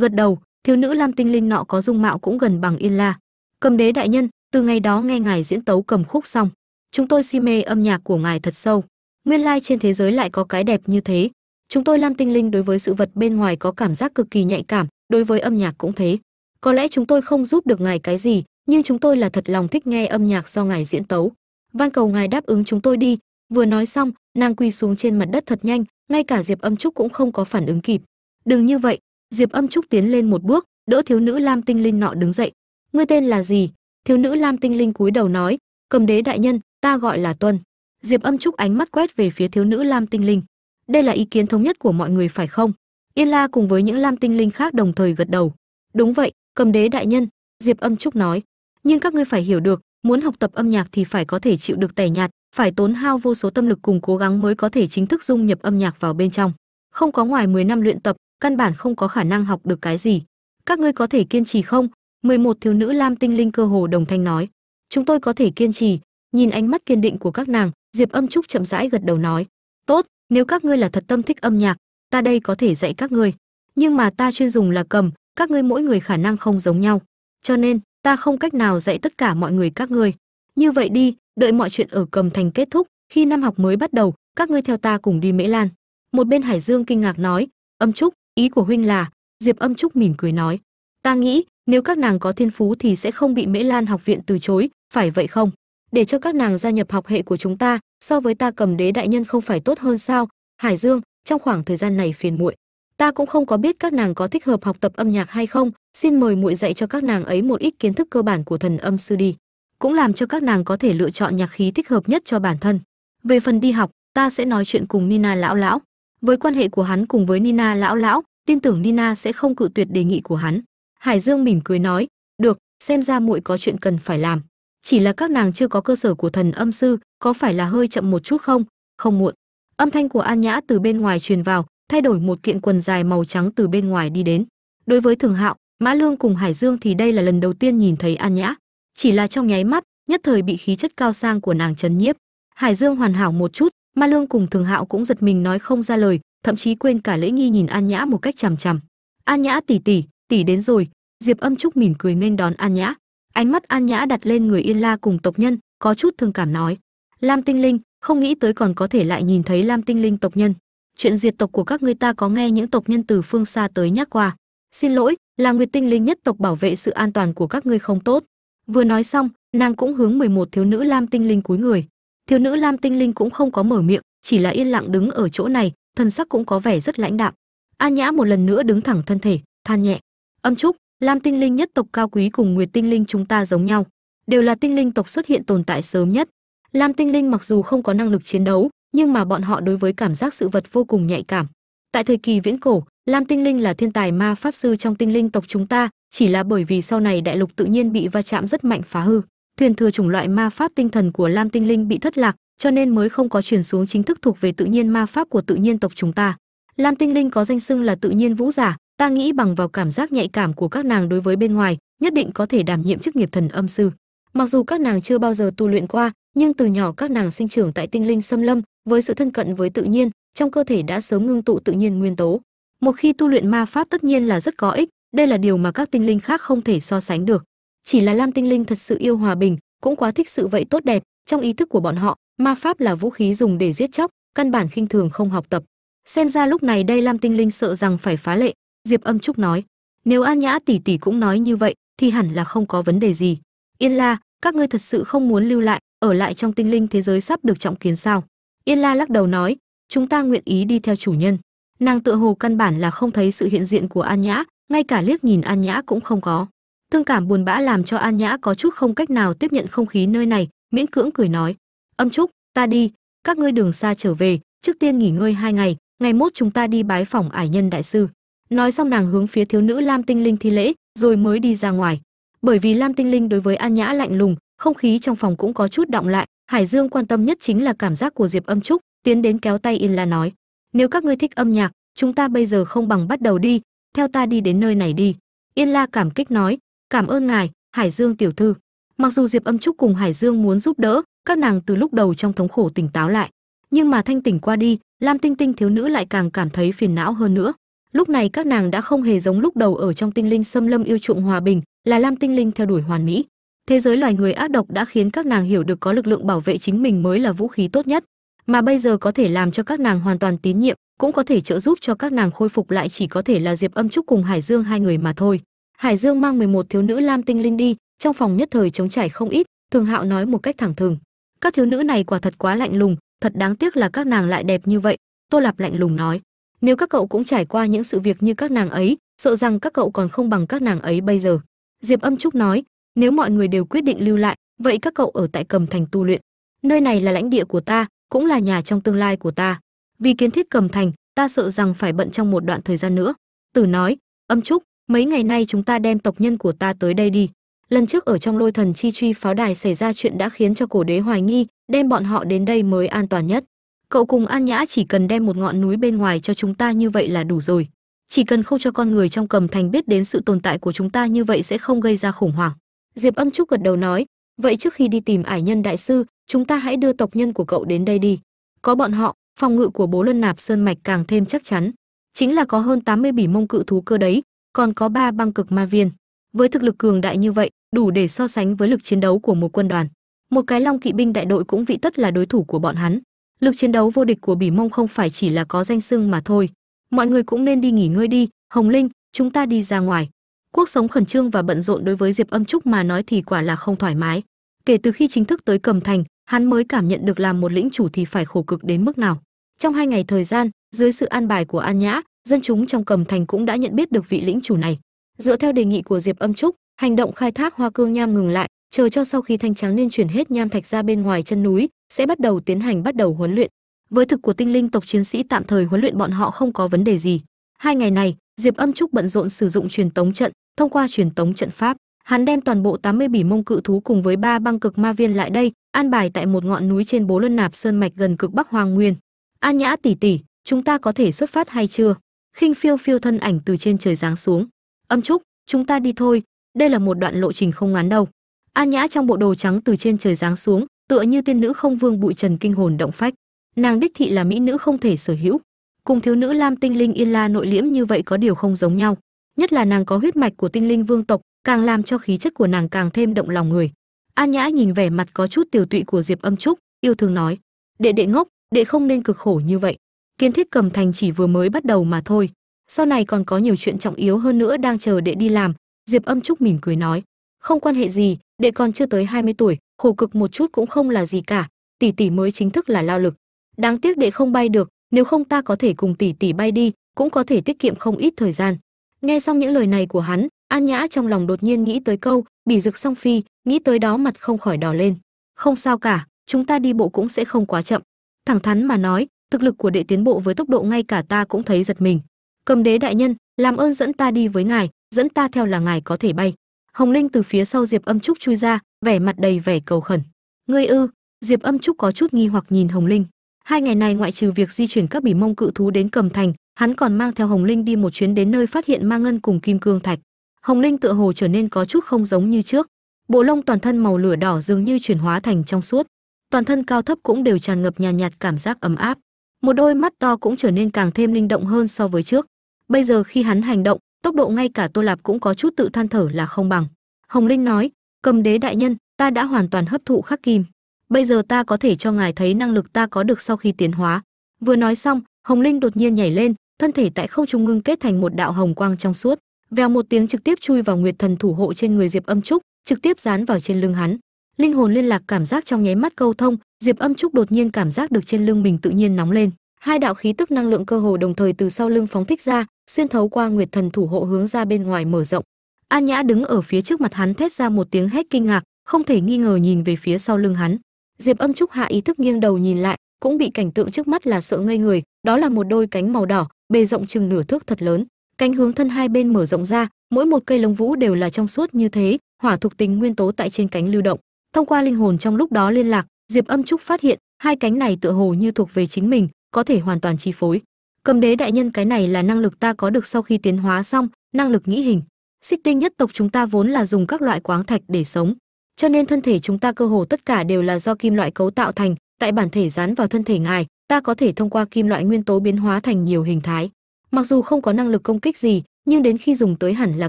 gật đầu, thiếu nữ lam tinh linh nọ có dung mạo cũng gần bằng yên la. Cầm đế đại nhân, từ ngày đó nghe ngài diễn tấu cầm khúc xong. Chúng tôi si mê âm nhạc của ngài thật sâu. Nguyên lai trên thế giới lại có cái đẹp như thế. Chúng tôi lam tinh linh đối với sự vật bên ngoài có cảm giác cực kỳ nhạy cảm, đối với âm nhạc cũng thế. Có lẽ chúng tôi không giúp được ngài cái gì, nhưng chúng tôi là thật lòng thích nghe âm nhạc do ngài diễn tấu. Van cầu ngài đáp ứng chúng tôi đi. Vừa nói xong, nàng quỳ xuống trên mặt đất thật nhanh, ngay cả diệp âm trúc cũng không có phản ứng kịp. Đừng như vậy diệp âm trúc tiến lên một bước, đỡ thiếu nữ lam tinh linh nọ đứng dậy. Ngươi tên là gì? Thiếu nữ lam tinh linh cúi đầu nói. Cầm đế đại nhân, ta gọi là tuân. Diệp âm trúc ánh mắt quét về phía thiếu nữ lam tinh linh. Đây là ý kiến thống nhất của mọi người phải không? Yên la cùng với những lam tinh linh khác đồng thời gật đầu. Đúng vậy, cầm đế đại nhân, diệp âm trúc nói. Nhưng các ngươi phải hiểu được, muốn học tập âm nhạc thì phải có thể chịu được tẻ nhạt, phải tốn hao vô số tâm lực cùng cố gắng mới có thể chính thức dung nhập âm nhạc vào bên trong. Không có ngoài 10 năm luyện tập căn bản không có khả năng học được cái gì. Các ngươi có thể kiên trì không? 11 thiếu nữ lam tinh linh cơ hồ đồng thanh nói. Chúng tôi có thể kiên trì. Nhìn ánh mắt kiên định của các nàng, diệp âm trúc chậm rãi gật đầu nói. Tốt, nếu các ngươi là thật tâm thích âm nhạc, ta đây có thể dạy các ngươi. Nhưng mà ta chuyên dùng là cầm, các ngươi mỗi người khả năng không giống nhau. Cho nên, ta không cách nào dạy tất cả mọi người các ngươi. Như vậy đi, đợi mọi chuyện ở cầm thành kết thúc, khi năm học mới bắt đầu, các ngươi theo ta cùng đi mễ lan. Một bên hải dương kinh ngạc nói. Âm trúc ý của huynh là, diệp âm trúc mỉm cười nói, ta nghĩ nếu các nàng có thiên phú thì sẽ không bị mễ lan học viện từ chối, phải vậy không? Để cho các nàng gia nhập học hệ của chúng ta, so với ta cầm đế đại nhân không phải tốt hơn sao? Hải dương, trong khoảng thời gian này phiền muội, ta cũng không có biết các nàng có thích hợp học tập âm nhạc hay không. Xin mời muội dạy cho các nàng ấy một ít kiến thức cơ bản của thần âm sư đi, cũng làm cho các nàng có thể lựa chọn nhạc khí thích hợp nhất cho bản thân. Về phần đi học, ta sẽ nói chuyện cùng nina lão lão với quan hệ của hắn cùng với nina lão lão, tin tưởng nina sẽ không cự tuyệt đề nghị của hắn. Hải dương mỉm cười nói, được, xem ra muội có chuyện cần phải làm. Chỉ là các nàng chưa có cơ sở của thần âm sư, có phải là hơi chậm một chút không? Không muộn. Âm thanh của an nhã từ bên ngoài truyền vào, thay đổi một kiện quần dài màu trắng từ bên ngoài đi đến. Đối với thường hạo, mã lương cùng hải dương thì đây là lần đầu tiên nhìn thấy an nhã. Chỉ là trong nháy mắt, nhất thời bị khí chất cao sang của nàng chấn nhiếp. Hải dương hoàn hảo một chút ma lương cùng thường hạo cũng giật mình nói không ra lời, thậm chí quên cả lễ nghi nhìn an nhã một cách chằm chằm. An nhã tỷ tỷ tỷ đến rồi. Diệp âm trúc mỉm cười nên đón an nhã. Ánh mắt an nhã đặt lên người yên la cùng tộc nhân, có chút thương cảm nói, lam tinh linh, không nghĩ tới còn có thể lại nhìn thấy lam tinh linh tộc nhân. Chuyện diệt tộc của các ngươi ta có nghe những tộc nhân từ phương xa tới nhắc qua. Xin lỗi, là nguyệt tinh linh nhất tộc bảo vệ sự an toàn của các ngươi không tốt. Vừa nói xong, nàng cũng hướng 11 thiếu nữ lam tinh linh cúi người thiếu nữ lam tinh linh cũng không có mở miệng, chỉ là yên lặng đứng ở chỗ này, thân sắc cũng có vẻ rất lãnh đạm. An nhã một lần nữa đứng thẳng thân thể, than nhẹ. Âm trúc, lam tinh linh nhất tộc cao quý cùng nguyệt tinh linh chúng ta giống nhau, đều là tinh linh tộc xuất hiện tồn tại sớm nhất. Lam tinh linh mặc dù không có năng lực chiến đấu, nhưng mà bọn họ đối với cảm giác sự vật vô cùng nhạy cảm. Tại thời kỳ viễn cổ, lam tinh linh là thiên tài ma pháp sư trong tinh linh tộc chúng ta, chỉ là bởi vì sau này đại lục tự nhiên bị va chạm rất mạnh phá hư thuyền thừa chủng loại ma pháp tinh thần của lam tinh linh bị thất lạc, cho nên mới không có truyền xuống chính thức thuộc về tự nhiên ma pháp của tự nhiên tộc chúng ta. Lam tinh linh có danh xưng là tự nhiên vũ giả, ta nghĩ bằng vào cảm giác nhạy cảm của các nàng đối với bên ngoài, nhất định có thể đảm nhiệm chức nghiệp thần âm sư. Mặc dù các nàng chưa bao giờ tu luyện qua, nhưng từ nhỏ các nàng sinh trưởng tại tinh linh xâm lâm, với sự thân cận với tự nhiên, trong cơ thể đã sớm ngưng tụ tự nhiên nguyên tố. Một khi tu luyện ma pháp tất nhiên là rất có ích, đây là điều mà các tinh linh khác không thể so sánh được chỉ là lam tinh linh thật sự yêu hòa bình, cũng quá thích sự vậy tốt đẹp. Trong ý thức của bọn họ, ma pháp là vũ khí dùng để giết chóc, căn bản khinh thường không học tập. Xem ra lúc này đây lam tinh linh sợ rằng phải phá lệ. Diệp âm trúc nói, nếu an nhã tỷ tỷ cũng nói như vậy, thì hẳn là không có vấn đề gì. Yên la, các ngươi thật sự không muốn lưu lại, ở lại trong tinh linh thế giới sắp được trọng kiến sao? Yên la lắc đầu nói, chúng ta nguyện ý đi theo chủ nhân. Nàng tựa hồ căn bản là không thấy sự hiện diện của an nhã, ngay cả liếc nhìn an nhã cũng không có thương cảm buồn bã làm cho an nhã có chút không cách nào tiếp nhận không khí nơi này, miễn cưỡng cười nói, âm trúc, ta đi, các ngươi đường xa trở về, trước tiên nghỉ ngơi hai ngày ngày mốt chúng ta đi bái phòng ải nhân đại sư. Nói xong nàng hướng phía thiếu nữ lam tinh linh thi lễ, rồi mới đi ra ngoài. Bởi vì lam tinh linh đối với an nhã lạnh lùng, không khí trong phòng cũng có chút động lại, hải dương quan tâm nhất chính là cảm giác của diệp âm trúc, tiến đến kéo tay yên la nói, nếu các ngươi thích âm nhạc, chúng ta bây giờ không bằng bắt đầu đi, theo ta đi đến nơi này đi. Yên la cảm kích nói cảm ơn ngài, hải dương tiểu thư. Mặc dù diệp âm trúc cùng hải dương muốn giúp đỡ, các nàng từ lúc đầu trong thống khổ tỉnh táo lại. Nhưng mà thanh tỉnh qua đi, lam tinh tinh thiếu nữ lại càng cảm thấy phiền não hơn nữa. Lúc này các nàng đã không hề giống lúc đầu ở trong tinh linh xâm lâm yêu chuộng hòa bình, là lam tinh linh theo đuổi hoàn mỹ. Thế giới loài người ác độc đã khiến các nàng hiểu được có lực lượng bảo vệ chính mình mới là vũ khí tốt nhất. Mà bây giờ có thể làm cho các nàng hoàn toàn tín nhiệm, cũng có thể trợ giúp cho các nàng khôi phục lại chỉ có thể là diệp âm trúc cùng hải dương hai người mà thôi hải dương mang 11 thiếu nữ lam tinh linh đi, trong phòng nhất thời chống trải không ít, thường hạo nói một cách thẳng thừng. Các thiếu nữ này quả thật quá lạnh lùng, thật đáng tiếc là các nàng lại đẹp như vậy, tô lạp lạnh lùng nói. Nếu các cậu cũng trải qua những sự việc như các nàng ấy, sợ rằng các cậu còn không bằng các nàng ấy bây giờ. Diệp âm trúc nói, nếu mọi người đều quyết định lưu lại, vậy các cậu ở tại cầm thành tu luyện. Nơi này là lãnh địa của ta, cũng là nhà trong tương lai của ta. Vì kiến thiết cầm thành, ta sợ rằng phải bận trong một đoạn thời gian nữa. Tử nói, âm trúc mấy ngày nay chúng ta đem tộc nhân của ta tới đây đi. Lần trước ở trong lôi thần chi truy pháo đài xảy ra chuyện đã khiến cho cổ đế hoài nghi, đem bọn họ đến đây mới an toàn nhất. Cậu cùng an nhã chỉ cần đem một ngọn núi bên ngoài cho chúng ta như vậy là đủ rồi. Chỉ cần không cho con người trong cầm thành biết đến sự tồn tại của chúng ta như vậy sẽ không gây ra khủng hoảng. Diệp âm trúc gật đầu nói, vậy trước khi đi tìm ải nhân đại sư, chúng ta hãy đưa tộc nhân của cậu đến đây đi. Có bọn họ, phòng ngự của bố lân nạp sơn mạch càng thêm chắc chắn. Chính là có hơn 80 bỉ mông cự thú cơ đấy còn có ba băng cực ma viên. Với thực lực cường đại như vậy, đủ để so sánh với lực chiến đấu của một quân đoàn. Một cái long kỵ binh đại đội cũng vị tất là đối thủ của bọn hắn. Lực chiến đấu vô địch của bỉ mông không phải chỉ là có danh xưng mà thôi. Mọi người cũng nên đi nghỉ ngơi đi, hồng linh, chúng ta đi ra ngoài. Cuộc sống khẩn trương và bận rộn đối với diệp âm trúc mà nói thì quả là không thoải mái. Kể từ khi chính thức tới cầm thành, hắn mới cảm nhận được làm một lĩnh chủ thì phải khổ cực đến mức nào. Trong hai ngày thời gian, dưới sự an bài của an nhã dân chúng trong cầm thành cũng đã nhận biết được vị lĩnh chủ này. Dựa theo đề nghị của diệp âm trúc, hành động khai thác hoa cương nham ngừng lại, chờ cho sau khi thanh tráng nên chuyển hết nham thạch ra bên ngoài chân núi, sẽ bắt đầu tiến hành bắt đầu huấn luyện. Với thực của tinh linh tộc chiến sĩ tạm thời huấn luyện bọn họ không có vấn đề gì. Hai ngày này, diệp âm trúc bận rộn sử dụng truyền tống trận, thông qua truyền tống trận pháp. Hắn đem toàn bộ 80 bỉ mông cự thú cùng với ba băng cực ma viên lại đây, an bài tại một ngọn núi trên bố luân nạp sơn mạch gần cực bắc hoàng nguyên. An nhã tỷ tỷ, chúng ta có thể xuất phát hay chưa? Khinh phiêu phiêu thân ảnh từ trên trời giáng xuống. Âm trúc, chúng ta đi thôi, đây là một đoạn lộ trình không ngắn đâu. An nhã trong bộ đồ trắng từ trên trời giáng xuống, tựa như tiên nữ không vương bụi trần kinh hồn động phách. Nàng đích thị là mỹ nữ không thể sở hữu. Cùng thiếu nữ lam tinh linh yên la nội liễm như vậy có điều không giống nhau. Nhất là nàng có huyết mạch của tinh linh vương tộc, càng làm cho khí chất của nàng càng thêm động lòng người. An nhã nhìn vẻ mặt có chút tiểu tụy của diệp âm trúc, yêu thương nói, đệ đệ ngốc, đệ không nên cực khổ như vậy kiến thiết cầm thành chỉ vừa mới bắt đầu mà thôi. Sau này còn có nhiều chuyện trọng yếu hơn nữa đang chờ đệ đi làm. Diệp âm trúc mỉm cười nói, không quan hệ gì, đệ còn chưa tới 20 tuổi, khổ cực một chút cũng không là gì cả. Tỷ tỷ mới chính thức là lao lực. Đáng tiếc đệ không bay được, nếu không ta có thể cùng tỷ tỷ bay đi, cũng có thể tiết kiệm không ít thời gian. Nghe xong những lời này của hắn, an nhã trong lòng đột nhiên nghĩ tới câu, bỉ rực song phi, nghĩ tới đó mặt không khỏi đỏ lên. Không sao cả, chúng ta đi bộ cũng sẽ không quá chậm. Thẳng thắn mà nói thực lực của đệ tiến bộ với tốc độ ngay cả ta cũng thấy giật mình. Cầm đế đại nhân làm ơn dẫn ta đi với ngài dẫn ta theo là ngài có thể bay. Hồng linh từ phía sau diệp âm trúc chui ra vẻ mặt đầy vẻ cầu khẩn. Ngươi ư? Diệp âm trúc có chút nghi hoặc nhìn hồng linh. Hai ngày này ngoại trừ việc di chuyển các bỉ mông cự thú đến cầm thành hắn còn mang theo hồng linh đi một chuyến đến nơi phát hiện ma ngân cùng kim cương thạch. Hồng linh tựa hồ trở nên có chút không giống như trước. Bộ lông toàn thân màu lửa đỏ dường như chuyển hóa thành trong suốt. Toàn thân cao thấp cũng đều tràn ngập nhàn nhạt, nhạt cảm giác ấm áp một đôi mắt to cũng trở nên càng thêm linh động hơn so với trước. Bây giờ khi hắn hành động, tốc độ ngay cả tô lạp cũng có chút tự than thở là không bằng. Hồng linh nói, cầm đế đại nhân, ta đã hoàn toàn hấp thụ khắc kim. Bây giờ ta có thể cho ngài thấy năng lực ta có được sau khi tiến hóa. Vừa nói xong, hồng linh đột nhiên nhảy lên, thân thể tại không trung ngưng kết thành một đạo hồng quang trong suốt. Vèo một tiếng trực tiếp chui vào nguyệt thần thủ hộ trên người diệp âm trúc, trực tiếp dán vào trên lưng hắn linh hồn liên lạc cảm giác trong nháy mắt câu thông, diệp âm trúc đột nhiên cảm giác được trên lưng mình tự nhiên nóng lên. Hai đạo khí tức năng lượng cơ hồ đồng thời từ sau lưng phóng thích ra, xuyên thấu qua nguyệt thần thủ hộ hướng ra bên ngoài mở rộng. An nhã đứng ở phía trước mặt hắn thét ra một tiếng hét kinh ngạc, không thể nghi ngờ nhìn về phía sau lưng hắn. Diệp âm trúc hạ ý thức nghiêng đầu nhìn lại, cũng bị cảnh tượng trước mắt là sợ ngây người, đó là một đôi cánh màu đỏ, bề rộng chừng nửa thước thật lớn. Cánh hướng thân hai bên mở rộng ra, mỗi một cây lông vũ đều là trong suốt như thế, hỏa thuộc tính nguyên tố tại trên cánh lưu động thông qua linh hồn trong lúc đó liên lạc, diệp âm trúc phát hiện, hai cánh này tựa hồ như thuộc về chính mình, có thể hoàn toàn chi phối. Cầm đế đại nhân cái này là năng lực ta có được sau khi tiến hóa xong, năng lực nghĩ hình. Xích tinh nhất tộc chúng ta vốn là dùng các loại quáng thạch để sống. Cho nên thân thể chúng ta cơ hồ tất cả đều là do kim loại cấu tạo thành, tại bản thể dán vào thân thể ngài, ta có thể thông qua kim loại nguyên tố biến hóa thành nhiều hình thái. Mặc dù không có năng lực công kích gì, nhưng đến khi dùng tới hẳn là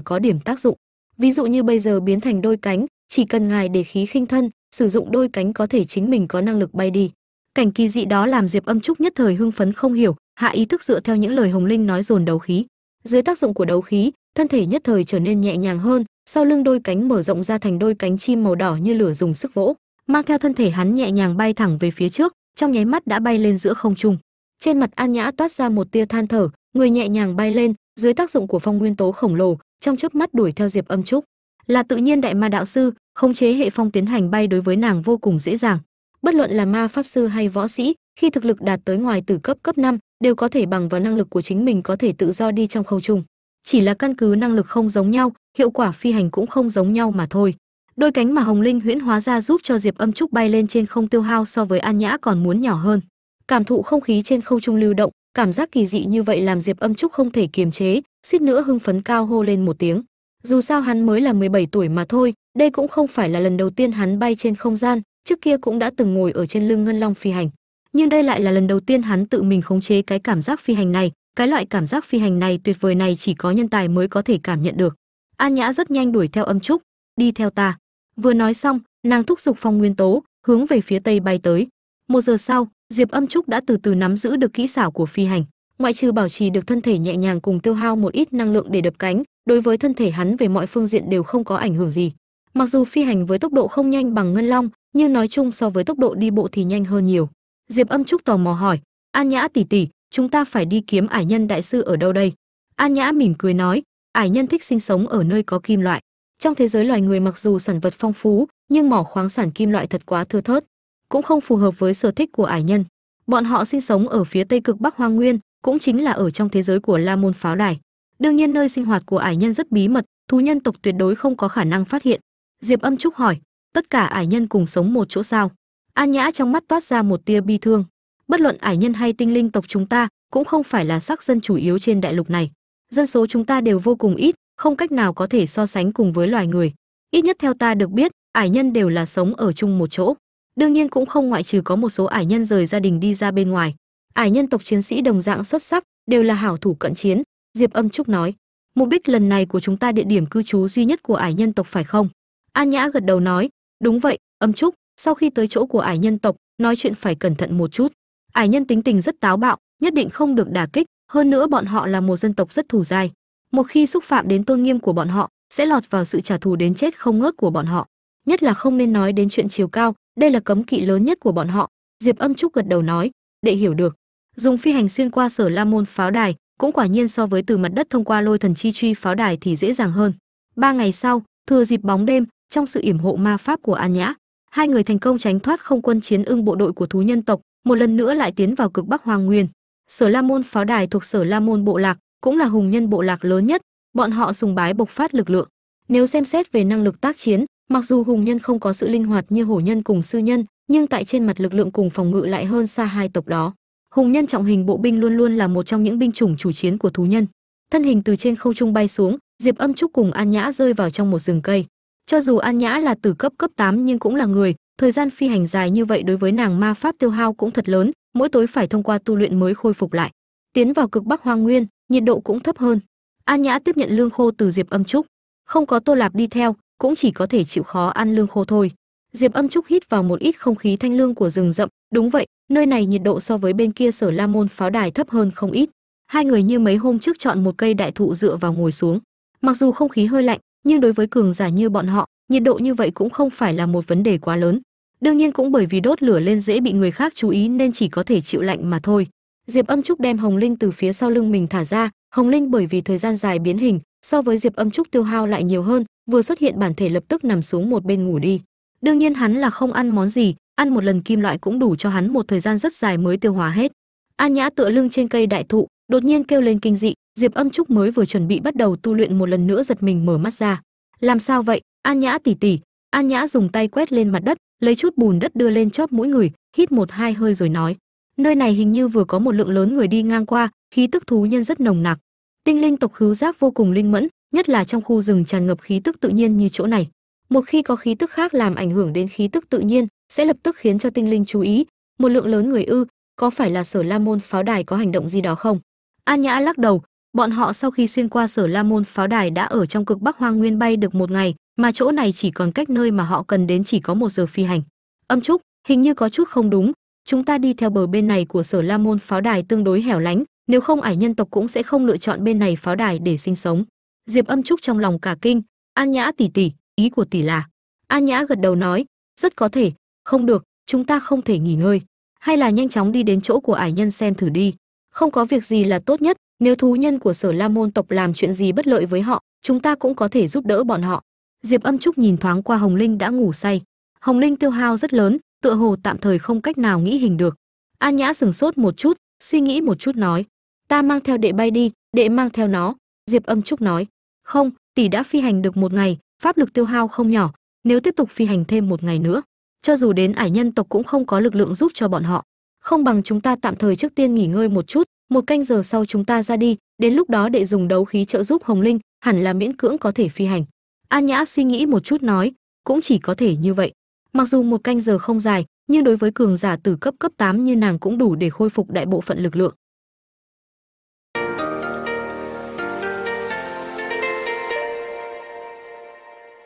có điểm tác dụng. Ví dụ như bây giờ biến thành đôi cánh chỉ cần ngài để khí khinh thân, sử dụng đôi cánh có thể chính mình có năng lực bay đi. Cảnh kỳ dị đó làm diệp âm trúc nhất thời hưng phấn không hiểu, hạ ý thức dựa theo những lời hồng linh nói dồn đấu khí. Dưới tác dụng của đấu khí, thân thể nhất thời trở nên nhẹ nhàng hơn, sau lưng đôi cánh mở rộng ra thành đôi cánh chim màu đỏ như lửa dùng sức vỗ, mang theo thân thể hắn nhẹ nhàng bay thẳng về phía trước, trong nháy mắt đã bay lên giữa không trung. Trên mặt an nhã toát ra một tia than thở, người nhẹ nhàng bay lên, dưới tác dụng của phong nguyên tố khổng lồ, trong chớp mắt đuổi theo diệp âm trúc là tự nhiên đại ma đạo sư khống chế hệ phong tiến hành bay đối với nàng vô cùng dễ dàng. Bất luận là ma pháp sư hay võ sĩ khi thực lực đạt tới ngoài từ cấp cấp 5, đều có thể bằng vào năng lực của chính mình có thể tự do đi trong không trung. Chỉ là căn cứ năng lực không giống nhau hiệu quả phi hành cũng không giống nhau mà thôi. Đôi cánh mà hồng linh huyễn hóa ra giúp cho diệp âm trúc bay lên trên không tiêu hao so với an nhã còn muốn nhỏ hơn. Cảm thụ không khí trên không trung lưu động cảm giác kỳ dị như vậy làm diệp âm trúc không thể kiềm chế suýt nữa hưng phấn cao hô lên một tiếng dù sao hắn mới là 17 tuổi mà thôi, đây cũng không phải là lần đầu tiên hắn bay trên không gian, trước kia cũng đã từng ngồi ở trên lưng ngân long phi hành. Nhưng đây lại là lần đầu tiên hắn tự mình khống chế cái cảm giác phi hành này, cái loại cảm giác phi hành này tuyệt vời này chỉ có nhân tài mới có thể cảm nhận được. An nhã rất nhanh đuổi theo âm trúc, đi theo ta. Vừa nói xong, nàng thúc giục phong nguyên tố, hướng về phía tây bay tới. Một giờ sau, diệp âm trúc đã từ từ nắm giữ được kỹ xảo của phi hành, ngoại trừ bảo trì được thân thể nhẹ nhàng cùng tiêu hao một ít năng lượng để đập cánh đối với thân thể hắn, về mọi phương diện đều không có ảnh hưởng gì. Mặc dù phi hành với tốc độ không nhanh bằng ngân long, nhưng nói chung so với tốc độ đi bộ thì nhanh hơn nhiều. Diệp âm trúc tò mò hỏi, an nhã tỷ tỷ, chúng ta phải đi kiếm ải nhân đại sư ở đâu đây? An nhã mỉm cười nói, ải nhân thích sinh sống ở nơi có kim loại. Trong thế giới loài người mặc dù sản vật phong phú, nhưng mỏ khoáng sản kim loại thật quá thưa thớt, cũng không phù hợp với sở thích của ải nhân. Bọn họ sinh sống ở phía tây cực bắc hoang nguyên, cũng chính là ở trong thế giới của la môn pháo đài đương nhiên nơi sinh hoạt của ải nhân rất bí mật, thú nhân tộc tuyệt đối không có khả năng phát hiện. Diệp âm trúc hỏi, tất cả ải nhân cùng sống một chỗ sao? An nhã trong mắt toát ra một tia bi thương. Bất luận ải nhân hay tinh linh tộc chúng ta, cũng không phải là sắc dân chủ yếu trên đại lục này. Dân số chúng ta đều vô cùng ít, không cách nào có thể so sánh cùng với loài người. Ít nhất theo ta được biết, ải nhân đều là sống ở chung một chỗ. Đương nhiên cũng không ngoại trừ có một số ải nhân rời gia đình đi ra bên ngoài. Ải nhân tộc chiến sĩ đồng dạng xuất sắc, đều là hảo thủ cận chiến diệp âm trúc nói, mục đích lần này của chúng ta địa điểm cư trú duy nhất của ải nhân tộc phải không? An nhã gật đầu nói, đúng vậy, âm trúc, sau khi tới chỗ của ải nhân tộc, nói chuyện phải cẩn thận một chút. Ải nhân tính tình rất táo bạo, nhất định không được đả kích, hơn nữa bọn họ là một dân tộc rất thù dai. Một khi xúc phạm đến tôn nghiêm của bọn họ, sẽ lọt vào sự trả thù đến chết không ngớt của bọn họ. Nhất là không nên nói đến chuyện chiều cao, đây là cấm kỵ lớn nhất của bọn họ. Diệp âm trúc gật đầu nói, đệ hiểu được. Dùng phi hành xuyên qua sở la môn pháo đài cũng quả nhiên so với từ mặt đất thông qua lôi thần chi truy pháo đài thì dễ dàng hơn. Ba ngày sau, thừa dịp bóng đêm, trong sự yểm hộ ma pháp của an nhã, hai người thành công tránh thoát không quân chiến ưng bộ đội của thú nhân tộc, một lần nữa lại tiến vào cực bắc hoàng nguyên. Sở la môn pháo đài thuộc sở la môn bộ lạc cũng là hùng nhân bộ lạc lớn nhất, bọn họ sùng bái bộc phát lực lượng. Nếu xem xét về năng lực tác chiến, mặc dù hùng nhân không có sự linh hoạt như hổ nhân cùng sư nhân, nhưng tại trên mặt lực lượng cùng phòng ngự lại hơn xa hai tộc đó hùng nhân trọng hình bộ binh luôn luôn là một trong những binh chủng chủ chiến của thú nhân. Thân hình từ trên không trung bay xuống, diệp âm trúc cùng an nhã rơi vào trong một rừng cây. Cho dù an nhã là từ cấp cấp 8 nhưng cũng là người, thời gian phi hành dài như vậy đối với nàng ma pháp tiêu hao cũng thật lớn, mỗi tối phải thông qua tu luyện mới khôi phục lại. Tiến vào cực bắc hoang nguyên, nhiệt độ cũng thấp hơn. An nhã tiếp nhận lương khô từ diệp âm trúc. Không có tô lạp đi theo, cũng chỉ có thể chịu khó ăn lương khô thôi diệp âm trúc hít vào một ít không khí thanh lương của rừng rậm. Đúng vậy, nơi này nhiệt độ so với bên kia sở la môn pháo đài thấp hơn không ít. Hai người như mấy hôm trước chọn một cây đại thụ dựa vào ngồi xuống. Mặc dù không khí hơi lạnh, nhưng đối với cường giả như bọn họ, nhiệt độ như vậy cũng không phải là một vấn đề quá lớn. Đương nhiên cũng bởi vì đốt lửa lên dễ bị người khác chú ý nên chỉ có thể chịu lạnh mà thôi. Diệp âm trúc đem hồng linh từ phía sau lưng mình thả ra. Hồng linh bởi vì thời gian dài biến hình, so với diệp âm trúc tiêu hao lại nhiều hơn, vừa xuất hiện bản thể lập tức nằm xuống một bên ngủ đi đương nhiên hắn là không ăn món gì, ăn một lần kim loại cũng đủ cho hắn một thời gian rất dài mới tiêu hóa hết. An nhã tựa lưng trên cây đại thụ, đột nhiên kêu lên kinh dị, diệp âm trúc mới vừa chuẩn bị bắt đầu tu luyện một lần nữa giật mình mở mắt ra. Làm sao vậy? An nhã tỉ tỉ. An nhã dùng tay quét lên mặt đất, lấy chút bùn đất đưa lên chóp mũi người, hít một hai hơi rồi nói, nơi này hình như vừa có một lượng lớn người đi ngang qua, khí tức thú nhân rất nồng nặc. Tinh linh tộc khứu giác vô cùng linh mẫn, nhất là trong khu rừng tràn ngập khí tức tự nhiên như chỗ này một khi có khí tức khác làm ảnh hưởng đến khí tức tự nhiên, sẽ lập tức khiến cho tinh linh chú ý. Một lượng lớn người ư, có phải là sở la môn pháo đài có hành động gì đó không? An nhã lắc đầu, bọn họ sau khi xuyên qua sở la môn pháo đài đã ở trong cực bắc hoang nguyên bay được một ngày, mà chỗ này chỉ còn cách nơi mà họ cần đến chỉ có một giờ phi hành. Âm trúc, hình như có chút không đúng. Chúng ta đi theo bờ bên này của sở la môn pháo đài tương đối hẻo lánh, nếu không ải nhân tộc cũng sẽ không lựa chọn bên này pháo đài để sinh sống. Diệp âm trúc trong lòng cả kinh. An nhã tỷ tỷ ý của tỷ là an nhã gật đầu nói, rất có thể, không được, chúng ta không thể nghỉ ngơi. Hay là nhanh chóng đi đến chỗ của ải nhân xem thử đi. Không có việc gì là tốt nhất, nếu thú nhân của sở la môn tộc làm chuyện gì bất lợi với họ, chúng ta cũng có thể giúp đỡ bọn họ. Diệp âm trúc nhìn thoáng qua hồng linh đã ngủ say. Hồng linh tiêu hao rất lớn, tựa hồ tạm thời không cách nào nghĩ hình được. An nhã sừng sốt một chút, suy nghĩ một chút nói, ta mang theo đệ bay đi, đệ mang theo nó. Diệp âm trúc nói, không, tỷ đã phi hành được một ngày pháp lực tiêu hao không nhỏ, nếu tiếp tục phi hành thêm một ngày nữa, cho dù đến ải nhân tộc cũng không có lực lượng giúp cho bọn họ. Không bằng chúng ta tạm thời trước tiên nghỉ ngơi một chút, một canh giờ sau chúng ta ra đi, đến lúc đó đệ dùng đấu khí trợ giúp hồng linh, hẳn là miễn cưỡng có thể phi hành. An nhã suy nghĩ một chút nói, cũng chỉ có thể như vậy. Mặc dù một canh giờ không dài, nhưng đối với cường giả từ cấp cấp 8 như nàng cũng đủ để khôi phục đại bộ phận lực lượng.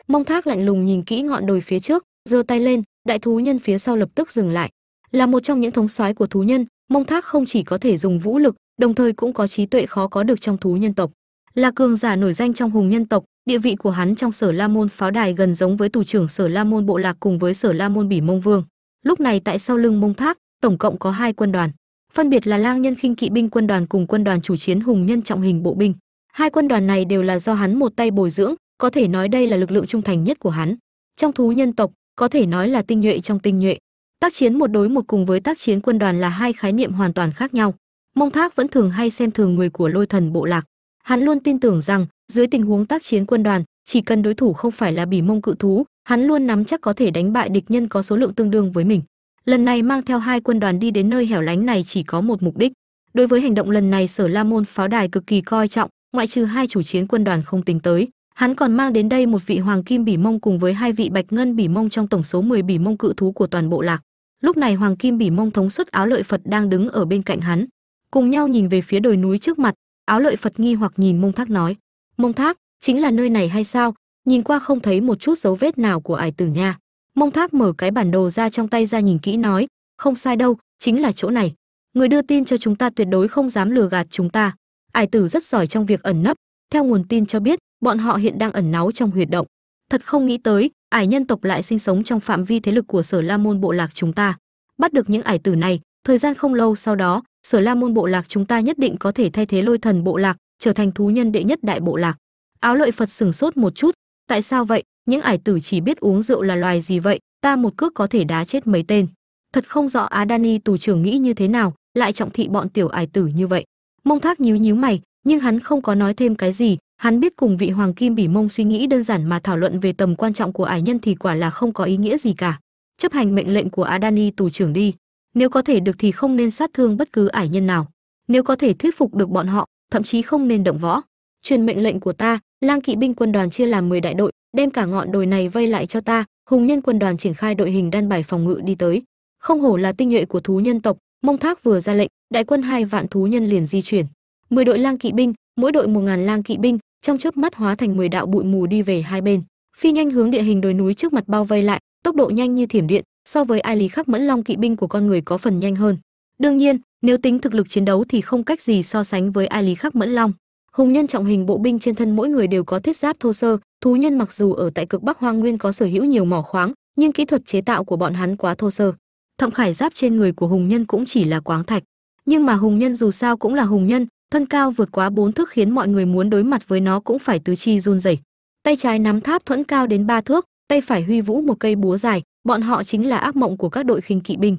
Mông thác lạnh lùng nhìn kỹ ngọn đồi phía trước, giơ tay lên, đại thú nhân phía sau lập tức dừng lại. Là một trong những thống soái của thú nhân, mông thác không chỉ có thể dùng vũ lực, đồng thời cũng có trí tuệ khó có được trong thú nhân tộc. Là cường giả nổi danh trong hùng nhân tộc, địa vị của hắn trong sở la môn pháo đài gần giống với tù trưởng sở la môn bộ lạc cùng với sở la môn bỉ mông vương. Lúc này tại sau lưng mông thác, tổng cộng có hai quân đoàn. Phân biệt là lang nhân khinh kỵ binh quân đoàn cùng quân đoàn chủ chiến hùng nhân trọng hình bộ binh. Hai quân đoàn này đều là do hắn một tay bồi dưỡng có thể nói đây là lực lượng trung thành nhất của hắn. Trong thú nhân tộc, có thể nói là tinh nhuệ trong tinh nhuệ. Tác chiến một đối một cùng với tác chiến quân đoàn là hai khái niệm hoàn toàn khác nhau. Mông thác vẫn thường hay xem thường người của lôi thần bộ lạc. Hắn luôn tin tưởng rằng, dưới tình huống tác chiến quân đoàn, chỉ cần đối thủ không phải là bỉ mông cự thú, hắn luôn nắm chắc có thể đánh bại địch nhân có số lượng tương đương với mình. Lần này mang theo hai quân đoàn đi đến nơi hẻo lánh này chỉ có một mục đích. Đối với hành động lần này, sở la môn pháo đài cực kỳ coi trọng, ngoại trừ hai chủ chiến quân đoàn không tính tới hắn còn mang đến đây một vị hoàng kim bỉ mông cùng với hai vị bạch ngân bỉ mông trong tổng số 10 bỉ mông cự thú của toàn bộ lạc. Lúc này hoàng kim bỉ mông thống suất áo lợi phật đang đứng ở bên cạnh hắn. Cùng nhau nhìn về phía đồi núi trước mặt, áo lợi phật nghi hoặc nhìn mông thác nói, mông thác, chính là nơi này hay sao? Nhìn qua không thấy một chút dấu vết nào của ải tử nha. Mông thác mở cái bản đồ ra trong tay ra nhìn kỹ nói, không sai đâu, chính là chỗ này. Người đưa tin cho chúng ta tuyệt đối không dám lừa gạt chúng ta. Ải tử rất giỏi trong việc ẩn nấp, theo nguồn tin cho biết bọn họ hiện đang ẩn náu trong huyệt động. Thật không nghĩ tới, ải nhân tộc lại sinh sống trong phạm vi thế lực của sở la môn bộ lạc chúng ta. Bắt được những ải tử này, thời gian không lâu sau đó, sở la môn bộ lạc chúng ta nhất định có thể thay thế lôi thần bộ lạc, trở thành thú nhân đệ nhất đại bộ lạc. Áo lợi phật sửng sốt một chút, tại sao vậy? Những ải tử chỉ biết uống rượu là loài gì vậy? Ta một cước có thể đá chết mấy tên. Thật không rõ á đani tù trưởng nghĩ như thế nào, lại trọng thị bọn tiểu ải tử như vậy. Mông thác nhíu nhíu mày, nhưng hắn không có nói thêm cái gì hắn biết cùng vị hoàng kim bỉ mông suy nghĩ đơn giản mà thảo luận về tầm quan trọng của ải nhân thì quả là không có ý nghĩa gì cả. Chấp hành mệnh lệnh của adani tù trưởng đi. Nếu có thể được thì không nên sát thương bất cứ ải nhân nào. Nếu có thể thuyết phục được bọn họ, thậm chí không nên động võ. Truyền mệnh lệnh của ta, lang kỵ binh quân đoàn chia làm 10 đại đội, đem cả ngọn đồi này vây lại cho ta. Hùng nhân quân đoàn triển khai đội hình đan bài phòng ngự đi tới. Không hổ là tinh nhuệ của thú nhân tộc, mông thác vừa ra lệnh, đại quân hai vạn thú nhân liền di chuyển. 10 đội lang kỵ binh, mỗi đội một ngàn lang kỵ binh trong chớp mắt hóa thành 10 đạo bụi mù đi về hai bên. Phi nhanh hướng địa hình đồi núi trước mặt bao vây lại, tốc độ nhanh như thiểm điện, so với ai lý khắc mẫn long kỵ binh của con người có phần nhanh hơn. Đương nhiên, nếu tính thực lực chiến đấu thì không cách gì so sánh với ai lý khắc mẫn long. Hùng nhân trọng hình bộ binh trên thân mỗi người đều có thiết giáp thô sơ, thú nhân mặc dù ở tại cực bắc hoang nguyên có sở hữu nhiều mỏ khoáng, nhưng kỹ thuật chế tạo của bọn hắn quá thô sơ. Thậm khải giáp trên người của hùng nhân cũng chỉ là quáng thạch. Nhưng mà hùng nhân dù sao cũng là hùng nhân thân cao vượt quá bốn thước khiến mọi người muốn đối mặt với nó cũng phải tứ chi run rẩy. Tay trái nắm tháp thuẫn cao đến ba thước, tay phải huy vũ một cây búa dài, bọn họ chính là ác mộng của các đội khinh kỵ binh.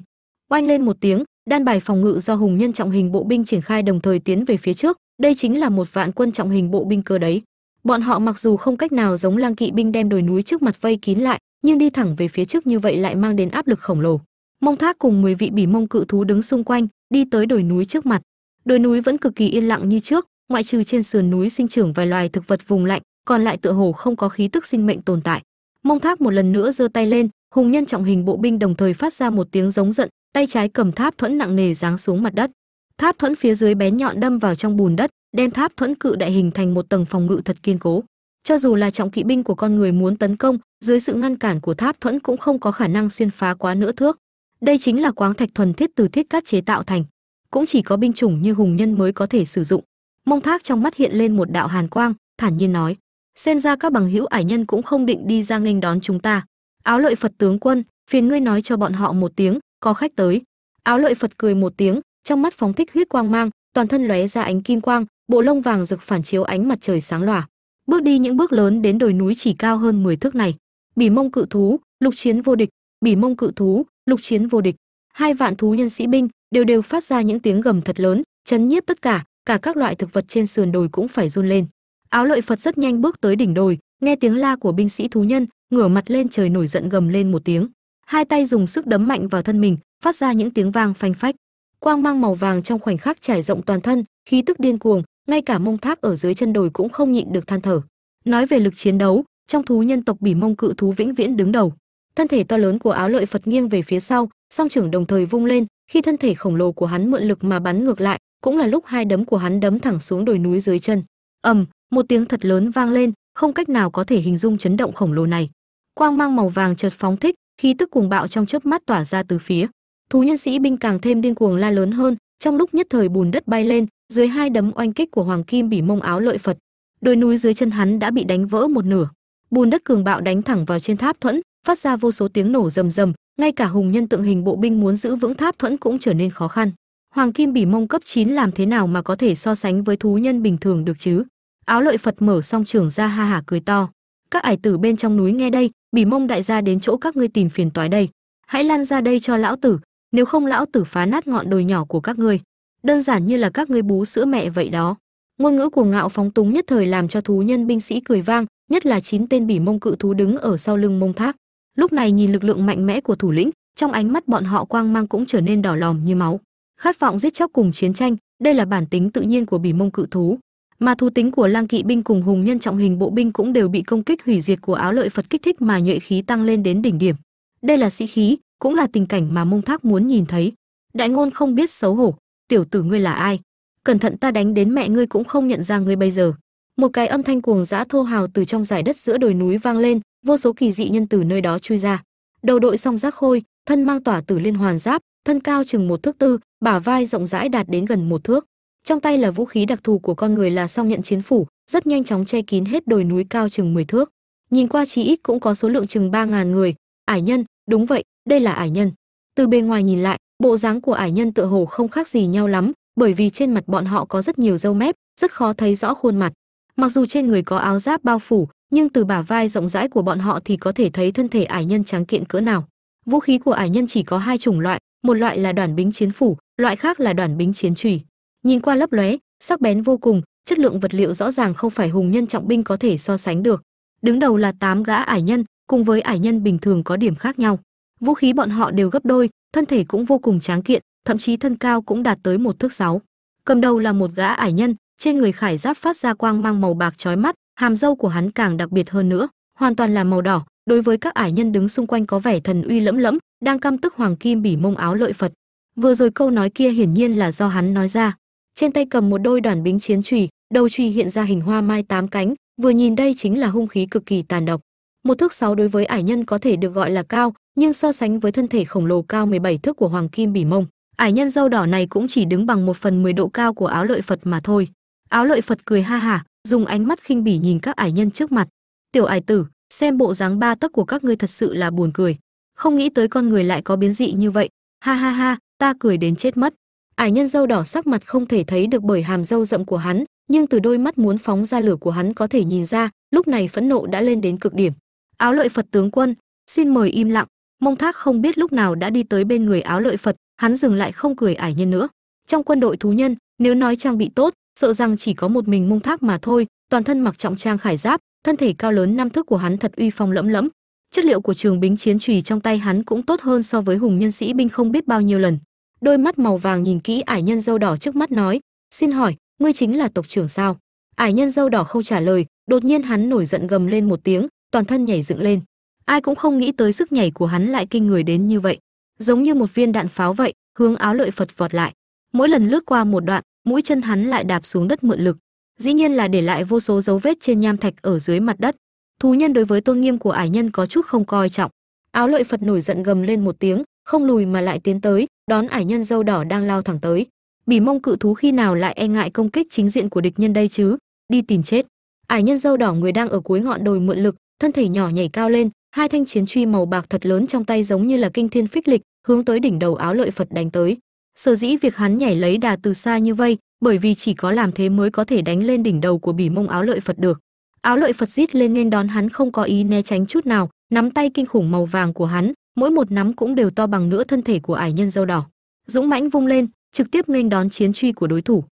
Oanh lên một tiếng, đan bài phòng ngự do hùng nhân trọng hình bộ binh triển khai đồng thời tiến về phía trước, đây chính là một vạn quân trọng hình bộ binh cơ đấy. Bọn họ mặc dù không cách nào giống lang kỵ binh đem đồi núi trước mặt vây kín lại, nhưng đi thẳng về phía trước như vậy lại mang đến áp lực khổng lồ. Mông thác cùng 10 vị bỉ mông cự thú đứng xung quanh, đi tới đồi núi trước mặt đồi núi vẫn cực kỳ yên lặng như trước, ngoại trừ trên sườn núi sinh trưởng vài loài thực vật vùng lạnh, còn lại tựa hồ không có khí tức sinh mệnh tồn tại. Mông tháp một lần nữa giơ tay lên, hùng nhân trọng hình bộ binh đồng thời phát ra một tiếng giống giận, tay trái cầm tháp thuẫn nặng nề giáng xuống mặt đất. Tháp thuẫn phía dưới bén nhọn đâm vào trong bùn đất, đem tháp thuẫn cự đại hình thành một tầng phòng ngự thật kiên cố. Cho dù là trọng kỵ binh của con người muốn tấn công, dưới sự ngăn cản của tháp thuẫn cũng không có khả năng xuyên phá quá nửa thước. Đây chính là quáng thạch thuần thiết từ thiết cát chế tạo thành cũng chỉ có binh chủng như hùng nhân mới có thể sử dụng. Mông thác trong mắt hiện lên một đạo hàn quang, thản nhiên nói, xem ra các bằng hữu ải nhân cũng không định đi ra nghênh đón chúng ta. Áo lợi phật tướng quân, phiền ngươi nói cho bọn họ một tiếng, có khách tới. Áo lợi phật cười một tiếng, trong mắt phóng thích huyết quang mang, toàn thân lóe ra ánh kim quang, bộ lông vàng rực phản chiếu ánh mặt trời sáng lòa. Bước đi những bước lớn đến đồi núi chỉ cao hơn 10 thước này. Bỉ mông cự thú, lục chiến vô địch. Bỉ mông cự thú, lục chiến vô địch hai vạn thú nhân sĩ binh đều đều phát ra những tiếng gầm thật lớn, chấn nhiếp tất cả cả các loại thực vật trên sườn đồi cũng phải run lên. Áo lợi phật rất nhanh bước tới đỉnh đồi, nghe tiếng la của binh sĩ thú nhân, ngửa mặt lên trời nổi giận gầm lên một tiếng. Hai tay dùng sức đấm mạnh vào thân mình, phát ra những tiếng vang phanh phách. Quang mang màu vàng trong khoảnh khắc trải rộng toàn thân, khí tức điên cuồng, ngay cả mông thác ở dưới chân đồi cũng không nhịn được than thở. Nói về lực chiến đấu, trong thú nhân tộc bỉ mông cự thú vĩnh viễn đứng đầu thân thể to lớn của áo lợi phật nghiêng về phía sau, song trưởng đồng thời vung lên, khi thân thể khổng lồ của hắn mượn lực mà bắn ngược lại, cũng là lúc hai đấm của hắn đấm thẳng xuống đồi núi dưới chân. Ầm, một tiếng thật lớn vang lên, không cách nào có thể hình dung chấn động khổng lồ này. Quang mang màu vàng chợt phóng thích, khí tức cuồng bạo trong chớp mắt tỏa ra từ phía. Thú nhân sĩ binh càng thêm điên cuồng la lớn hơn, trong lúc nhất thời bùn đất bay lên, dưới hai đấm oanh kích của hoàng kim bỉ mông áo lợi phật. Đồi núi dưới chân hắn đã bị đánh vỡ một nửa. Bùn đất cường bạo đánh thẳng vào trên tháp thuẫn phát ra vô số tiếng nổ rầm rầm, ngay cả hùng nhân tượng hình bộ binh muốn giữ vững tháp thuẫn cũng trở nên khó khăn. Hoàng kim bỉ mông cấp 9 làm thế nào mà có thể so sánh với thú nhân bình thường được chứ? Áo lợi phật mở song trường ra ha hả cười to. Các ải tử bên trong núi nghe đây, bỉ mông đại gia đến chỗ các ngươi tìm phiền toái đây. Hãy lan ra đây cho lão tử, nếu không lão tử phá nát ngọn đồi nhỏ của các ngươi. Đơn giản như là các ngươi bú sữa mẹ vậy đó. Ngôn ngữ của ngạo phóng túng nhất thời làm cho thú nhân binh sĩ cười vang, nhất là chín tên bỉ mông cự thú đứng ở sau lưng mông thác lúc này nhìn lực lượng mạnh mẽ của thủ lĩnh, trong ánh mắt bọn họ quang mang cũng trở nên đỏ lòm như máu. Khát vọng giết chóc cùng chiến tranh, đây là bản tính tự nhiên của bỉ mông cự thú. Mà thú tính của lang kỵ binh cùng hùng nhân trọng hình bộ binh cũng đều bị công kích hủy diệt của áo lợi phật kích thích mà nhuệ khí tăng lên đến đỉnh điểm. Đây là sĩ khí, cũng là tình cảnh mà mông thác muốn nhìn thấy. Đại ngôn không biết xấu hổ, tiểu tử ngươi là ai? Cẩn thận ta đánh đến mẹ ngươi cũng không nhận ra ngươi bây giờ. Một cái âm thanh cuồng dã thô hào từ trong giải đất giữa đồi núi vang lên vô số kỳ dị nhân từ nơi đó chui ra. Đầu đội song giác khôi, thân mang tỏa tử liên hoàn giáp, thân cao chừng một thước tư, bả vai rộng rãi đạt đến gần một thước. Trong tay là vũ khí đặc thù của con người là song nhận chiến phủ, rất nhanh chóng che kín hết đồi núi cao chừng 10 thước. Nhìn qua chí ít cũng có số lượng chừng ba ngàn người. Ải nhân, đúng vậy, đây là ải nhân. Từ bề ngoài nhìn lại, bộ dáng của ải nhân tựa hồ không khác gì nhau lắm, bởi vì trên mặt bọn họ có rất nhiều râu mép, rất khó thấy rõ khuôn mặt. Mặc dù trên người có áo giáp bao phủ nhưng từ bả vai rộng rãi của bọn họ thì có thể thấy thân thể ải nhân trắng kiện cỡ nào. Vũ khí của ải nhân chỉ có hai chủng loại, một loại là đoàn bính chiến phủ, loại khác là đoàn bính chiến trùy. Nhìn qua lấp lóe, sắc bén vô cùng, chất lượng vật liệu rõ ràng không phải hùng nhân trọng binh có thể so sánh được. Đứng đầu là tám gã ải nhân, cùng với ải nhân bình thường có điểm khác nhau. Vũ khí bọn họ đều gấp đôi, thân thể cũng vô cùng tráng kiện, thậm chí thân cao cũng đạt tới một thước sáu. Cầm đầu là một gã ải nhân, trên người khải giáp phát ra quang mang màu bạc chói mắt hàm dâu của hắn càng đặc biệt hơn nữa, hoàn toàn là màu đỏ, đối với các ải nhân đứng xung quanh có vẻ thần uy lẫm lẫm, đang căm tức hoàng kim bỉ mông áo lợi phật. Vừa rồi câu nói kia hiển nhiên là do hắn nói ra. Trên tay cầm một đôi đoàn bính chiến chùy, đầu chùy hiện ra hình hoa mai tám cánh, vừa nhìn đây chính là hung khí cực kỳ tàn độc. Một thước sáu đối với ải nhân có thể được gọi là cao, nhưng so sánh với thân thể khổng lồ cao 17 thước của hoàng kim bỉ mông, ải nhân dâu đỏ này cũng chỉ đứng bằng một phần 10 độ cao của áo lợi phật mà thôi. Áo lợi phật cười ha hả dùng ánh mắt khinh bỉ nhìn các ải nhân trước mặt. Tiểu ải tử, xem bộ dáng ba tấc của các ngươi thật sự là buồn cười. Không nghĩ tới con người lại có biến dị như vậy. Ha ha ha, ta cười đến chết mất. Ải nhân dâu đỏ sắc mặt không thể thấy được bởi hàm dâu rậm của hắn, nhưng từ đôi mắt muốn phóng ra lửa của hắn có thể nhìn ra, lúc này phẫn nộ đã lên đến cực điểm. Áo lợi phật tướng quân, xin mời im lặng. Mông thác không biết lúc nào đã đi tới bên người áo lợi phật, hắn dừng lại không cười ải nhân nữa. Trong quân đội thú nhân, nếu nói trang bị tốt sợ rằng chỉ có một mình mông thác mà thôi, toàn thân mặc trọng trang khải giáp, thân thể cao lớn năm thước của hắn thật uy phong lẫm lẫm. Chất liệu của trường bính chiến trùy trong tay hắn cũng tốt hơn so với hùng nhân sĩ binh không biết bao nhiêu lần. Đôi mắt màu vàng nhìn kỹ ải nhân dâu đỏ trước mắt nói, xin hỏi, ngươi chính là tộc trưởng sao? Ải nhân dâu đỏ không trả lời, đột nhiên hắn nổi giận gầm lên một tiếng, toàn thân nhảy dựng lên. Ai cũng không nghĩ tới sức nhảy của hắn lại kinh người đến như vậy. Giống như một viên đạn pháo vậy, hướng áo lợi phật vọt lại. Mỗi lần lướt qua một đoạn mũi chân hắn lại đạp xuống đất mượn lực. Dĩ nhiên là để lại vô số dấu vết trên nham thạch ở dưới mặt đất. Thú nhân đối với tôn nghiêm của ải nhân có chút không coi trọng. Áo lợi phật nổi giận gầm lên một tiếng, không lùi mà lại tiến tới, đón ải nhân dâu đỏ đang lao thẳng tới. Bỉ mông cự thú khi nào lại e ngại công kích chính diện của địch nhân đây chứ? Đi tìm chết. Ải nhân dâu đỏ người đang ở cuối ngọn đồi mượn lực, thân thể nhỏ nhảy cao lên, hai thanh chiến truy màu bạc thật lớn trong tay giống như là kinh thiên phích lịch, hướng tới đỉnh đầu áo lợi phật đánh tới sở dĩ việc hắn nhảy lấy đà từ xa như vây, bởi vì chỉ có làm thế mới có thể đánh lên đỉnh đầu của bỉ mông áo lợi phật được. Áo lợi phật rít lên nên đón hắn không có ý né tránh chút nào, nắm tay kinh khủng màu vàng của hắn, mỗi một nắm cũng đều to bằng nửa thân thể của ải nhân dâu đỏ. Dũng mãnh vung lên, trực tiếp nghênh đón chiến truy của đối thủ.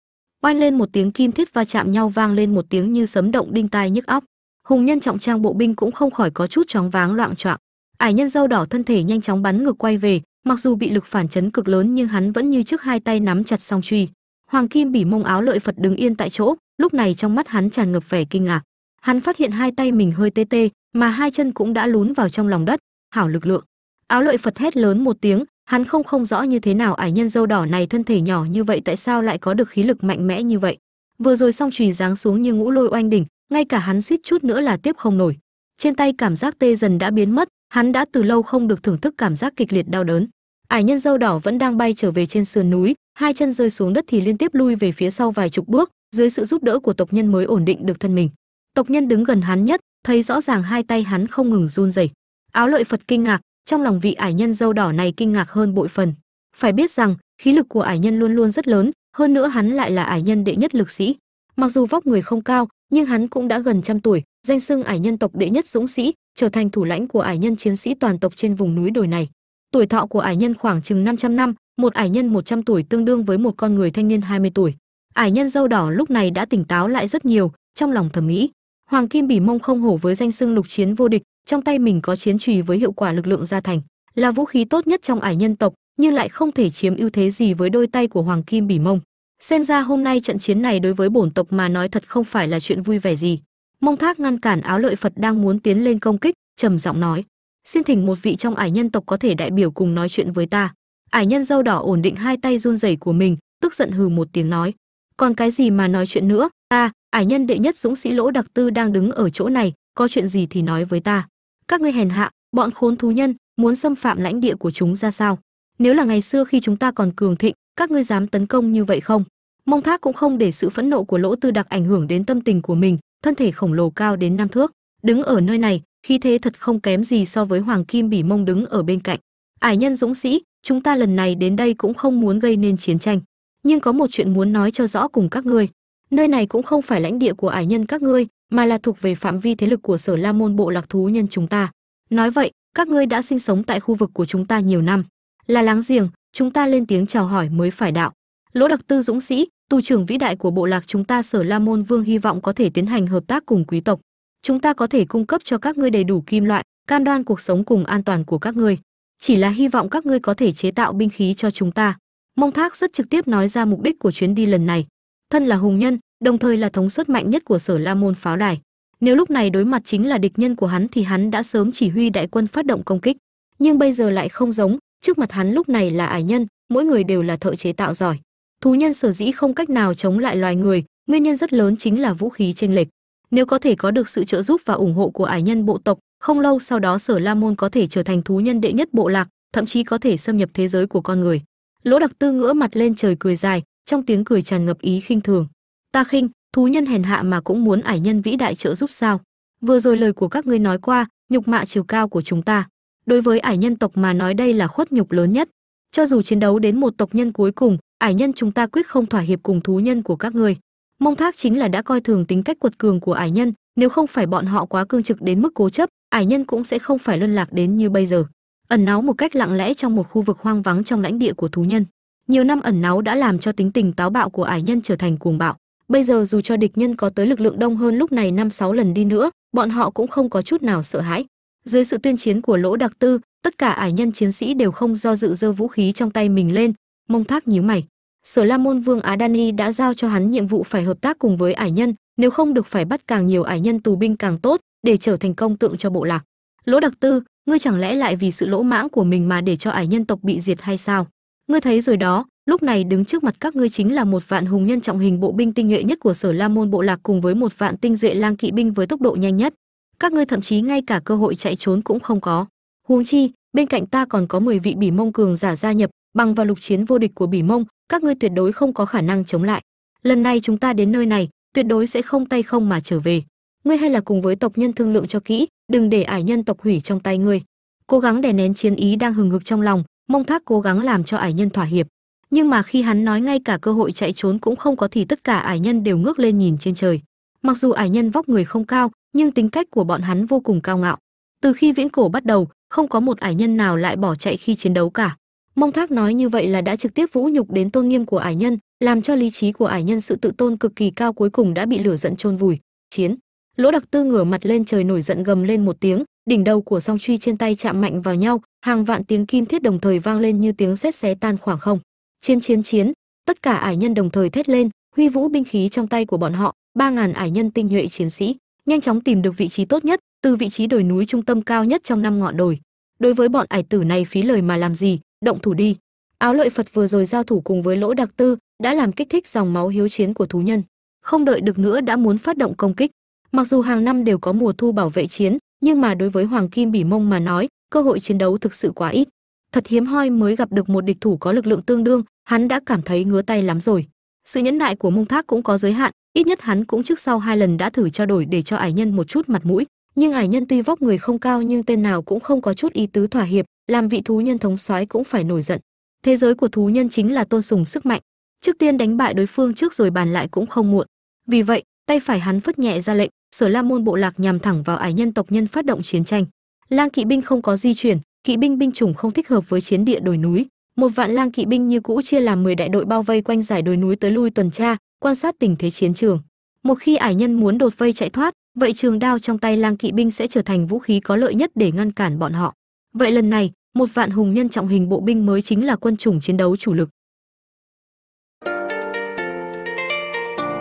Oanh lên một tiếng kim thiết va chạm nhau vang lên một tiếng như sấm động đinh tai nhức óc. Hùng nhân trọng trang bộ binh cũng không khỏi có chút chóng váng loạn choạng. Ải nhân dâu đỏ thân thể nhanh chóng bắn ngược quay về mặc dù bị lực phản chấn cực lớn nhưng hắn vẫn như trước hai tay nắm chặt song truy. Hoàng kim bỉ mông áo lợi phật đứng yên tại chỗ, lúc này trong mắt hắn tràn ngập vẻ kinh ngạc. Hắn phát hiện hai tay mình hơi tê tê, mà hai chân cũng đã lún vào trong lòng đất. Hảo lực lượng. Áo lợi phật hét lớn một tiếng, hắn không không rõ như thế nào ải nhân dâu đỏ này thân thể nhỏ như vậy tại sao lại có được khí lực mạnh mẽ như vậy. Vừa rồi song chùy giáng xuống như ngũ lôi oanh đỉnh, ngay cả hắn suýt chút nữa là tiếp không nổi. Trên tay cảm giác tê dần đã biến mất, hắn đã từ lâu không được thưởng thức cảm giác kịch liệt đau đớn ải nhân dâu đỏ vẫn đang bay trở về trên sườn núi, hai chân rơi xuống đất thì liên tiếp lui về phía sau vài chục bước, dưới sự giúp đỡ của tộc nhân mới ổn định được thân mình. Tộc nhân đứng gần hắn nhất, thấy rõ ràng hai tay hắn không ngừng run rẩy. Áo lợi phật kinh ngạc, trong lòng vị ải nhân dâu đỏ này kinh ngạc hơn bội phần. Phải biết rằng, khí lực của ải nhân luôn luôn rất lớn, hơn nữa hắn lại là ải nhân đệ nhất lực sĩ. Mặc dù vóc người không cao, nhưng hắn cũng đã gần trăm tuổi, danh xưng ải nhân tộc đệ nhất dũng sĩ, trở thành thủ lãnh của ải nhân chiến sĩ toàn tộc trên vùng núi đồi này tuổi thọ của ải nhân khoảng chừng 500 năm, một ải nhân 100 tuổi tương đương với một con người thanh niên 20 tuổi. Ải nhân dâu đỏ lúc này đã tỉnh táo lại rất nhiều, trong lòng thầm nghĩ, hoàng kim bỉ mông không hổ với danh xưng lục chiến vô địch, trong tay mình có chiến trùy với hiệu quả lực lượng gia thành, là vũ khí tốt nhất trong ải nhân tộc, nhưng lại không thể chiếm ưu thế gì với đôi tay của hoàng kim bỉ mông. Xem ra hôm nay trận chiến này đối với bổn tộc mà nói thật không phải là chuyện vui vẻ gì. Mông thác ngăn cản áo lợi phật đang muốn tiến lên công kích, trầm giọng nói xin thỉnh một vị trong ải nhân tộc có thể đại biểu cùng nói chuyện với ta. Ải nhân dâu đỏ ổn định hai tay run rẩy của mình, tức giận hừ một tiếng nói. Còn cái gì mà nói chuyện nữa? Ta, ải nhân đệ nhất dũng sĩ lỗ đặc tư đang đứng ở chỗ này, có chuyện gì thì nói với ta. Các ngươi hèn hạ, bọn khốn thú nhân, muốn xâm phạm lãnh địa của chúng ra sao? Nếu là ngày xưa khi chúng ta còn cường thịnh, các ngươi dám tấn công như vậy không? Mông thác cũng không để sự phẫn nộ của lỗ tư đặc ảnh hưởng đến tâm tình của mình, thân thể khổng lồ cao đến năm thước. Đứng ở nơi này khi thế thật không kém gì so với hoàng kim bỉ mông đứng ở bên cạnh. Ải nhân dũng sĩ, chúng ta lần này đến đây cũng không muốn gây nên chiến tranh. Nhưng có một chuyện muốn nói cho rõ cùng các ngươi. Nơi này cũng không phải lãnh địa của ải nhân các ngươi, mà là thuộc về phạm vi thế lực của sở la môn bộ lạc thú nhân chúng ta. Nói vậy, các ngươi đã sinh sống tại khu vực của chúng ta nhiều năm. Là láng giềng, chúng ta lên tiếng chào hỏi mới phải đạo. Lỗ đặc tư dũng sĩ, tù trưởng vĩ đại của bộ lạc chúng ta sở la môn vương hy vọng có thể tiến hành hợp tác cùng quý tộc chúng ta có thể cung cấp cho các ngươi đầy đủ kim loại, cam đoan cuộc sống cùng an toàn của các ngươi. Chỉ là hy vọng các ngươi có thể chế tạo binh khí cho chúng ta. Mông thác rất trực tiếp nói ra mục đích của chuyến đi lần này. Thân là hùng nhân, đồng thời là thống suất mạnh nhất của sở la môn pháo đài. Nếu lúc này đối mặt chính là địch nhân của hắn thì hắn đã sớm chỉ huy đại quân phát động công kích. Nhưng bây giờ lại không giống, trước mặt hắn lúc này là ải nhân, mỗi người đều là thợ chế tạo giỏi. Thú nhân sở dĩ không cách nào chống lại loài người, nguyên nhân rất lớn chính là vũ khí chênh lệch nếu có thể có được sự trợ giúp và ủng hộ của ải nhân bộ tộc, không lâu sau đó sở la môn có thể trở thành thú nhân đệ nhất bộ lạc, thậm chí có thể xâm nhập thế giới của con người. Lỗ đặc tư ngửa mặt lên trời cười dài, trong tiếng cười tràn ngập ý khinh thường. Ta khinh, thú nhân hèn hạ mà cũng muốn ải nhân vĩ đại trợ giúp sao? Vừa rồi lời của các ngươi nói qua, nhục mạ chiều cao của chúng ta. Đối với ải nhân tộc mà nói đây là khuất nhục lớn nhất. Cho dù chiến đấu đến một tộc nhân cuối cùng, ải nhân chúng ta quyết không thỏa hiệp cùng thú nhân của các ngươi mông thác chính là đã coi thường tính cách quật cường của ải nhân, nếu không phải bọn họ quá cương trực đến mức cố chấp, ải nhân cũng sẽ không phải luân lạc đến như bây giờ. Ẩn náu một cách lặng lẽ trong một khu vực hoang vắng trong lãnh địa của thú nhân. Nhiều năm ẩn náu đã làm cho tính tình táo bạo của ải nhân trở thành cuồng bạo. Bây giờ dù cho địch nhân có tới lực lượng đông hơn lúc này năm sáu lần đi nữa, bọn họ cũng không có chút nào sợ hãi. Dưới sự tuyên chiến của lỗ đặc tư, tất cả ải nhân chiến sĩ đều không do dự giơ vũ khí trong tay mình lên. Mông thác nhíu mày sở la môn vương á đani đã giao cho hắn nhiệm vụ phải hợp tác cùng với ải nhân, nếu không được phải bắt càng nhiều ải nhân tù binh càng tốt để trở thành công tượng cho bộ lạc. Lỗ đặc tư, ngươi chẳng lẽ lại vì sự lỗ mãng của mình mà để cho ải nhân tộc bị diệt hay sao? Ngươi thấy rồi đó, lúc này đứng trước mặt các ngươi chính là một vạn hùng nhân trọng hình bộ binh tinh nhuệ nhất của sở la môn bộ lạc cùng với một vạn tinh duệ lang kỵ binh với tốc độ nhanh nhất. Các ngươi thậm chí ngay cả cơ hội chạy trốn cũng không có. Huống chi, bên cạnh ta còn có 10 vị bỉ mông cường giả gia nhập, bằng vào lục chiến vô địch của bỉ mông các ngươi tuyệt đối không có khả năng chống lại. Lần này chúng ta đến nơi này, tuyệt đối sẽ không tay không mà trở về. Ngươi hay là cùng với tộc nhân thương lượng cho kỹ, đừng để ải nhân tộc hủy trong tay ngươi. Cố gắng đè nén chiến ý đang hừng hực trong lòng mông thác cố gắng làm cho ải nhân thỏa hiệp. Nhưng mà khi hắn nói ngay cả cơ hội chạy trốn cũng không có thì tất cả ải nhân đều ngước lên nhìn trên trời. Mặc dù ải nhân vóc người không cao, nhưng tính cách của bọn hắn vô cùng cao ngạo. Từ khi viễn cổ bắt đầu, không có một ải nhân nào lại bỏ chạy khi chiến đấu cả mông thác nói như vậy là đã trực tiếp vũ nhục đến tôn nghiêm của ải nhân, làm cho lý trí của ải nhân, sự tự tôn cực kỳ cao cuối cùng đã bị lửa giận chôn vùi. Chiến. Lỗ đặc tư ngửa mặt lên trời nổi giận gầm lên một tiếng, đỉnh đầu của song truy trên tay chạm mạnh vào nhau, hàng vạn tiếng kim thiết đồng thời vang lên như tiếng sét xé tan khoảng không. Chiến chiến chiến. Tất cả ải nhân đồng thời thét lên, huy vũ binh khí trong tay của bọn họ, ba ngàn ải nhân tinh nhuệ chiến sĩ. Nhanh chóng tìm được vị trí tốt nhất, từ vị trí đồi núi trung tâm cao nhất trong năm ngọn đồi. Đối với bọn ải tử này phí lời mà làm gì? Động thủ đi. Áo lợi phật vừa rồi giao thủ cùng với lỗ đặc tư đã làm kích thích dòng máu hiếu chiến của thú nhân. Không đợi được nữa đã muốn phát động công kích. Mặc dù hàng năm đều có mùa thu bảo vệ chiến, nhưng mà đối với hoàng kim bỉ mông mà nói, cơ hội chiến đấu thực sự quá ít. Thật hiếm hoi mới gặp được một địch thủ có lực lượng tương đương, hắn đã cảm thấy ngứa tay lắm rồi. Sự nhẫn nại của mông thác cũng có giới hạn, ít nhất hắn cũng trước sau hai lần đã thử trao đổi để cho ải nhân một chút mặt mũi nhưng hải nhân tuy vóc người không cao nhưng tên nào cũng không có chút ý tứ thỏa hiệp, làm vị thú nhân thống soái cũng phải nổi giận. Thế giới của thú nhân chính là tôn sùng sức mạnh. Trước tiên đánh bại đối phương trước rồi bàn lại cũng không muộn. Vì vậy, tay phải hắn phất nhẹ ra lệnh, sở la môn bộ lạc nhằm thẳng vào ải nhân tộc nhân phát động chiến tranh. Lang kỵ binh không có di chuyển, kỵ binh binh chủng không thích hợp với chiến địa đồi núi. Một vạn lang kỵ binh như cũ chia làm 10 đại đội bao vây quanh giải đồi núi tới lui tuần tra, quan sát tình thế chiến trường. Một khi ải nhân muốn đột vây chạy thoát vậy trường đao trong tay lang kỵ binh sẽ trở thành vũ khí có lợi nhất để ngăn cản bọn họ. Vậy lần này, một vạn hùng nhân trọng hình bộ binh mới chính là quân chủng chiến đấu chủ lực.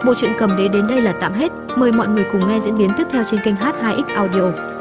Bộ truyện cầm đế đến đây là tạm hết. Mời mọi người cùng nghe diễn biến tiếp theo trên kênh h2x audio.